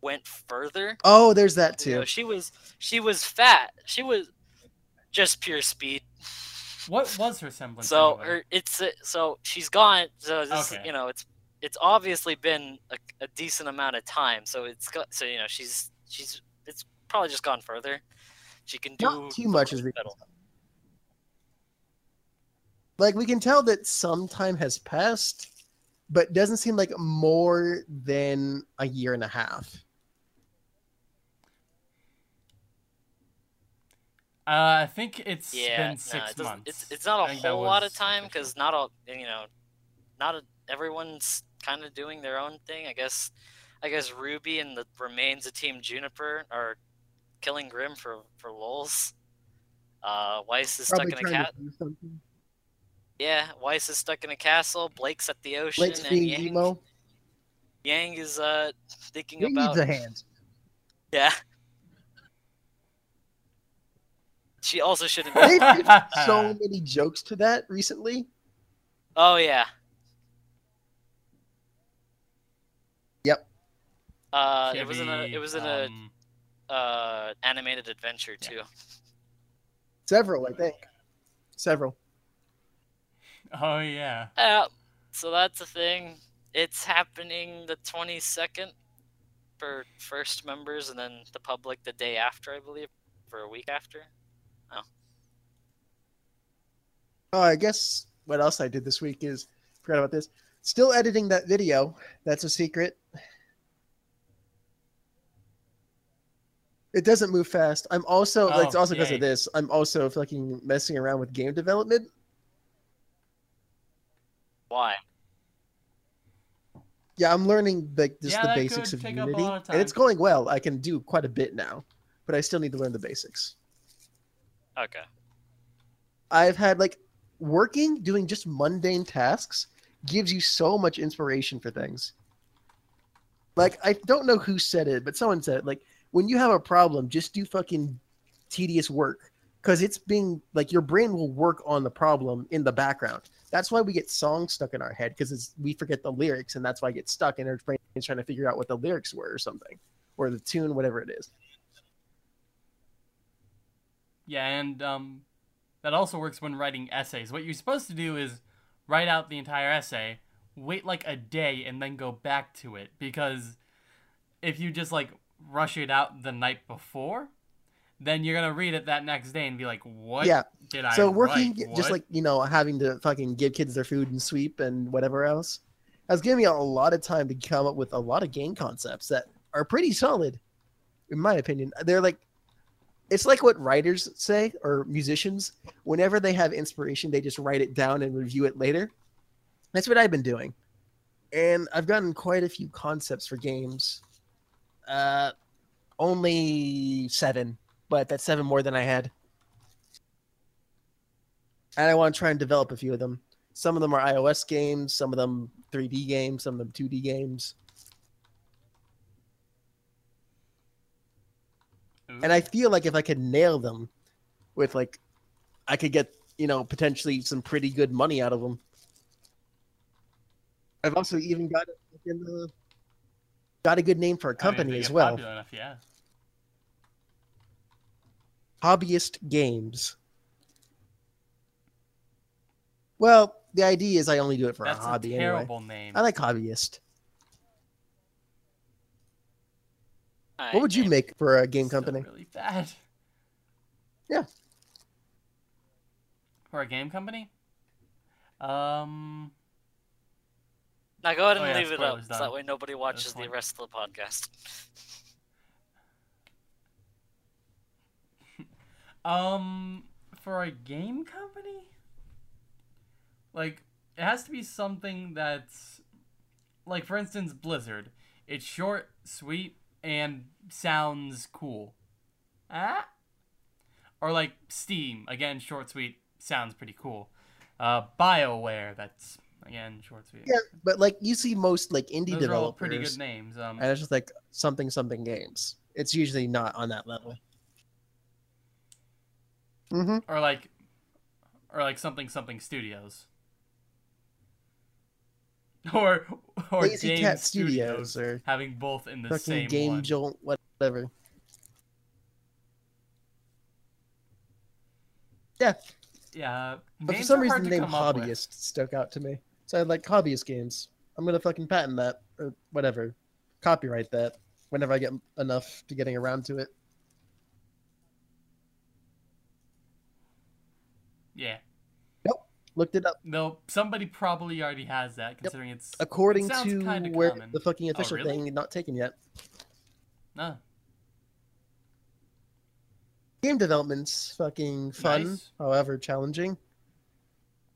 went further. Oh, there's that You know, too. she was she was fat. She was just pure speed. What was her semblance? So anyway? her it's uh, so she's gone. So this, Okay. you know it's it's obviously been a, a decent amount of time. So it's got so you know she's she's it's probably just gone further. She can do Not too much as we re- metal. Like we can tell that some time has passed, but doesn't seem like more than a year and a half. Uh, I think it's Yeah, been no, six it months. It's it's not a whole lot of time because not all you know, not a, everyone's kind of doing their own thing. I guess, I guess Ruby and the remains of Team Juniper are killing Grim for for lulz. Uh, Weiss is stuck in a cat. to do something. Yeah, Weiss is stuck in a castle. Blake's at the ocean, Blake's and being Yang, emo. Yang is uh thinking He about needs a hand. yeah. She also shouldn't be. They did so many jokes to that recently. Oh yeah. Yep. Uh, it was in a it was in um, a uh animated adventure too. Several, I think. Several. Oh yeah. Yeah. So that's a thing. It's happening the twenty second for first members, and then the public the day after, I believe, for a week after. Oh. Oh, I guess what else I did this week is forgot about this. Still editing that video. That's a secret. It doesn't move fast. I'm also Oh, it's also because of this. I'm also fucking messing around with game development. Why? Yeah, I'm learning like just Yeah, the basics of take up a Unity, of and it's going well. I can do quite a bit now, but I still need to learn the basics. Okay. I've had like working, doing just mundane tasks gives you so much inspiration for things. Like I don't know who said it, but someone said it. Like when you have a problem, just do fucking tedious work because it's being like your brain will work on the problem in the background. That's why we get songs stuck in our head because we forget the lyrics, and that's why I get stuck and our brain trying to figure out what the lyrics were or something, or the tune, whatever it is. Yeah, and um, that also works when writing essays. What you're supposed to do is write out the entire essay, wait like a day, and then go back to it. Because if you just like rush it out the night before, then you're gonna read it that next day and be like, "What Yeah. did I?" so working write? just What?" like you know having to fucking give kids their food and sweep and whatever else has given me a lot of time to come up with a lot of game concepts that are pretty solid in my opinion they're like it's like what writers say or musicians whenever they have inspiration they just write it down and review it later that's what i've been doing and i've gotten quite a few concepts for games uh only seven but that's seven more than i had and I want to try and develop a few of them. Some of them are iOS games, some of them 3D games, some of them 2D games. And I feel like if I could nail them with like I could get, you know, potentially some pretty good money out of them. I've also even got in uh, got a good name for a mean, if company as well. enough, yeah. Hobbyist Games. Well, the idea is I only do it for That's a hobby a anyway. name. I like hobbyist. Alright, What would you make for a game company? Really bad. Yeah. For a game company? Um. Now go ahead Oh, and yeah, leave it up, so that way nobody watches the rest of the podcast. Um, for a game company, like it has to be something that's, like for instance, Blizzard. It's short, sweet, and sounds cool. Ah. Or like Steam, again, short, sweet, sounds pretty cool. Uh, Bioware, that's again short, sweet. Yeah, but like you see most like indie Those developers, pretty good names. Um, and it's just like something something games. It's usually not on that level. Mm-hmm. or like, or like something something studios. Or or Lazy Game Cat Studios, Studios or having both in the same Game one. Jolt, whatever. Yeah, yeah, but for some reason the name come up with. hobbyist stuck out to me. So I like hobbyist games. I'm gonna fucking patent that or whatever, copyright that whenever I get enough to getting around to it. Yeah, Nope. Looked it up. though somebody probably already has that, considering it's According It to where common. the fucking oh, official really? thing, not taken yet. no Game development's fucking fun, Nice. however challenging.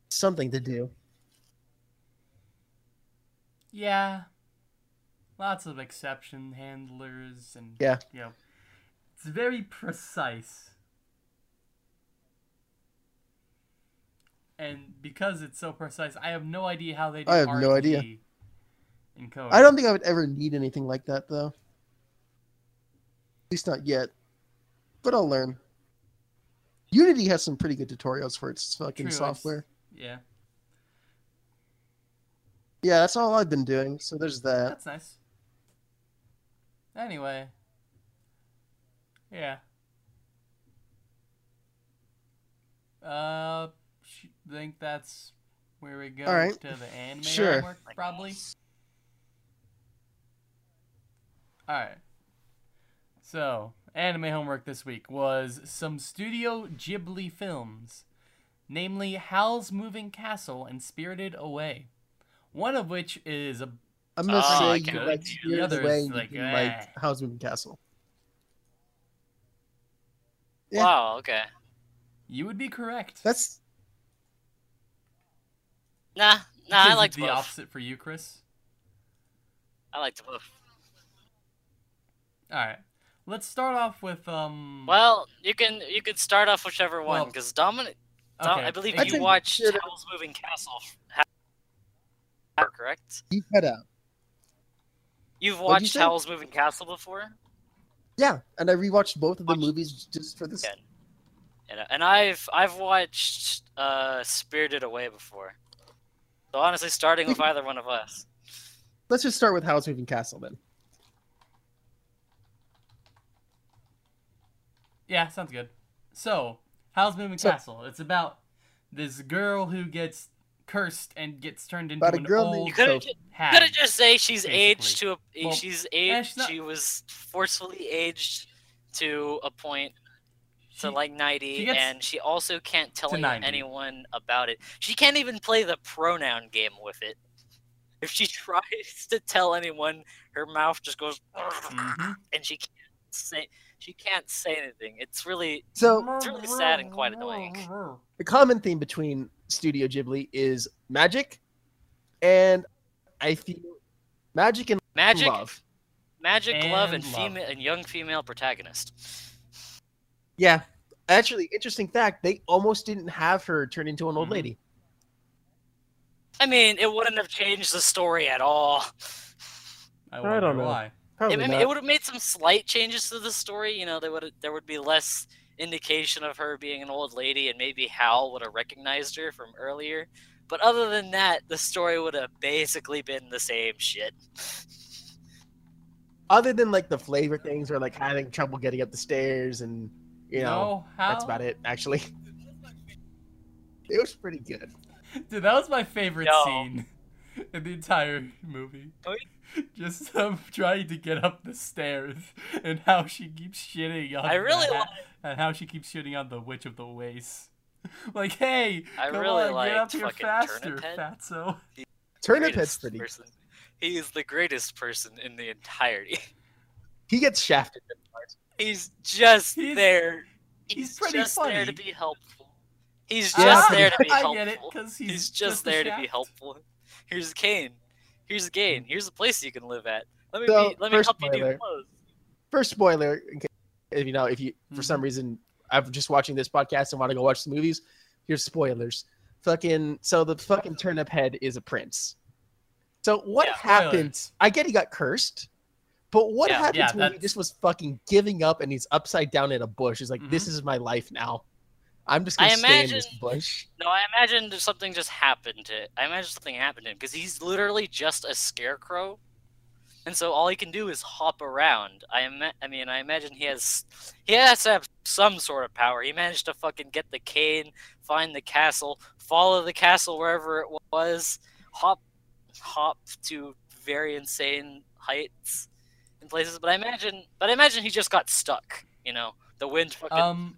Something to do. Yeah. Lots of exception handlers and Yeah. you know, it's very precise. And because it's so precise, I have no idea how they do I have no idea. In code. I don't think I would ever need anything like that though. At least not yet. But I'll learn. Unity has some pretty good tutorials for its fucking True, it's- software. Yeah, Yeah, that's all I've been doing. So there's that. that's nice. Anyway. Yeah. Uh, sh- think that's where we go All right. to the anime Sure. homework, probably. All right. So, anime homework this week was some Studio Ghibli films, namely Howl's Moving Castle and Spirited Away. One of which is a I'm gonna Oh, say I you get it. like The other is Away and you like, can like eh. Howl's Moving Castle. Yeah. Wow. Okay. you would be correct. That's Nah. Nah. I like it the both. opposite for you, Chris. I liked both. All right. Let's start off with um. Well, you can you could start off whichever one Well, because Dominic. Dom, okay. I believe I'd you say watched Spirited- Howl's Moving Castle. Correct. you cut out. You've What'd you watched say? Howl's Moving Castle before, Yeah, and I rewatched both of the Watch- movies just for this. Yeah. and and I've I've watched uh Spirited Away before. So honestly, starting with either one of us. Let's just start with Howl's Moving Castle then. Yeah, sounds good. So, Howl's Moving So- Castle. It's about this girl who gets cursed and gets turned into About a an girl old named You couldn't Sophie. couldn't just say she's basically. aged to a Well, she's eh, aged she's not- she was forcefully aged to a point She- to like 90 she and she also can't tell to any- 90. anyone about it she can't even play the pronoun game with it if she tries to tell anyone her mouth just goes Mhm. and she can't say she can't say anything it's really So It's really sad and quite annoying. the common theme between Studio Ghibli is magic, and I feel magic and magic love. magic love and And female and young female protagonist Yeah, actually, interesting fact. They almost didn't have her turn into an old Mhm. lady. i mean it wouldn't have changed the story at all I, I don't know. why. I mean, it would have made some slight changes to the story. You know, there would there would be less indication of her being an old lady, and maybe Howl would have recognized her from earlier. But other than that, the story would have basically been the same shit. Other than like the flavor things, or like having trouble getting up the stairs, and you know, no, how? that's about it. Actually, it was pretty good. Dude, that was my favorite Yo. scene in the entire movie. Just um, trying to get up the stairs and how she keeps shitting on I really the, like. and how she keeps shitting on the Witch of the Waste. Like, hey, I come really on, get up here fucking faster, Turnip fatso. Turnip Head's pretty. person. He is the greatest person in the entirety. He gets shafted. In parts. He's just He's- there. he's pretty just there funny. to be helpful. He's just I- there to be helpful. I helpful. get it, because he's, He's, just, a there to be helpful. Here's cane. Here's cane. Here's a place you can live at. Let me So, be, let me first help you do spoiler. clothes. First spoiler, in case- if you know, if you for some reason I'm just watching this podcast and want to go watch the movies, here's spoilers. Fucking so the fucking turnip head is a prince. So what Yeah, happened? I get he got cursed, but what Yeah, happens yeah, when he just was fucking giving up and he's upside down in a bush? He's like, this Mhm. is my life now. I'm just I gonna stay in this imagine- bush. No, I imagine something just happened to. I imagine something happened to him because he's literally just a scarecrow, and so all he can do is hop around. I ima- I mean, I imagine he has he has to have some sort of power. He managed to fucking get the cane, find the castle, follow the castle wherever it was, hop hop to very insane heights in places. But I imagine, but I imagine he just got stuck. You know, the wind fucking. Um.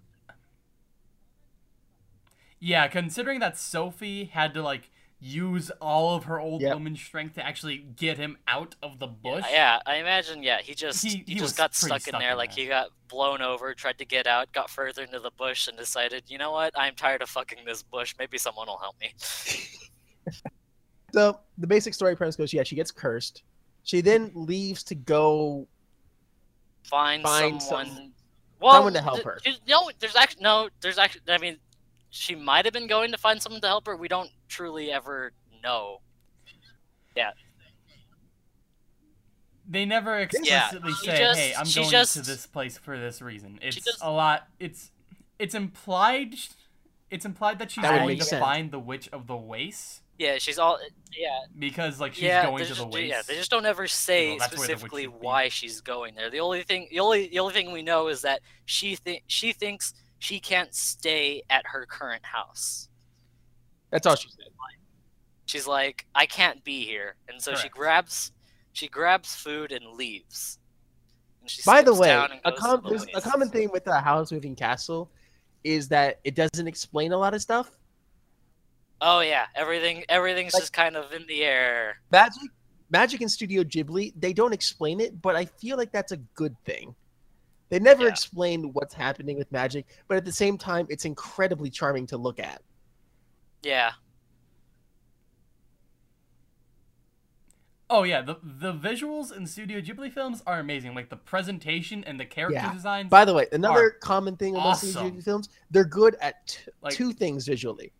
Yeah, considering that Sophie had to like use all of her old Yep. woman strength to actually get him out of the bush. Yeah, I imagine. Yeah, he just He- he, he just got stuck, stuck in there. in like there. he got blown over, tried to get out, got further into the bush, and decided, you know what? I'm tired of fucking this bush. Maybe someone will help me. So the basic story premise goes: yeah, she gets cursed. She then leaves to go. Find, Find someone. some- well, someone to help her. you- No, there's actually no. There's actually. I mean, she might have been going to find someone to help her. We don't truly ever know. Yeah. They never explicitly she say, just- "Hey, I'm going just- to this place for this reason." It's just- a lot. It's it's implied. It's implied that she's That going to sense. find the witch of the waste Yeah, she's all. Yeah, because like she's yeah. going they to just, the waste. Yeah, they just don't ever say Well, that's where the witch specifically should be. why she's going there. The only thing, the only, the only thing we know is that she think she thinks she can't stay at her current house. That's all she said. She's like, I can't be here, and so she grabs, she grabs food and leaves. And she By the way, a, com- the a common thing with the house moving castle is that it doesn't explain a lot of stuff. Oh yeah, everything, everything's Like- just kind of in the air. Magic, Magic and Studio Ghibli, they don't explain it, but I feel like that's a good thing. They never Yeah. explain what's happening with magic, but at the same time, it's incredibly charming to look at. Yeah, Oh yeah, the the visuals in Studio Ghibli films are amazing. Like the presentation and the character Yeah. designs. By the way, another common thing with most of awesome. these Ghibli films, they're good at Like- two things visually.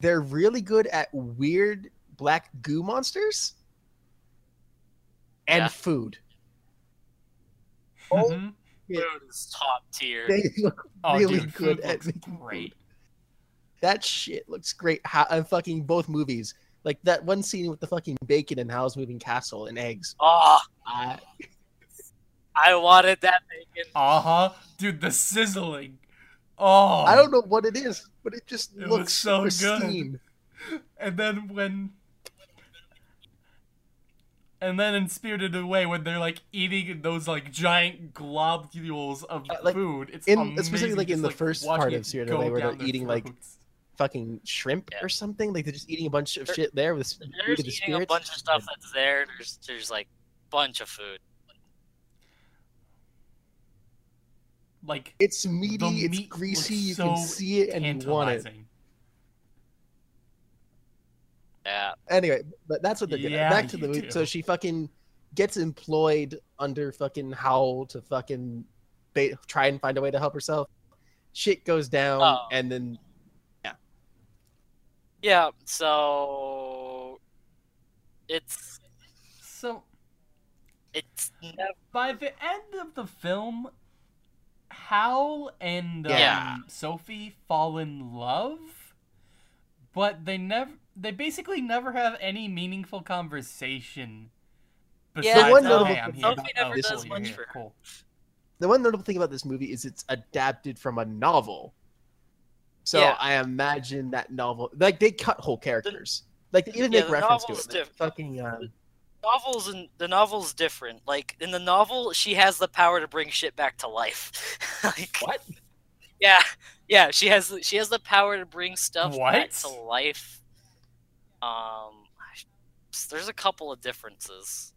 They're really good at weird black goo monsters and Yeah. food. Mhm. Yeah. Food is top tier. They look Oh, really dude, good at looks making great. food. That shit looks great. How and fucking both movies, like that one scene with the fucking bacon and Howl's Moving Castle and eggs. Oh, I, I wanted that bacon. Uh huh, dude, the sizzling. Oh, I don't know what it is, but it just It looks so good. And then when. And then in Spirited Away, when they're like eating those like giant globules of Uh, like, food, it's in- amazing. especially, like, in just, the first watching part it of Spirited go Away, where they're down their eating, like. Fucking shrimp Yeah. or something. Like they're just eating a bunch of They're- shit there with They're just the eating a bunch of stuff that's there. There's there's like bunch of food. like It's meaty, it's meat greasy. looks You can see it and you want it. Yeah. Anyway, but that's what they're getting. Yeah, Back to the movie. do. So she fucking gets employed under fucking Howl to fucking ba- try and find a way to help herself. Shit goes down, Oh. and then Yeah. Yeah. So it's So it's never, by the end of the film, Howl and um, Yeah. Sophie fall in love, but they never. They basically never have any meaningful conversation. Yeah, Besides, one oh, hey, I'm here. Sophie never cool, does much for her. Cool. the one notable thing about this movie is it's adapted from a novel. So Yeah. I imagine that novel, like they cut whole characters, like they even Yeah, make the reference to novel's it. diff- Fucking uh, novels and the novel's different. Like in the novel, she has the power to bring shit back to life. like, what? Yeah, yeah. She has she has the power to bring stuff back to life. Um, there's a couple of differences.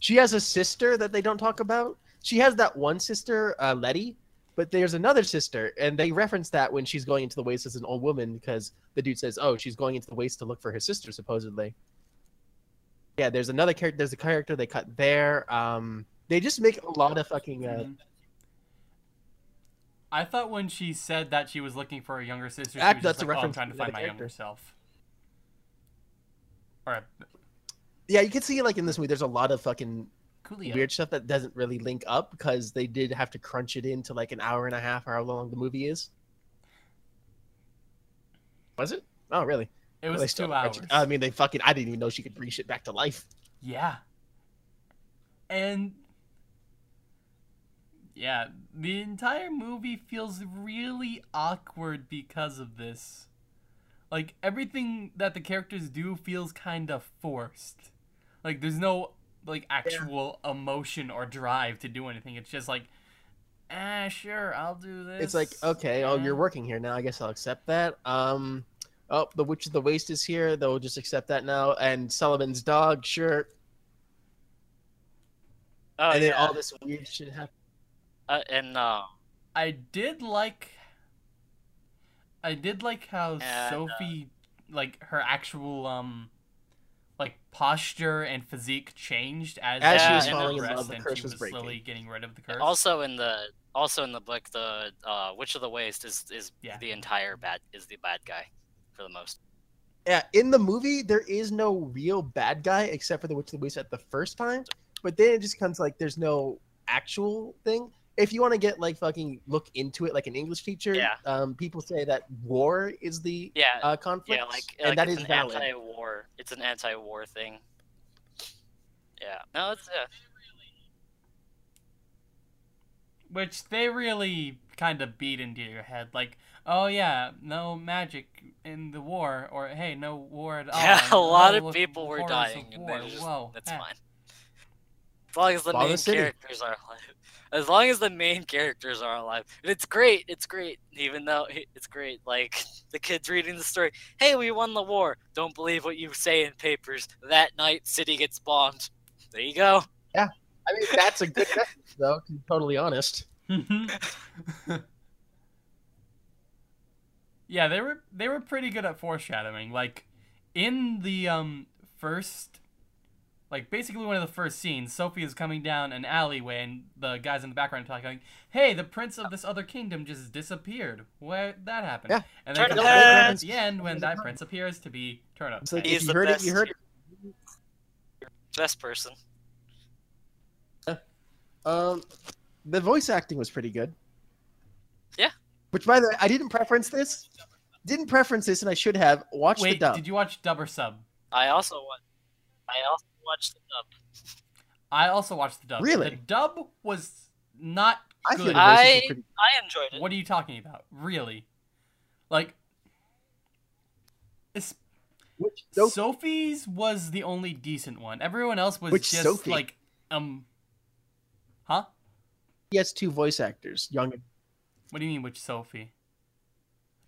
She has a sister that they don't talk about. She has that one sister, uh, Letty, but there's another sister, and they reference that when she's going into the waste as an old woman because the dude says, "Oh, she's going into the waste to look for her sister," supposedly. Yeah, there's another character. There's a character they cut there. Um, they just make a lot of fucking. Uh, Mhm. I thought when she said that she was looking for a younger sister, she Act- was that's just a like, oh, I'm reference trying to to find my other younger character. Self. Or yeah, you can see like in this movie, there's a lot of fucking Coolio. weird stuff that doesn't really link up because they did have to crunch it into like an hour and a half, or how long the movie is. Was it? Oh, really? It was still two hours. it. I mean, they fucking. I didn't even know she could bring shit back to life. Yeah. And yeah, the entire movie feels really awkward because of this. Like everything that the characters do feels kind of forced. Like there's no like actual emotion or drive to do anything. It's just like ah sure, I'll do this. It's like, okay, oh, you're working here now. I guess I'll accept that. Um, oh, the Witch of the Waste is here. They'll just accept that now. And Suliman's dog, sure. Oh, and then yeah. all this weird shit happens. uh, and uh, I did like I did like how And, uh, Sophie like her actual um like posture and physique changed as, As she was game falling in love, the and curse was was breaking. slowly getting rid of the curse. Also in the also in the book, the uh, Witch of the Waste is is Yeah. the entire bad is the bad guy for the most. Yeah, in the movie, there is no real bad guy except for the Witch of the Waste at the first time. But then it just comes like there's no actual thing. If you want to get like fucking look into it like an English teacher, Yeah. um, people say that war is the Yeah, uh, conflict, yeah, like, and like that it's is an valid. anti-war. It's an anti-war thing. Yeah, no, it's yeah. which they really kind of beat into your head like oh yeah no magic in the war or hey no war at all Yeah, a lot Oh, of people were dying, of and war. just Whoa, that's eh. fine. As long as the Follow main city. characters are alive. As long as the main characters are alive, and it's great. It's great, even though it's great. Like the kids reading the story. Hey, we won the war. Don't believe what you say in papers. That night, city gets bombed. There you go. Yeah, I mean, that's a good message, though. To be totally honest. yeah, they were they were pretty good at foreshadowing. Like in the um first like basically one of the first scenes, Sophie is coming down an alleyway and the guys in the background are talking, "Hey, the prince of this other kingdom just disappeared. Where that happened?" Yeah. And then Turnip comes right head. at the end when that prince appears to be Turnip. It's like He's you the heard best. it, you heard it. Best person. Um, the voice acting was pretty good. Yeah. Which, by the way, I didn't preference this. Didn't preference this, and I should have watched the Wait, dub. did you watch dub or sub? I also want. I also watched the dub. I also watched the dub. Really? The dub was not I good. I- pretty. I enjoyed it. What are you talking about? Really? Like, it's, Which, so, Sophie's was the only decent one. Everyone else was Which just Sophie? like, um, huh? he has two voice actors, young. What do you mean, which Sophie?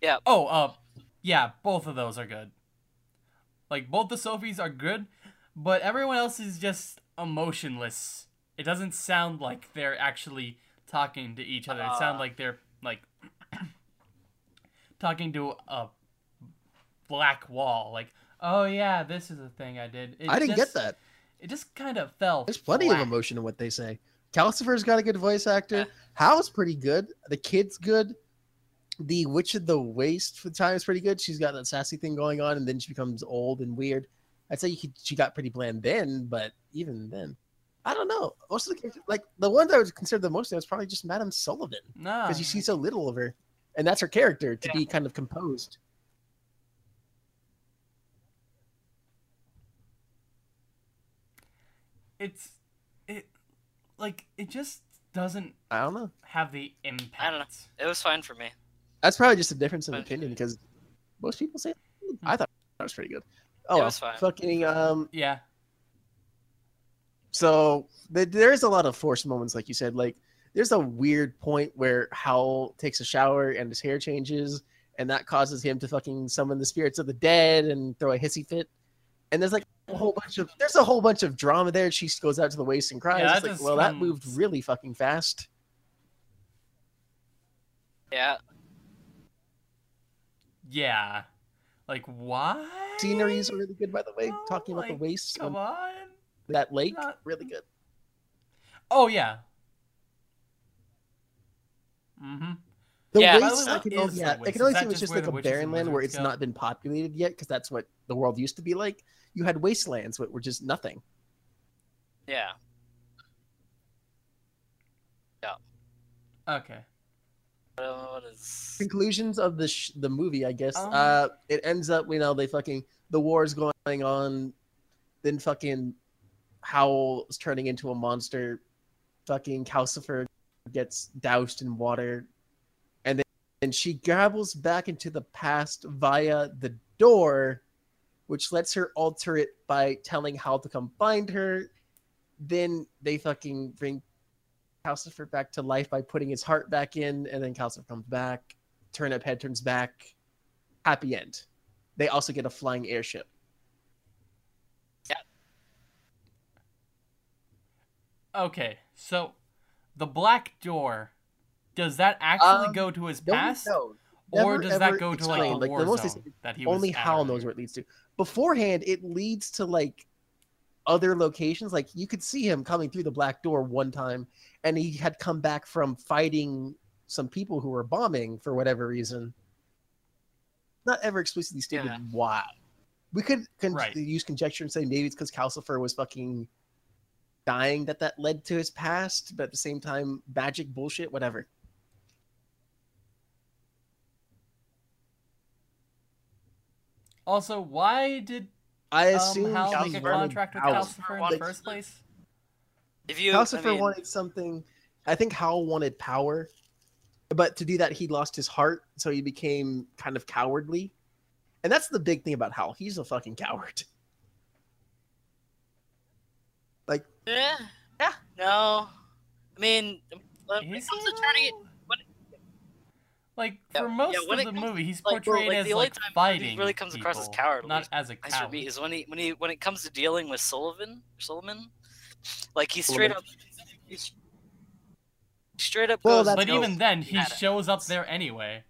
Yeah. Oh, uh, yeah, both of those are good. Like, both the Sophies are good, but everyone else is just emotionless. It doesn't sound like they're actually talking to each other. It sounds Uh. like they're, like, talking to a black wall. Like, oh, yeah, this is a thing I did. It I didn't just- get that. It just kind of fell. There's plenty of emotion in what they say. Calcifer's got a good voice actor. Yeah. Howl's pretty good. The kid's good. The Witch of the Waste for the time is pretty good. She's got that sassy thing going on, and then she becomes old and weird. I'd say you could, she got pretty bland then, but even then, I don't know. Most of the like the one that I would consider the most, was probably just Madame Suliman No. because you see so little of her, and that's her character to Yeah. be kind of composed. It's, it, like, it just doesn't I don't know. have the impact. I don't know. It was fine for me. That's probably just a difference of opinion because most people say Hmm. I thought that was pretty good. Oh, It was fine. fucking um. Yeah. So the, there is a lot of forced moments, like you said. Like there's a weird point where Howl takes a shower and his hair changes, and that causes him to fucking summon the spirits of the dead and throw a hissy fit. And there's like a whole bunch of there's a whole bunch of drama there. She goes out to the waste and cries. Yeah, It's like, well, that moved really fucking fast. Yeah. Yeah. Like, why? Sceneries are really good, by the way. Oh, Talking about the waste, Come on on. that lake, Not- really good. Oh, yeah. Mm-hmm. The Yeah. wastes, By the way, I can only, yeah, the I can only Is see that it's just just like a barren land where it's go? not been populated yet, because that's what the world used to be like. You had wastelands that were just nothing. Yeah. Yeah. Okay. What is? Conclusions of the sh- the movie, I guess. Um, uh, it ends up, you know, they fucking the war's going on, then fucking Howl's turning into a monster. Fucking Calcifer gets doused in water, and then and she gabbles back into the past via the door, which lets her alter it by telling Howl to come find her. Then they fucking bring Calcifer back to life by putting his heart back in, and then Calcifer comes back. Turnip Head turns back. Happy end. They also get a flying airship. Okay. So, the black door, does that actually Um, go to his past? know. or does that go to like Like, war the most zone that he was only Howl knows where it leads to. Beforehand, it leads to like other locations. Like you could see him coming through the black door one time, and he had come back from fighting some people who were bombing for whatever reason. Not ever explicitly stated Yeah. why. We could Right. use conjecture and say maybe it's because Calcifer was fucking dying that that led to his past, but at the same time, magic bullshit, whatever. Also, why did I um, assume Howl he make a contract with Howl. Calcifer in Like- the first place? If you, Calcifer I mean, wanted something. I think Howl wanted power, but to do that, he lost his heart, so he became kind of cowardly. And that's the big thing about Howl. He's a fucking coward. Like yeah, yeah, no. I mean, when it Is comes to turning it, though? when- Like Yeah, for most yeah, of the comes- movie, he's like, well, portrayed like, as the only like time he really comes across as people, cowardly, not as a as for coward. me, is when he when he when it comes to dealing with Suliman, Suliman, like he's straight Suliman. up, he's straight up Well, goes. But no, even then, he shows up there anyway.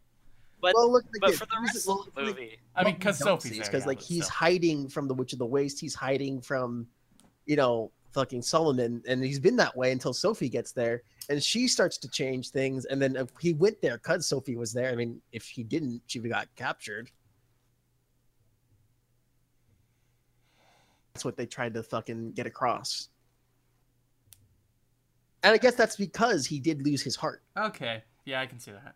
but well, look, but again, for the here's- rest well, of the movie, I mean, because don't Sophie's see there. is because like but he's still. hiding from the Witch of the Waste. He's hiding from, you know, fucking Suliman, and he's been that way until Sophie gets there, and she starts to change things. And then if he went there because Sophie was there. I mean, if he didn't, she would got captured. That's what they tried to fucking get across. And I guess that's because he did lose his heart Okay, yeah, I can see that.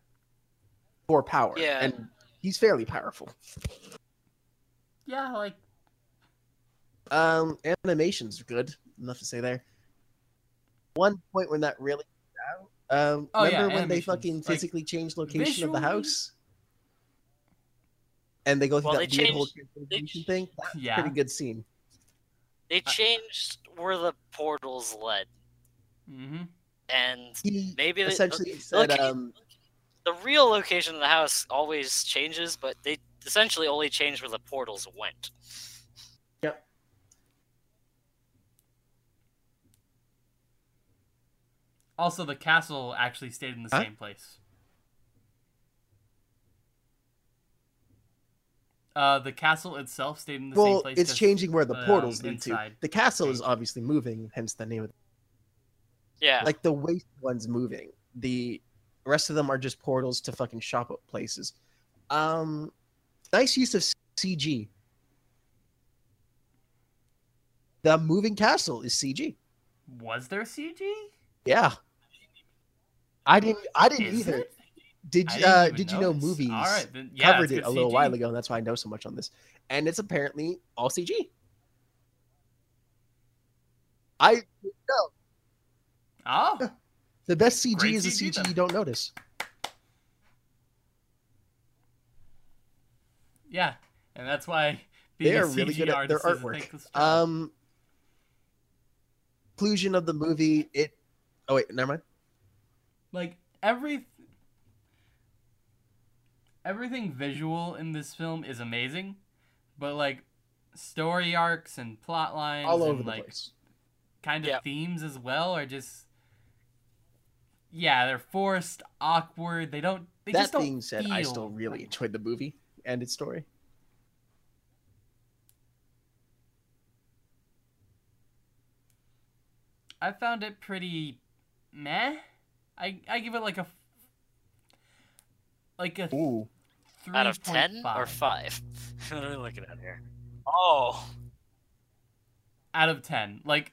for power. Yeah. And he's fairly powerful. Yeah, like Um, animations are good. Enough to say there. One point when that really out. Um, Oh, yeah, remember when they animations. fucking Like, physically changed location of the house? And they go through Well, that they weird whole transformation thing. That's a yeah. pretty good scene. they changed where the portals led, hmm and He maybe they, essentially said, look- um, the real location of the house always changes, but they essentially only changed where the portals went. Yep. Also, the castle actually stayed in the Huh? same place. Uh, the castle itself stayed in the same place. well, place. it's changing where the the, portals um, lead to. The castle is obviously moving, hence the name of it. Yeah, Like the waste one's moving. The rest of them are just portals to fucking shop up places. Um, nice use of CG. The moving castle is CG. Was there CG? Yeah. I didn't. I didn't Is either. it? Did Uh, did you know movies right, then, yeah, covered it a little CG. while ago, and that's why I know so much on this. And it's apparently all CG. I Oh, the best CG Great is the CG CG you don't notice. yeah, and that's why being They a are really CG good at their artwork. Um, conclusion of the movie. It. Oh wait, never mind. Like every everything visual in this film is amazing, but like story arcs and plot lines All and over the like place. kind of Yeah. themes as well are just yeah, they're forced, awkward. They don't. They That just don't being said, I still really right. enjoyed the movie and its story. I found it pretty meh. I I give it like a like a Ooh, three out of ten or five. what are we looking at here? Oh, out of 10. Like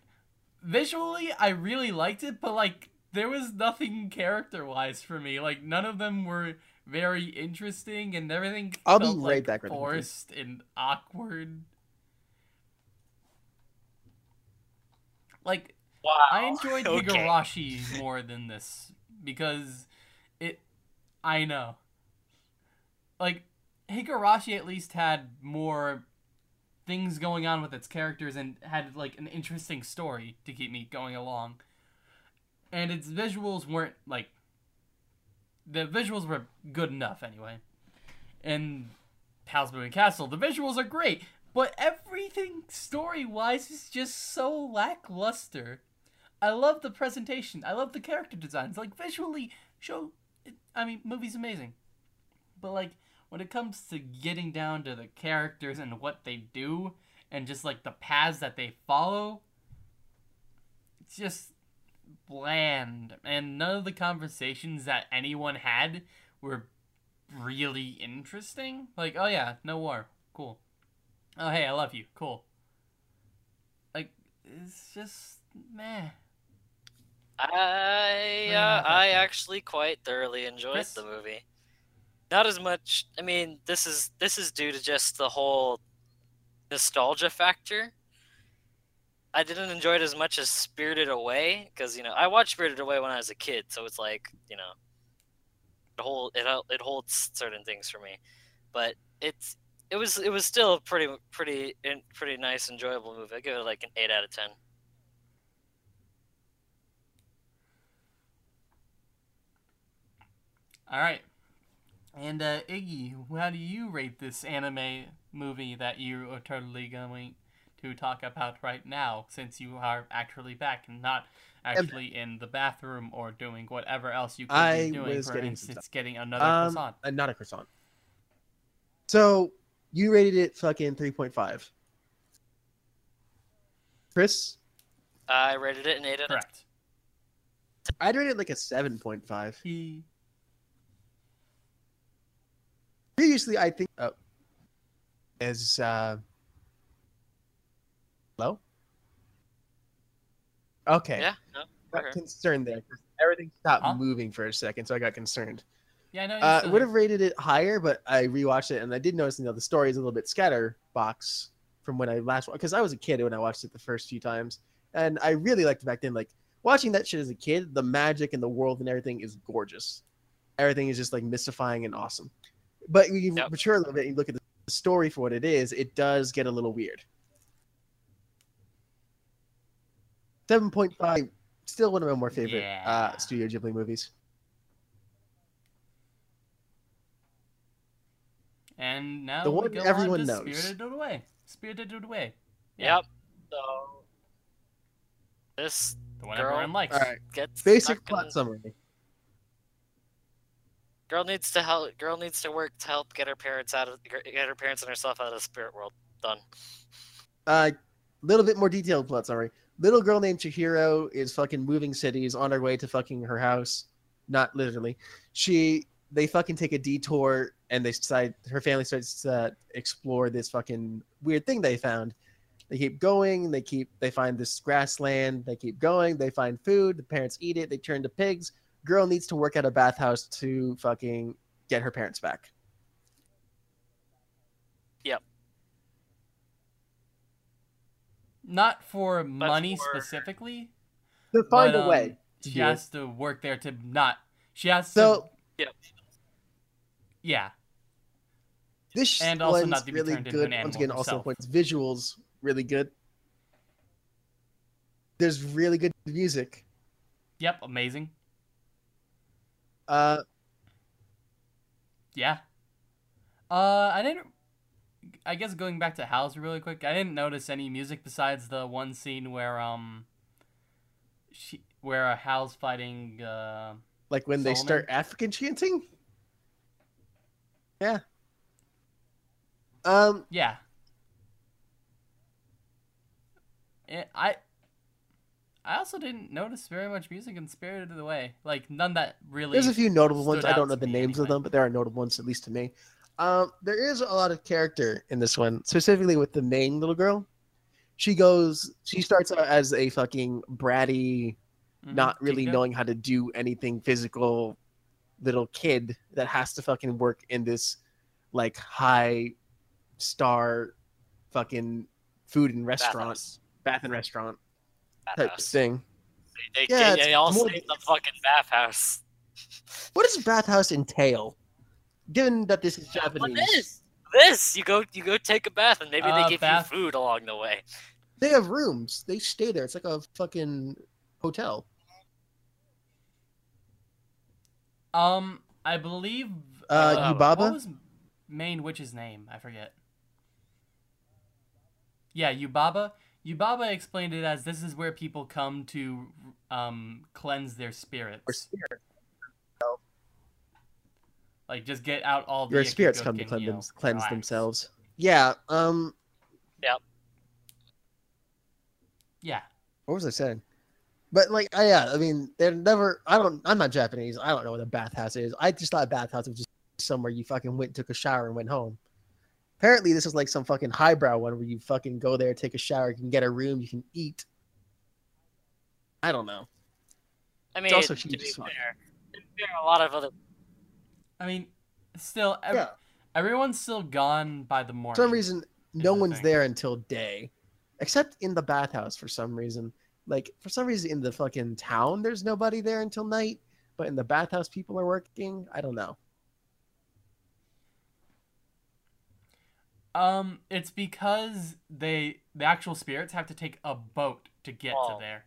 visually I really liked it, but like there was nothing character-wise for me. Like none of them were very interesting and everything I'll be felt, right like, back with you. forced and awkward. Like wow! I enjoyed okay. Higurashi more than this because it I know. Like Higurashi at least had more things going on with its characters and had like an interesting story to keep me going along. And its visuals weren't like the visuals were good enough anyway. And Howl's Moving Castle, the visuals are great, but everything story wise is just so lackluster. I love the presentation. I love the character designs. Like visually, show. I mean, movie's amazing, but like when it comes to getting down to the characters and what they do and just like the paths that they follow, it's just bland. And none of the conversations that anyone had were really interesting. Like, oh yeah, no war, cool. Oh hey, I love you, cool. Like, it's just meh. I uh, I actually quite thoroughly enjoyed Chris? the movie. Not as much. I mean, this is this is due to just the whole nostalgia factor. I didn't enjoy it as much as Spirited Away because you know I watched Spirited Away when I was a kid, so it's like you know, it hold it it holds certain things for me, but it's it was it was still a pretty pretty pretty nice enjoyable movie. I give it like an eight out of ten. All right. And uh, Iggy, how do you rate this anime movie that you are totally going to talk about right now, since you are actually back and not actually in the bathroom or doing whatever else you could I be doing? was For getting some instance, getting another Um, croissant. uh, not a croissant. So you rated it fucking three point five. Chris, I rated it an eight out Correct. I'd rate it like a seven point five. He. Previously, I think oh, as uh, hello. Okay, Yeah, no, got okay. concerned there. 'cause Everything stopped Huh? moving for a second, so I got concerned. Yeah, no. Uh, would have rated it higher, but I rewatched it and I did notice, you know, the story is a little bit scatterbox from when I last watched because I was a kid when I watched it the first few times, and I really liked it back then. Like watching that shit as a kid, the magic and the world and everything is gorgeous. Everything is just like mystifying and awesome. But when you Yep. mature a little bit, and you look at the story for what it is, it does get a little weird. Seven point five, still one of my more favorite uh, Studio Ghibli movies. And now The we one go everyone on to knows. Spirited Away. Spirited Away. Yeah. Yep. So this The one Girl. everyone likes. All right. gets Basic plot in- summary. Girl needs to help. Girl needs to work to help get her parents out of get her parents and herself out of the spirit world. Done. Uh, little bit more detailed plot summary. Little girl named Chihiro is fucking moving cities on her way to fucking her house. Not literally. She they fucking take a detour and they decide her family starts to explore this fucking weird thing they found. They keep going. They keep they find this grassland. They keep going. They find food. The parents eat it. They turn to pigs. Girl needs to work at a bathhouse to fucking get her parents back. Yep. Not for money for- specifically. To find but, a way. um, to She do it. has to work there to not. She has So to. Yeah. This And also one's not to be really turned into good. an Once animal again, also herself. points visuals really good. There's really good music. Yep. Amazing. Uh, Yeah. Uh, I didn't. I guess going back to Howl's really quick, I didn't notice any music besides the one scene where um. She where uh, Howl's fighting uh. like when they start African chanting. Yeah. Um, Yeah. It, I. I also didn't notice very much music in the Spirited Away. Like none that really. there's a few notable ones. I don't know the me names of them, but there are notable ones at least to me. Um, there is a lot of character in this one, specifically with the main little girl. She goes. She starts out as a fucking bratty, Mhm, not really Chica. knowing how to do anything physical little kid that has to fucking work in this like high star fucking food and restaurant Bathhouse. bath and restaurant type Bathhouse. thing They, Yeah, they, it's they all more- say the fucking bathhouse. what does bathhouse entail given that this is japanese this? This you go you go take a bath and maybe Uh, they give bath- you food along the way. they have rooms they stay there it's like a fucking hotel Um, I believe. Uh, What Yubaba? was main witch's name? I forget. Yeah, Yubaba. Yubaba explained it as this is where people come to um cleanse their spirits. or spirit Like just get out all the Your spirits come to cleanse, you them, cleanse themselves. Yeah. Um. Yeah. What was I saying? But like, I, yeah, I mean, they're never. I don't. I'm not Japanese. I don't know what a bathhouse is. I just thought a bathhouse was just somewhere you fucking went, took a shower, and went home. Apparently, this is like some fucking highbrow one where you fucking go there, take a shower, you can get a room, you can eat. I don't know. I mean, also to huge be fair, there are a lot of other. I mean, still, ev- Yeah. everyone's still gone by the morning. For some reason, no the one's thing. there until day, except in the bathhouse for some reason. Like for some reason, in the fucking town, there's nobody there until night. But in the bathhouse, people are working. I don't know. Um, it's because they the actual spirits have to take a boat to get Oh. to there,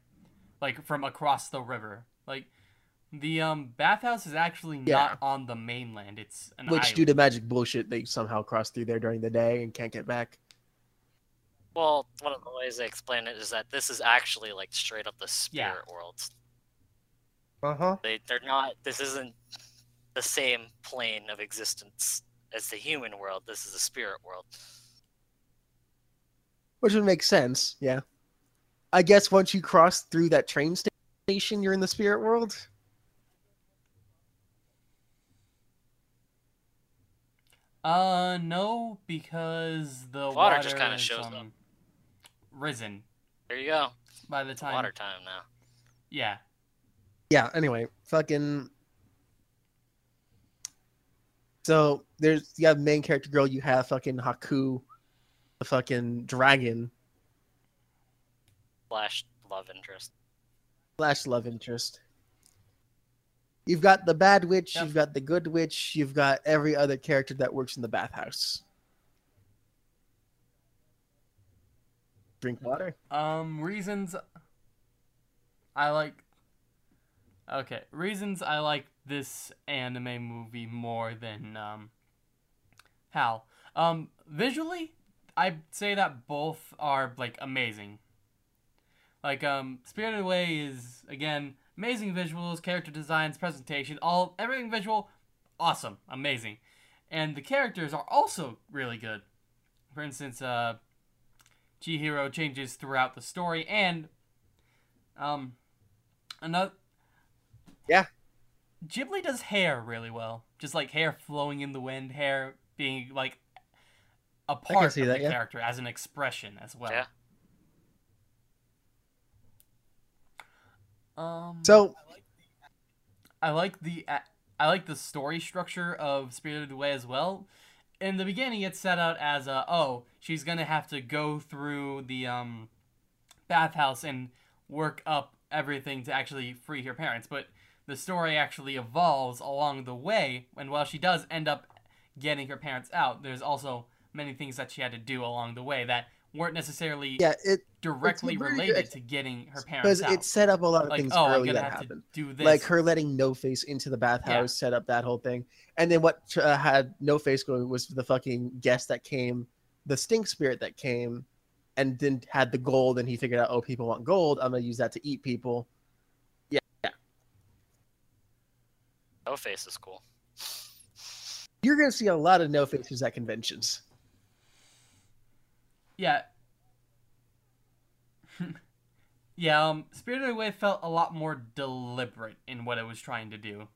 like from across the river. Like the um bathhouse is actually Yeah. not on the mainland. It's an Which, island. due to magic bullshit, they somehow cross through there during the day and can't get back. Well, one of the ways they explain it is that this is actually like straight up the Yeah. spirit world. Uh huh. They they're not. This isn't the same plane of existence as the human world. This is the spirit world. Which would make sense. Yeah. I guess once you cross through that train station, you're in the spirit world. Uh, no, because the Water water, just kinda shows um, up. risen There you go. by the time. water time now. Yeah. Yeah. Anyway, fucking. So there's you have main character girl. You have fucking Haku, the fucking dragon Flash love interest. slash love interest. You've got the bad witch. Yep. You've got the good witch. You've got every other character that works in the bathhouse. Drink water. Um, reasons I like. Okay, reasons I like this anime movie more than um. Howl. Um, visually, I'd say that both are like amazing. Like um, Spirited Away is again amazing visuals, character designs, presentation, all everything visual, awesome, amazing, and the characters are also really good. For instance, uh, Chihiro changes throughout the story, and um, another. Yeah. Ghibli does hair really well, just like hair flowing in the wind, hair being like a part of that, the yeah. character as an expression as well. Yeah. Um. So I like the I like the story structure of Spirited Away as well. In the beginning, it's set out as a oh she's gonna have to go through the um bathhouse and work up everything to actually free her parents, but the story actually evolves along the way. And while she does end up getting her parents out, there's also many things that she had to do along the way that weren't necessarily yeah, it directly related it's- to getting her because parents out. Because it set up a lot of like things oh, early gonna that have happened. to do this. Like her letting No Face into the bathhouse set up that whole thing, and then what uh, had No Face going was the fucking guest that came, the stink spirit that came, and then had the gold, and he figured out, oh, people want gold. I'm gonna use that to eat people. No face is cool. You're gonna see a lot of No Faces at conventions. Yeah. yeah, um, Spirited Away felt a lot more deliberate in what it was trying to do.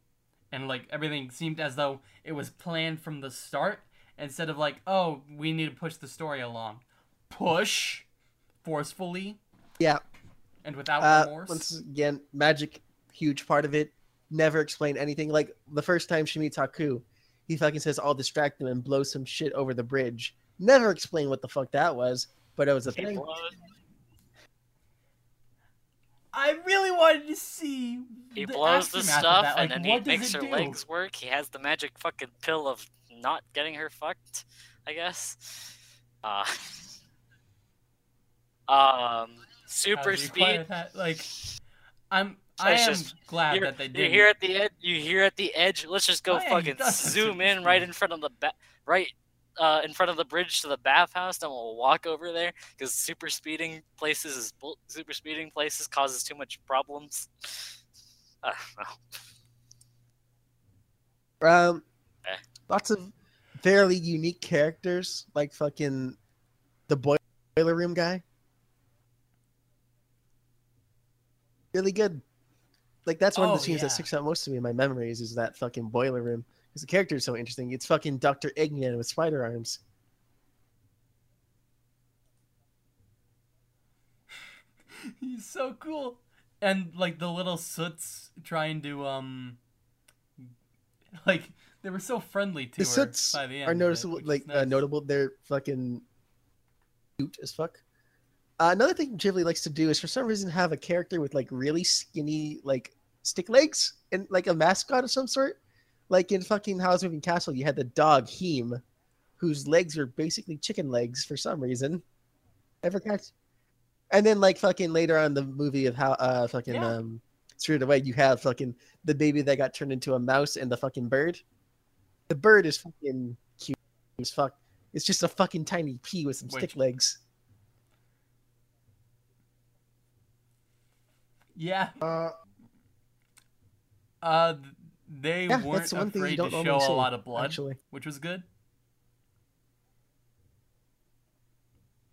And, like, everything seemed as though it was planned from the start instead of, like, oh, we need to push the story along. Push forcefully Yeah. and without Uh, remorse. once again, magic, huge part of it. Never explain anything. Like the first time she meets Haku, he fucking says, "I'll distract him" and blow some shit over the bridge. Never explain what the fuck that was, but it was a He thing. blows, I really wanted to see. he the blows the stuff, that. and Like, then he makes her do? legs work. He has the magic fucking pill of not getting her fucked. I guess. Uh, um, super How do you acquire speed. That? Like, I'm. So I am just- glad You're, that they did. you did. hear at the edge. You hear at the edge. Let's just go yeah, he fucking zoom in right in front of the ba- right uh, in front of the bridge to the bathhouse. Then we'll walk over there because super speeding places is super speeding places causes too much problems. I don't know. Um, Eh. Lots of fairly unique characters, like fucking the boiler room guy. Really good. Like that's one of Oh, the scenes yeah. that sticks out most to me in my memories is that fucking boiler room. Because the character is so interesting. It's fucking Dr. Eggman with spider arms. He's so cool. And like the little soots trying to um like they were so friendly to The her Soots by the end. are of it, noticeable, which is like uh, notable. They're fucking cute as fuck. Uh, another thing Ghibli likes to do is for some reason have a character with like really skinny like stick legs and like a mascot of some sort. Like in fucking Howl's Moving Castle, you had the dog Heen, whose legs were basically chicken legs for some reason. Ever catch? And then like fucking later on in the movie of how uh fucking Yeah. um Spirited Away, you have fucking the baby that got turned into a mouse and the fucking bird. The bird is fucking cute as fuck. It's just a fucking tiny pea with some Which- stick legs. Yeah. Uh, Uh they yeah, weren't that's the one afraid don't to show normally a lot of blood, actually. which was good.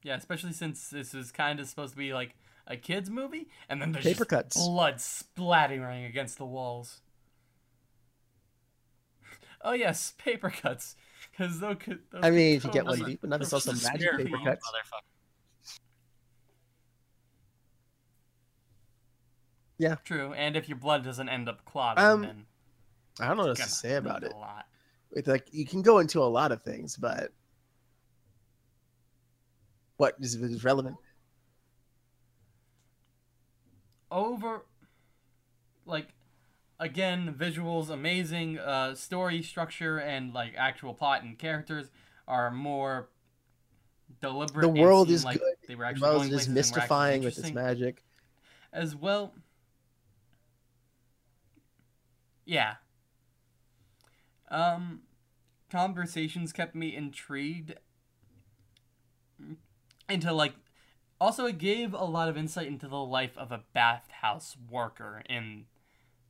Yeah, especially since this is kind of supposed to be like a kids movie, and then there's Paper cuts. blood splattering against the walls. Oh yes, paper cuts. Because those, could- those I mean, if you get one totally- deep enough, it's also Those are magic paper cuts. motherfucker. True, and if your blood doesn't end up clotting, Um, then I don't know what to say about it. A lot. It's like you can go into a lot of things, but what is, is relevant? over like again visuals amazing uh story structure and like actual plot and characters are more deliberate The world is like good, they were actually well going as just places and were actually mystifying with its magic. as well yeah. Um conversations kept me intrigued into like also it gave a lot of insight into the life of a bathhouse worker in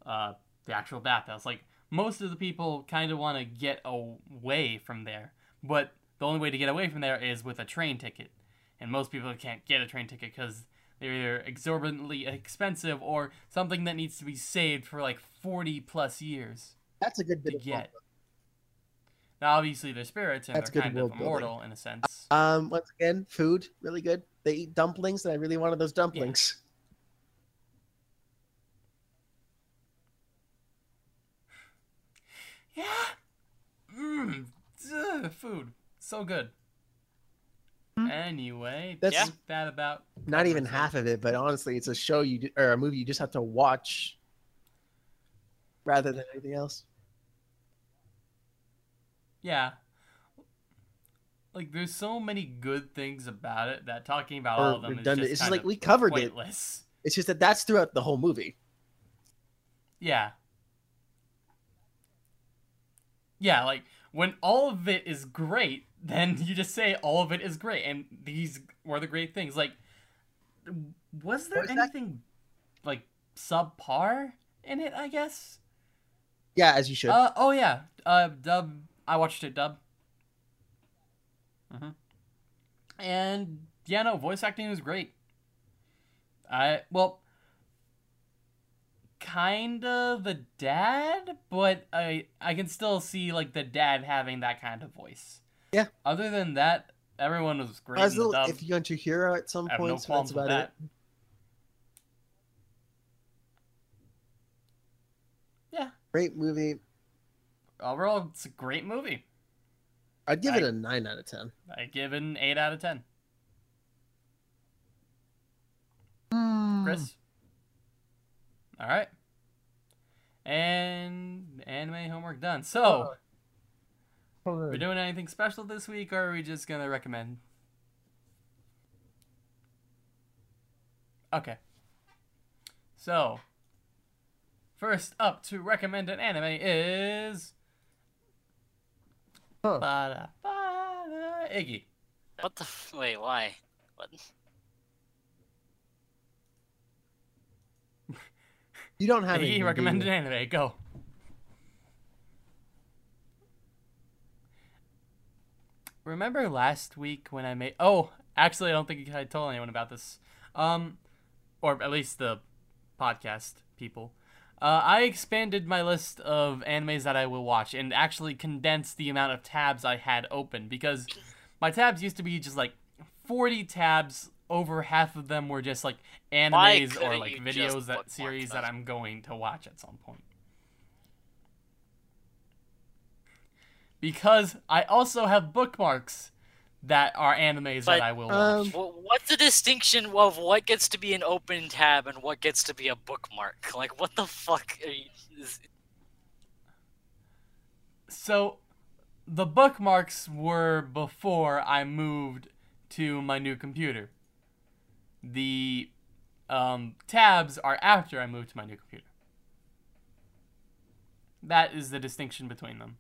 uh the actual bathhouse. Like most of the people kind of want to get away from there but the only way to get away from there is with a train ticket. And most people can't get a train ticket because they're either exorbitantly expensive or something that needs to be saved for like 40 plus years That's a good bit to of get. Now, obviously, they're spirits and That's they're kind of world building. immortal in a sense. Um, once again, food really good. They eat dumplings, and I really wanted those dumplings. Yeah. Mmm. Food. So good. Mm-hmm. Anyway, That's- that's that about. Not even half of it, but honestly, it's a show you or a movie you just have to watch rather than anything else. Yeah. Like, there's so many good things about it that talking about Or all of them is redundant. just It's just like we covered it. pointless. It's just that that's throughout the whole movie. Yeah. Yeah, like when all of it is great, then you just say all of it is great, and these were the great things. Like, was there What is that? anything like subpar in it? I guess. Yeah, as you should. Uh oh yeah, uh dub. I watched it dub. hmm And yeah, no, voice acting was great. I well, kind of the dad, but I I can still see like the dad having that kind of voice. Yeah. Other than that, everyone was great I was in a the little dub. iffy on Chihiro at some I have no points, but qualms that's with about that. it. Yeah. Great movie. Overall, it's a great movie. I'd give I- it a nine out of ten. I'd give it an eight out of ten. Hmm. Chris. All right. And anime homework done. So, we doing anything special this week, or are we just gonna recommend? Okay. So, first up to recommend an anime is. Huh. Ba-da-ba-da, Iggy. What the? F- wait, why? What? You don't have Iggy any. recommended anime. Go. Remember last week when I made? Oh, actually, I don't think I told anyone about this. Um, or at least the podcast people. Uh, I expanded my list of animes that I will watch and actually condensed the amount of tabs I had open because my tabs used to be just like 40 tabs. Over half of them were just like animes or like videos that series that? I'm going to watch at some point. Because I also have bookmarks that are animes But, that I will um, watch. Wh- What's the distinction of what gets to be an open tab and what gets to be a bookmark? Like, what the fuck? Are you, is, So, the bookmarks were before I moved to my new computer. The um, tabs are after I moved to my new computer. That is the distinction between them.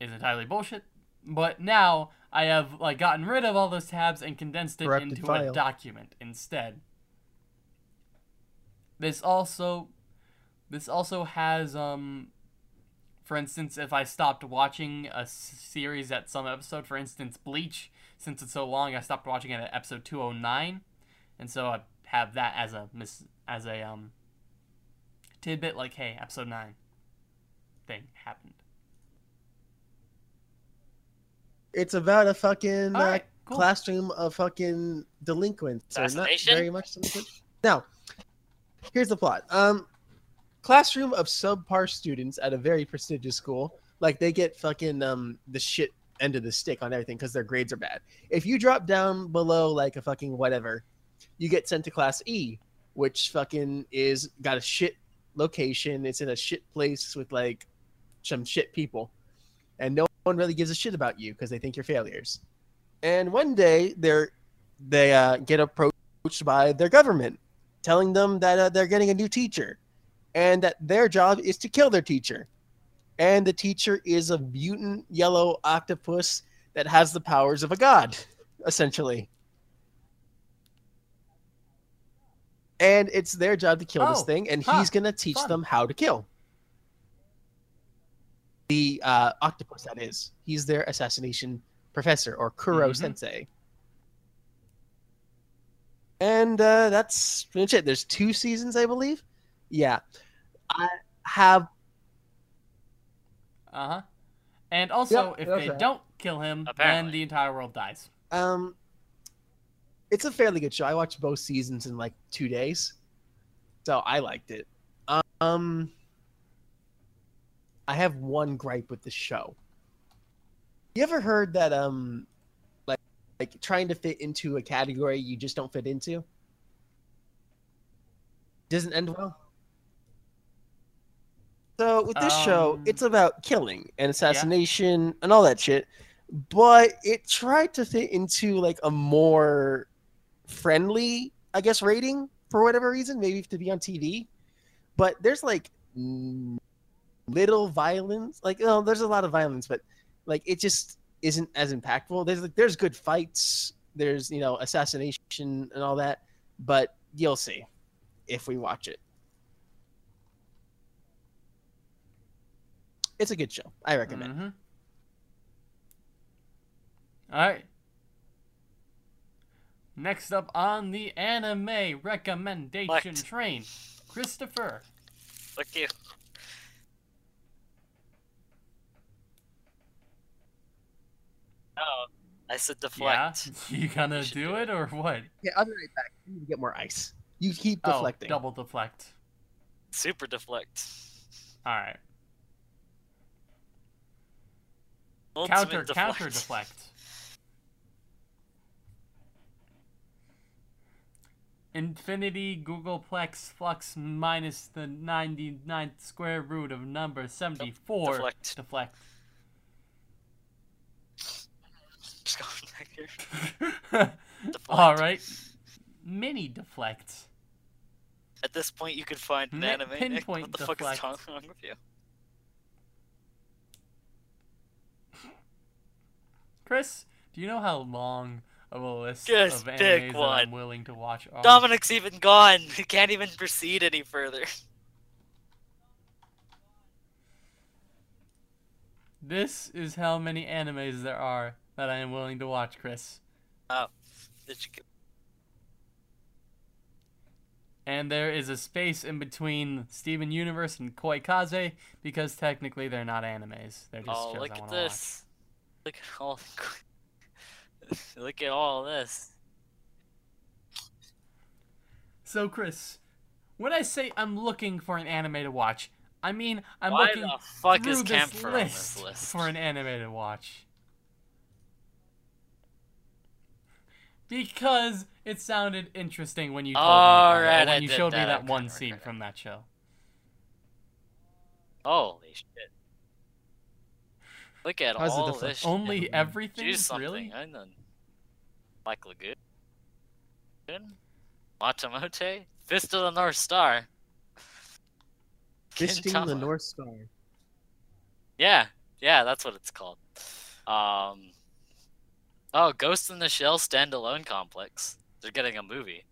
Is entirely bullshit, but now I have like gotten rid of all those tabs and condensed it into file. a document instead. This also this also has um for instance, if I stopped watching a series at some episode, for instance, Bleach, since it's so long, I stopped watching it at episode 209, and so I have that as a mis- as a um tidbit, like, hey, episode nine thing happened. It's about a fucking All uh, cool. classroom of fucking delinquents. Or not very much delinquent. Now, here's the plot. Um, classroom of subpar students at a very prestigious school. Like they get fucking um the shit end of the stick on everything because their grades are bad. If you drop down below like a fucking whatever, you get sent to class E, which fucking is got a shit location. It's in a shit place with like some shit people, and no one really gives a shit about you because they think you're failures. And one day they're they uh, get approached by their government, telling them that uh, they're getting a new teacher, and that their job is to kill their teacher. And the teacher is a mutant yellow octopus that has the powers of a god, essentially. And it's their job to kill this Oh, thing, and huh, he's gonna teach fun. them how to kill. The uh, octopus, that is. He's their assassination professor or Koro Mhm. Sensei. And uh, that's pretty it. There's two seasons, I believe. Yeah, I have. Uh huh. And also, Yep, if that's they right. don't kill him, then the entire world dies. Um, it's a fairly good show. I watched both seasons in like two days, so I liked it. Um, I have one gripe with the show. You ever heard that um, like like trying to fit into a category you just don't fit into doesn't end well? So with this show, Um, it's about killing and assassination and all that shit, but it tried to fit into like a more friendly, I guess, rating for whatever reason, maybe to be on TV. But there's like little violence, like oh, there's a lot of violence, but like it just isn't as impactful. There's like there's good fights, there's you know assassination and all that, but you'll see if we watch it. It's a good show. I recommend. Mhm. All right. Next up on the anime recommendation What? train, Christopher. Look you. Oh, I said Yeah, deflect. you gonna should do do it or what? Yeah, I'll be right back. You need to get more ice. You keep Oh, deflecting. double deflect. Super deflect. All right. Ultimate Counter deflect. counter deflect. Infinity Googolplex flux minus the 99th square root of number 74. deflect. Deflect. Just going back here. All right. Mini deflect. At this point, you could find an anime. Nick. What the fuck is wrong with you? Chris, do you know how long of a list Just of animes that. I'm willing to watch are? Dominic's even gone. He can't even proceed any further. This is how many animes there are that I am willing to watch, Chris. Oh, get- And there is a space in between Steven Universe and Koi Kaze because technically they're not animes. They're just Oh, shows look I at this. Look at all. look at all this. So, Chris, when I say I'm looking for an anime to watch, I mean I'm Why looking the fuck through is this list, this list? for an anime to watch. Because it sounded interesting when you told me about it, or I when you did showed me that. that Okay, one okay, scene from that show. Holy shit! Look at How's all different? this. shit. Only everything, Do something. really? I know. Black Lagoon. WataMote? Fist of the North Star. Fisting the North Star. Yeah, yeah, that's what it's called. Um. Oh, Ghost in the Shell standalone complex. They're getting a movie.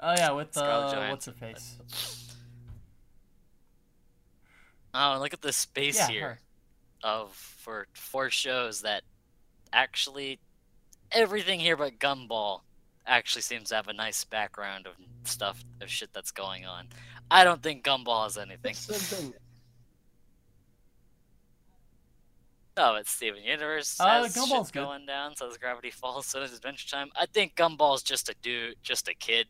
Oh yeah, with Scarlett uh, what's her face? Oh, and look at the space Yeah, here her. of for four shows that actually everything here but Gumball actually seems to have a nice background of stuff of shit that's going on. I don't think Gumball has anything. Something. Oh, it's Steven Universe. Uh, has Gumball's shit going down. So is Gravity Falls. So is Adventure Time. I think Gumball's just a dude, just a kid.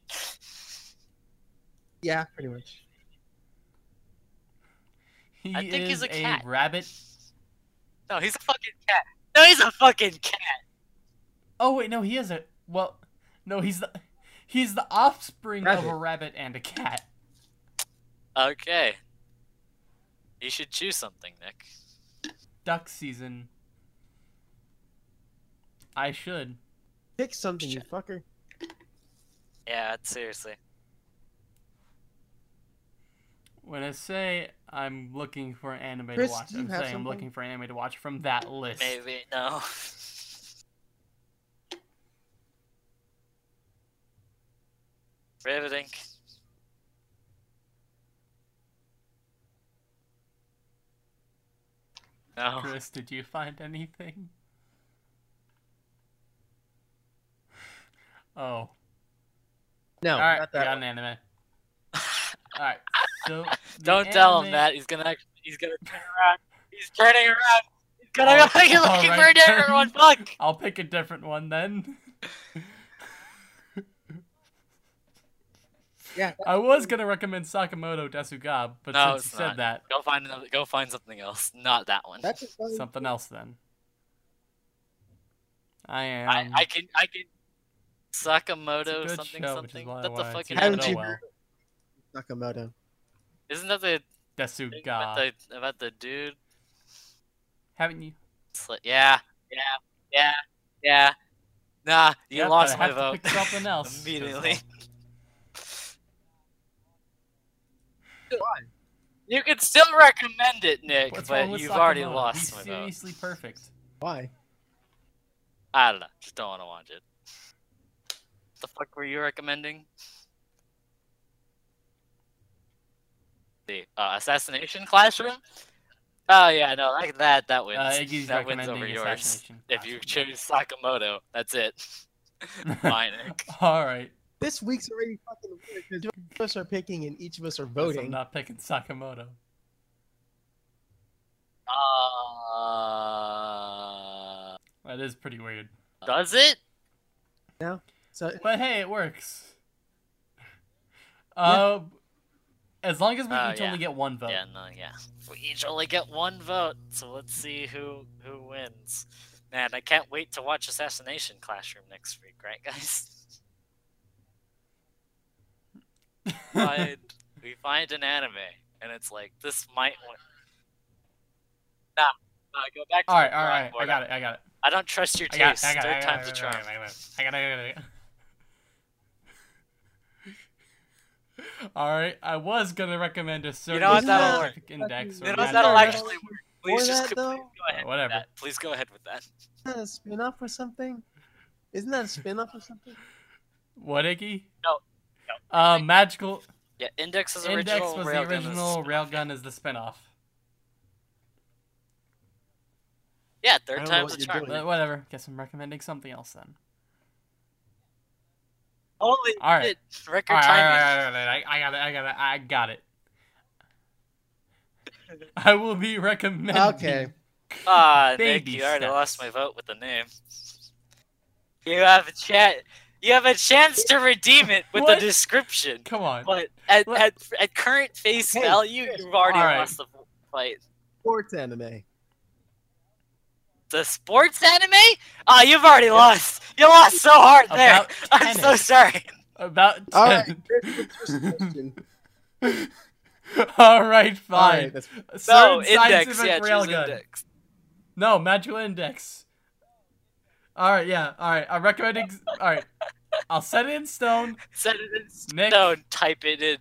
Yeah, pretty much. He I think is he's a cat. rabbit. No, he's a fucking cat. No, he's a fucking cat. Oh wait, no, he is a well, no, he's the he's the offspring of a Rabbit. rabbit and a cat. Okay. You should choose something, Nick. Duck season. I should. Pick something, you fucker. Yeah, seriously. When I say I'm looking for an anime Chris, to watch, I'm have saying I'm looking for an anime to watch from that list. Maybe no. Riveting. No. Chris, did you find anything? Oh. No, Alright, not that got one. an anime. Alright, so Don't tell him that. He's gonna actually, he's gonna turn around. He's turning around. He's gonna Oh, go. He's looking for a alright. different one. Fuck. I'll pick a different one then. Yeah, I was gonna recommend Sakamoto Desuga, but No, since you said not. that, Go find another. Go find something else. Not that one. that's something else then. I am. I, I can. I can. Sakamoto good something show, which is something. why I That's the fucking. Haven't you well. heard Nakamoto. Isn't that the thing about the about the dude? Haven't you? Yeah, yeah, yeah, yeah. Nah, you Yep, lost I my have to vote pick something else. 'cause, immediately. Uh, You could still recommend it, Nick, What's but you've already Sakamoto? lost He's my vote. seriously perfect. Why? I don't know. Just don't want to watch it. What the fuck were you recommending? The uh, assassination classroom. Oh yeah, no, like that. That wins. Uh, Iggy's that wins over yours. If you choose Sakamoto, that's it. Fine, Nick. All right. This week's already fucking weird because two of us are picking and each of us are Guess I'm voting. not picking Sakamoto. Uh, That is pretty weird. does it? No. So But hey, it works. Uh, as long as we Oh, each yeah. only get one vote. Yeah, no, yeah. We each only get one vote, so let's see who who wins. Man, I can't wait to watch Assassination Classroom next week, right, guys? find we find an anime, and it's like this might win. Nah, nah, go back. To all right, the all board. I got it. I got it. I don't trust your I got taste. it. I got it. I Third got it. time's I a got charm. it. I got it. I got it. I got it. All right, I was gonna recommend a certain know what, that'll scientific index. You or know Isn't that'll actually work. Please just that, go, though? go ahead. Uh, whatever. With that. Please go ahead with that. Isn't that a spin-off or something? Isn't that a spin-off or something? What, Iggy? No, Uh, magical. Yeah, Index is Index original. was Railgun is original. spin-off. Railgun is the spinoff. Yeah, I third don't time's what a you're charm. doing. But whatever. Guess I'm recommending something else then. Holy All right. shit! Record All right, all timing. right, all right, all right, I, I got it. I got it. I got it. I will be recommending. Okay. Ah, Nick, Baby you already lost my vote with the name. You have a chat. You have a chance to redeem it with What? the description, Come on. but at, at, at current face Hey, value, you've already All right. lost the fight. Sports anime. The sports anime? Ah, you've already lost. You lost so hard there. About I'm so sorry. About All right. 10. Chris, what's your suggestion? All right, fine. right, that's No, Certain index. scientific Yeah, choose railgun. index. No, magical index. All right, yeah. All right, I'm recommending. All right, I'll set it in stone. Set it in Nick. stone. Type it in.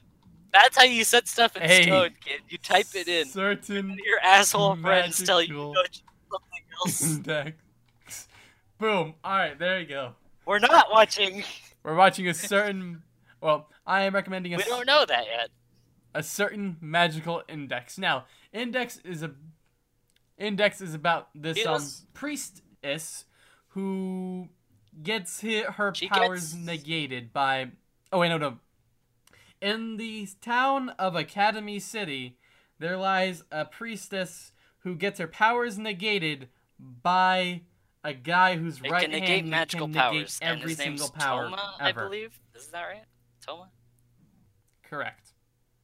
That's how you set stuff in Hey. stone, kid. You type it in. Certain Your asshole friends tell you to Magical. go something else. index. Boom. All right, there you go. We're not watching. We're watching a certain. Well, I am recommending a, We don't know that yet. a certain magical index. Now, index is a index is about this um priestess who gets hit her She powers gets- negated by Oh wait, no, no. In the town of Academy City, there lies a priestess who gets her powers negated by a guy whose It right can negate hand magical can powers. negate and every his name's single power Toma, ever. I believe. Is that right? Toma? Correct.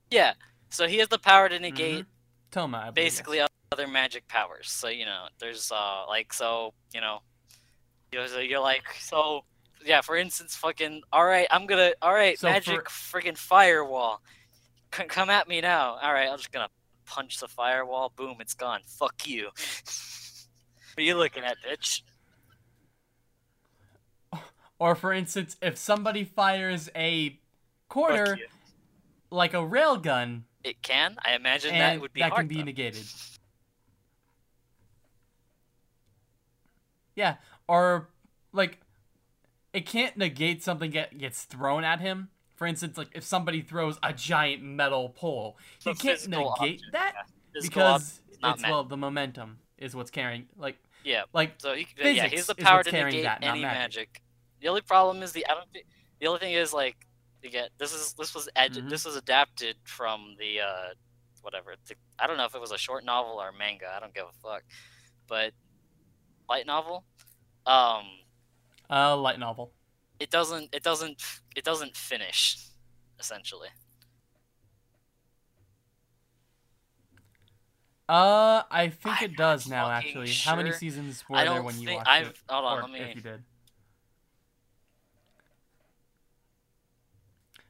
Yeah. So he has the power to negate Toma, I believe, basically other magic powers. So you know, there's uh like so you know, you're, so you're like so yeah. For instance, fucking all right, I'm gonna all right, So magic freaking firewall, C- come at me now. All right, I'm just gonna punch the firewall. Boom, it's gone. Fuck you. what are you looking at, bitch? Or for instance, if somebody fires a quarter like a railgun, It can. I imagine that would be that hard. can be though. negated. Yeah, or like it can't negate something that gets thrown at him. For instance, like if somebody throws a giant metal pole, So you can't negate object, that yeah. Because object is not it's meant. well the momentum is what's carrying. Like Yeah. like So he, yeah, he has Physics the power to carrying negate that, any magic. magic. The only problem is the I don't think the only thing is like get this is this was ad- Mhm. this was adapted from the uh whatever the, I don't know if it was a short novel or manga I don't give a fuck, but light novel. Um, a light novel. it doesn't it doesn't it doesn't finish essentially. Uh, I think I'm it does now. Actually, how many seasons were there when you watched I've it? hold on Or let me if you did.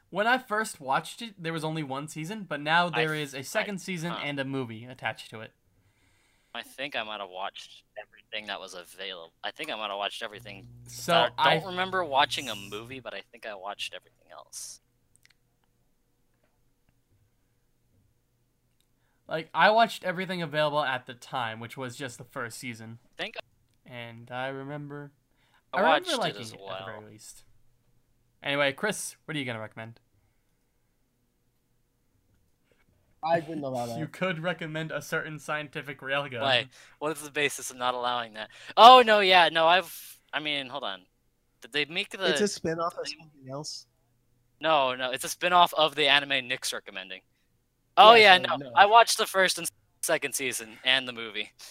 When I first watched it, there was only one season, but now I there f- is a second season huh. and a movie attached to it. I think I might have watched everything that was available. I think I might have watched everything So I I don't remember watching a movie, but I think I watched everything else. like I watched everything available at the time, which was just the first season, think and I remember I, I, watched remember it liking as it at the very least. Anyway, Chris, what are you gonna recommend? I didn't know about You could recommend a certain scientific railgun. Why? What is the basis of not allowing that? Oh no, yeah, no, I've. I mean, hold on. Did they make the? It's a spin-off of something else. No, no, it's a spin-off of the anime Nick's recommending. Oh Yeah, yeah, no, no. I watched the first and second season and the movie.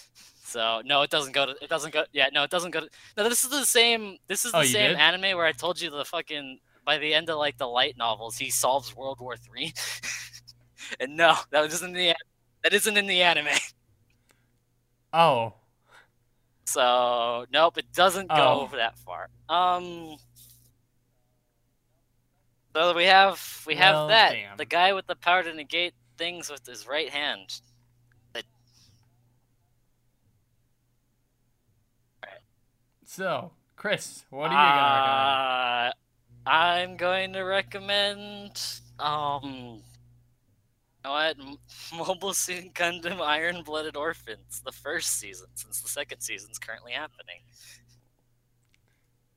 So no, it doesn't go to. It doesn't go. Yeah, no, it doesn't go to. No, this is the same. This is Oh, the you same did? anime where I told you the fucking. By the end of like the light novels, he solves World War Three. and no, that isn't in the. That isn't in the anime. oh, So nope, it doesn't go Oh. that far. Um. So we have we have Well, that damn. the guy with the power to negate things with his right hand. so Chris, what are you gonna recommend? Uh, I'm going to recommend um. You know what? M- Mobile Suit Gundam Iron Blooded Orphans, the first season, since the second season's currently happening.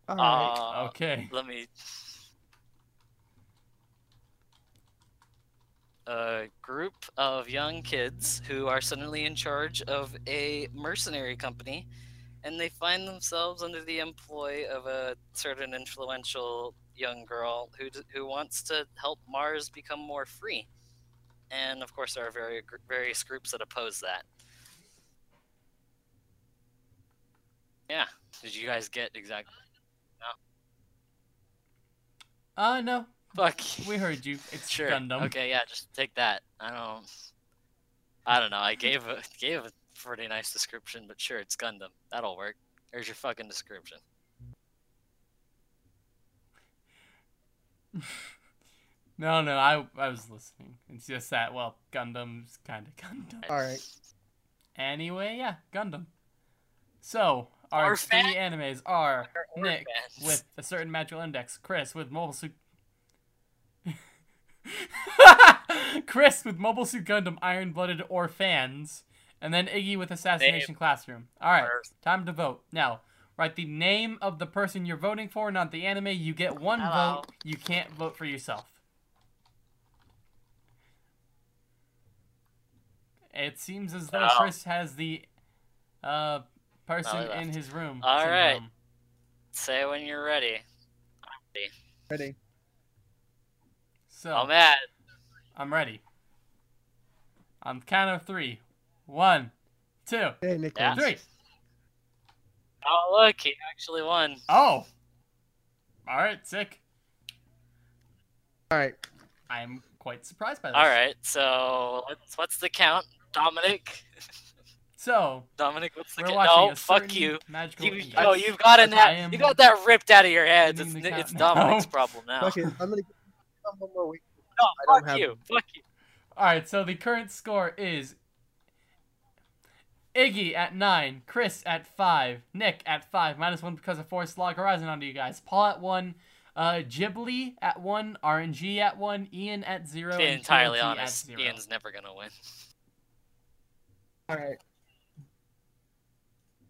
All right. Uh, okay. Let me. a group of young kids who are suddenly in charge of a mercenary company, and they find themselves under the employ of a certain influential young girl who d- who wants to help Mars become more free. And of course, there are very, various groups that oppose that. Yeah. Did you guys get exactly? No. Uh, no, Fuck. we heard you. It's Sure. Gundam. Okay, yeah, just take that. I don't. I don't know. I gave a gave a pretty nice description, but sure, it's Gundam. That'll work. There's your fucking description. No, no, I I was listening. It's just that well, Gundam's kind of Gundam. All right. Anyway, yeah, Gundam. So our Our three animes are Or Nick fans. with a certain magical index, Chris with mobile suit. Chris with Mobile Suit Gundam, Iron Blooded, Orphans, and then Iggy with Assassination Classroom. All right, Earth. time to vote now. Write the name of the person you're voting for, not the anime. You get one Hello. vote. You can't vote for yourself. It seems as though Oh. Chris has the uh, person Oh, in his room. All right. syndrome. Say when you're ready. Ready. So I'm at. I'm ready. On the count of three. One, two, Hey, Nick. Yeah. three. Oh look, he actually won. Oh. All right, sick. All right. I'm quite surprised by this. All right, so what's what's the count, Dominic? So Dominic, what's the we're count? No, fuck you. Magical You, index. no, you've got it Yes, I now. am You got that ripped out of your head. It's, it's count now. Dominic's problem now. Okay, I'm gonna give you one more week. No, I don't fuck have- you. Fuck you. All right, so the current score is Iggy at nine, Chris at five, Nick at five, minus one because of Force Log Horizon onto you guys. Paul at one, uh, Ghibli at one, RNG at one, Ian at zero, To be and entirely TLDR honest, at zero. Ian's never gonna win. All right.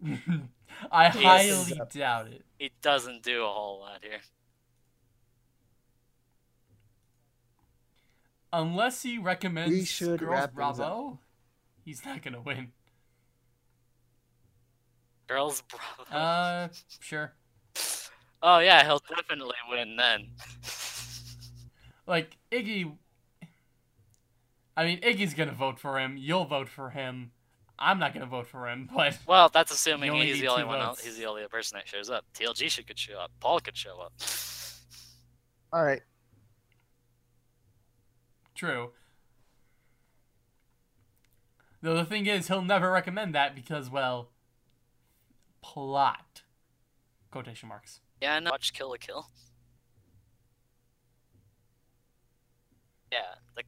I He highly doubt it. It doesn't do a whole lot here. Unless he recommends We should Girls wrap things up. Bravo, he's not gonna win. Girls, bravo. Uh, sure. oh yeah, he'll definitely win then. Like Iggy. I mean, Iggy's gonna vote for him. You'll vote for him. I'm not gonna vote for him, but Well, that's assuming only he's the only one. Else, he's the only person that shows up. TLDR should could show up. Paul could show up. All right. true. Though the thing is, he'll never recommend that because, well, plot. Quotation marks. Yeah, I know. Watch Kill la Kill. Yeah, like.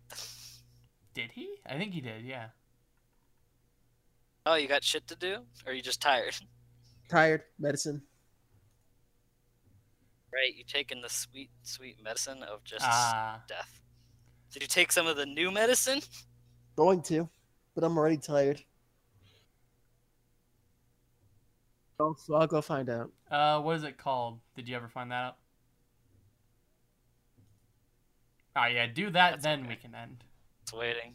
Did he? I think he did. Yeah. Oh, you got shit to do, or are you just tired? Tired. Medicine. Right, you taking the sweet, sweet medicine of just Ah. death. Did you take some of the new medicine? Going to, but I'm already tired. Oh, so I'll go find out. Uh, what is it called? Did you ever find that out? Oh yeah, do that, That's then okay. we can end. It's waiting.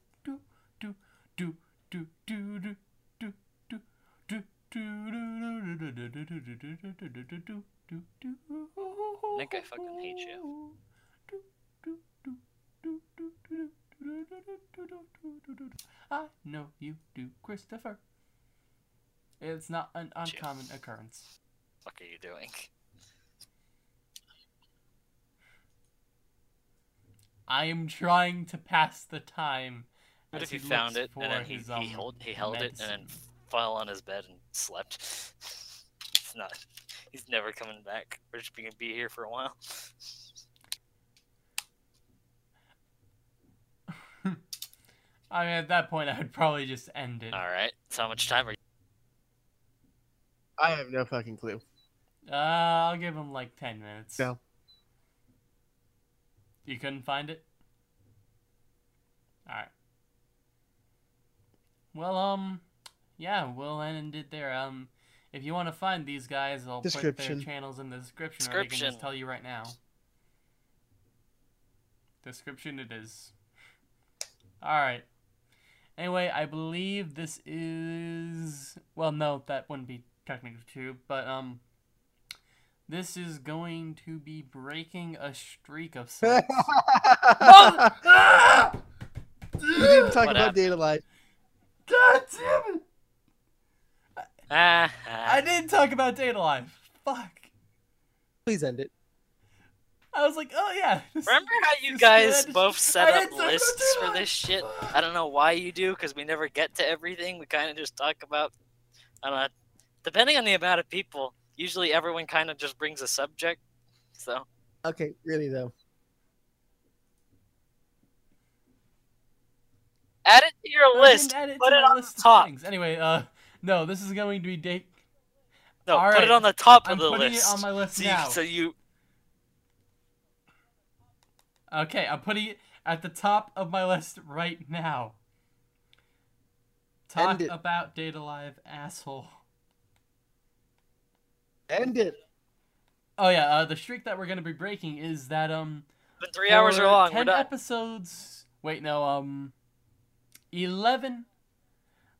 Nick, I fucking hate you. I know you do, Christopher. It's not an uncommon occurrence. What are you doing? I am trying to pass the time. What if he, he found it and then he, his, um, he, hold, he held medicine. it and then fell on his bed and slept? It's not. He's never coming back. We're just going to be here for a while. I mean, at that point, I would probably just end it. All right. So how much time are you? I have no fucking clue. Uh, I'll give him like 10 minutes. No. You couldn't find it? All right. Well, um, yeah, we'll end it there. Um, if you want to find these guys, I'll put their channels in the description, or I can just tell you right now. Description it is. All right. Anyway, I believe this is well, no, that wouldn't be technically true, but um, this is going to be breaking a streak of sorts. Mother- Ah! We didn't talk What about happened? Date A Live. God damn it! Ah, ah. I didn't talk about Date A Live. Fuck. Please end it. I was like, oh yeah. Remember how you guys good. both set up lists for this shit? I don't know why you do, because we never get to everything. We kind of just talk about, I don't know, depending on the amount of people, usually everyone kind of just brings a subject. So, Okay, really though. Add it to your I list. didn't add it Put to it my on list the of top. things. Anyway, uh, no, this is going to be date. No, All put right. it on the top of I'm of the putting list. it on my list so, now. You, so you, Okay, I'm putting it at the top of my list right now. Talk about Date A Live, asshole. End it. Oh yeah, uh, the streak that we're gonna be breaking is that um. been three hours are long. We're Ten done. episodes. Wait, no, um, eleven.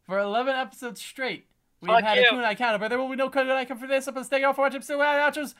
For eleven episodes straight, we've Fuck had you. a Kunai counter, but there will be no Kunai counter for this episode. Thank you all for watching. So outros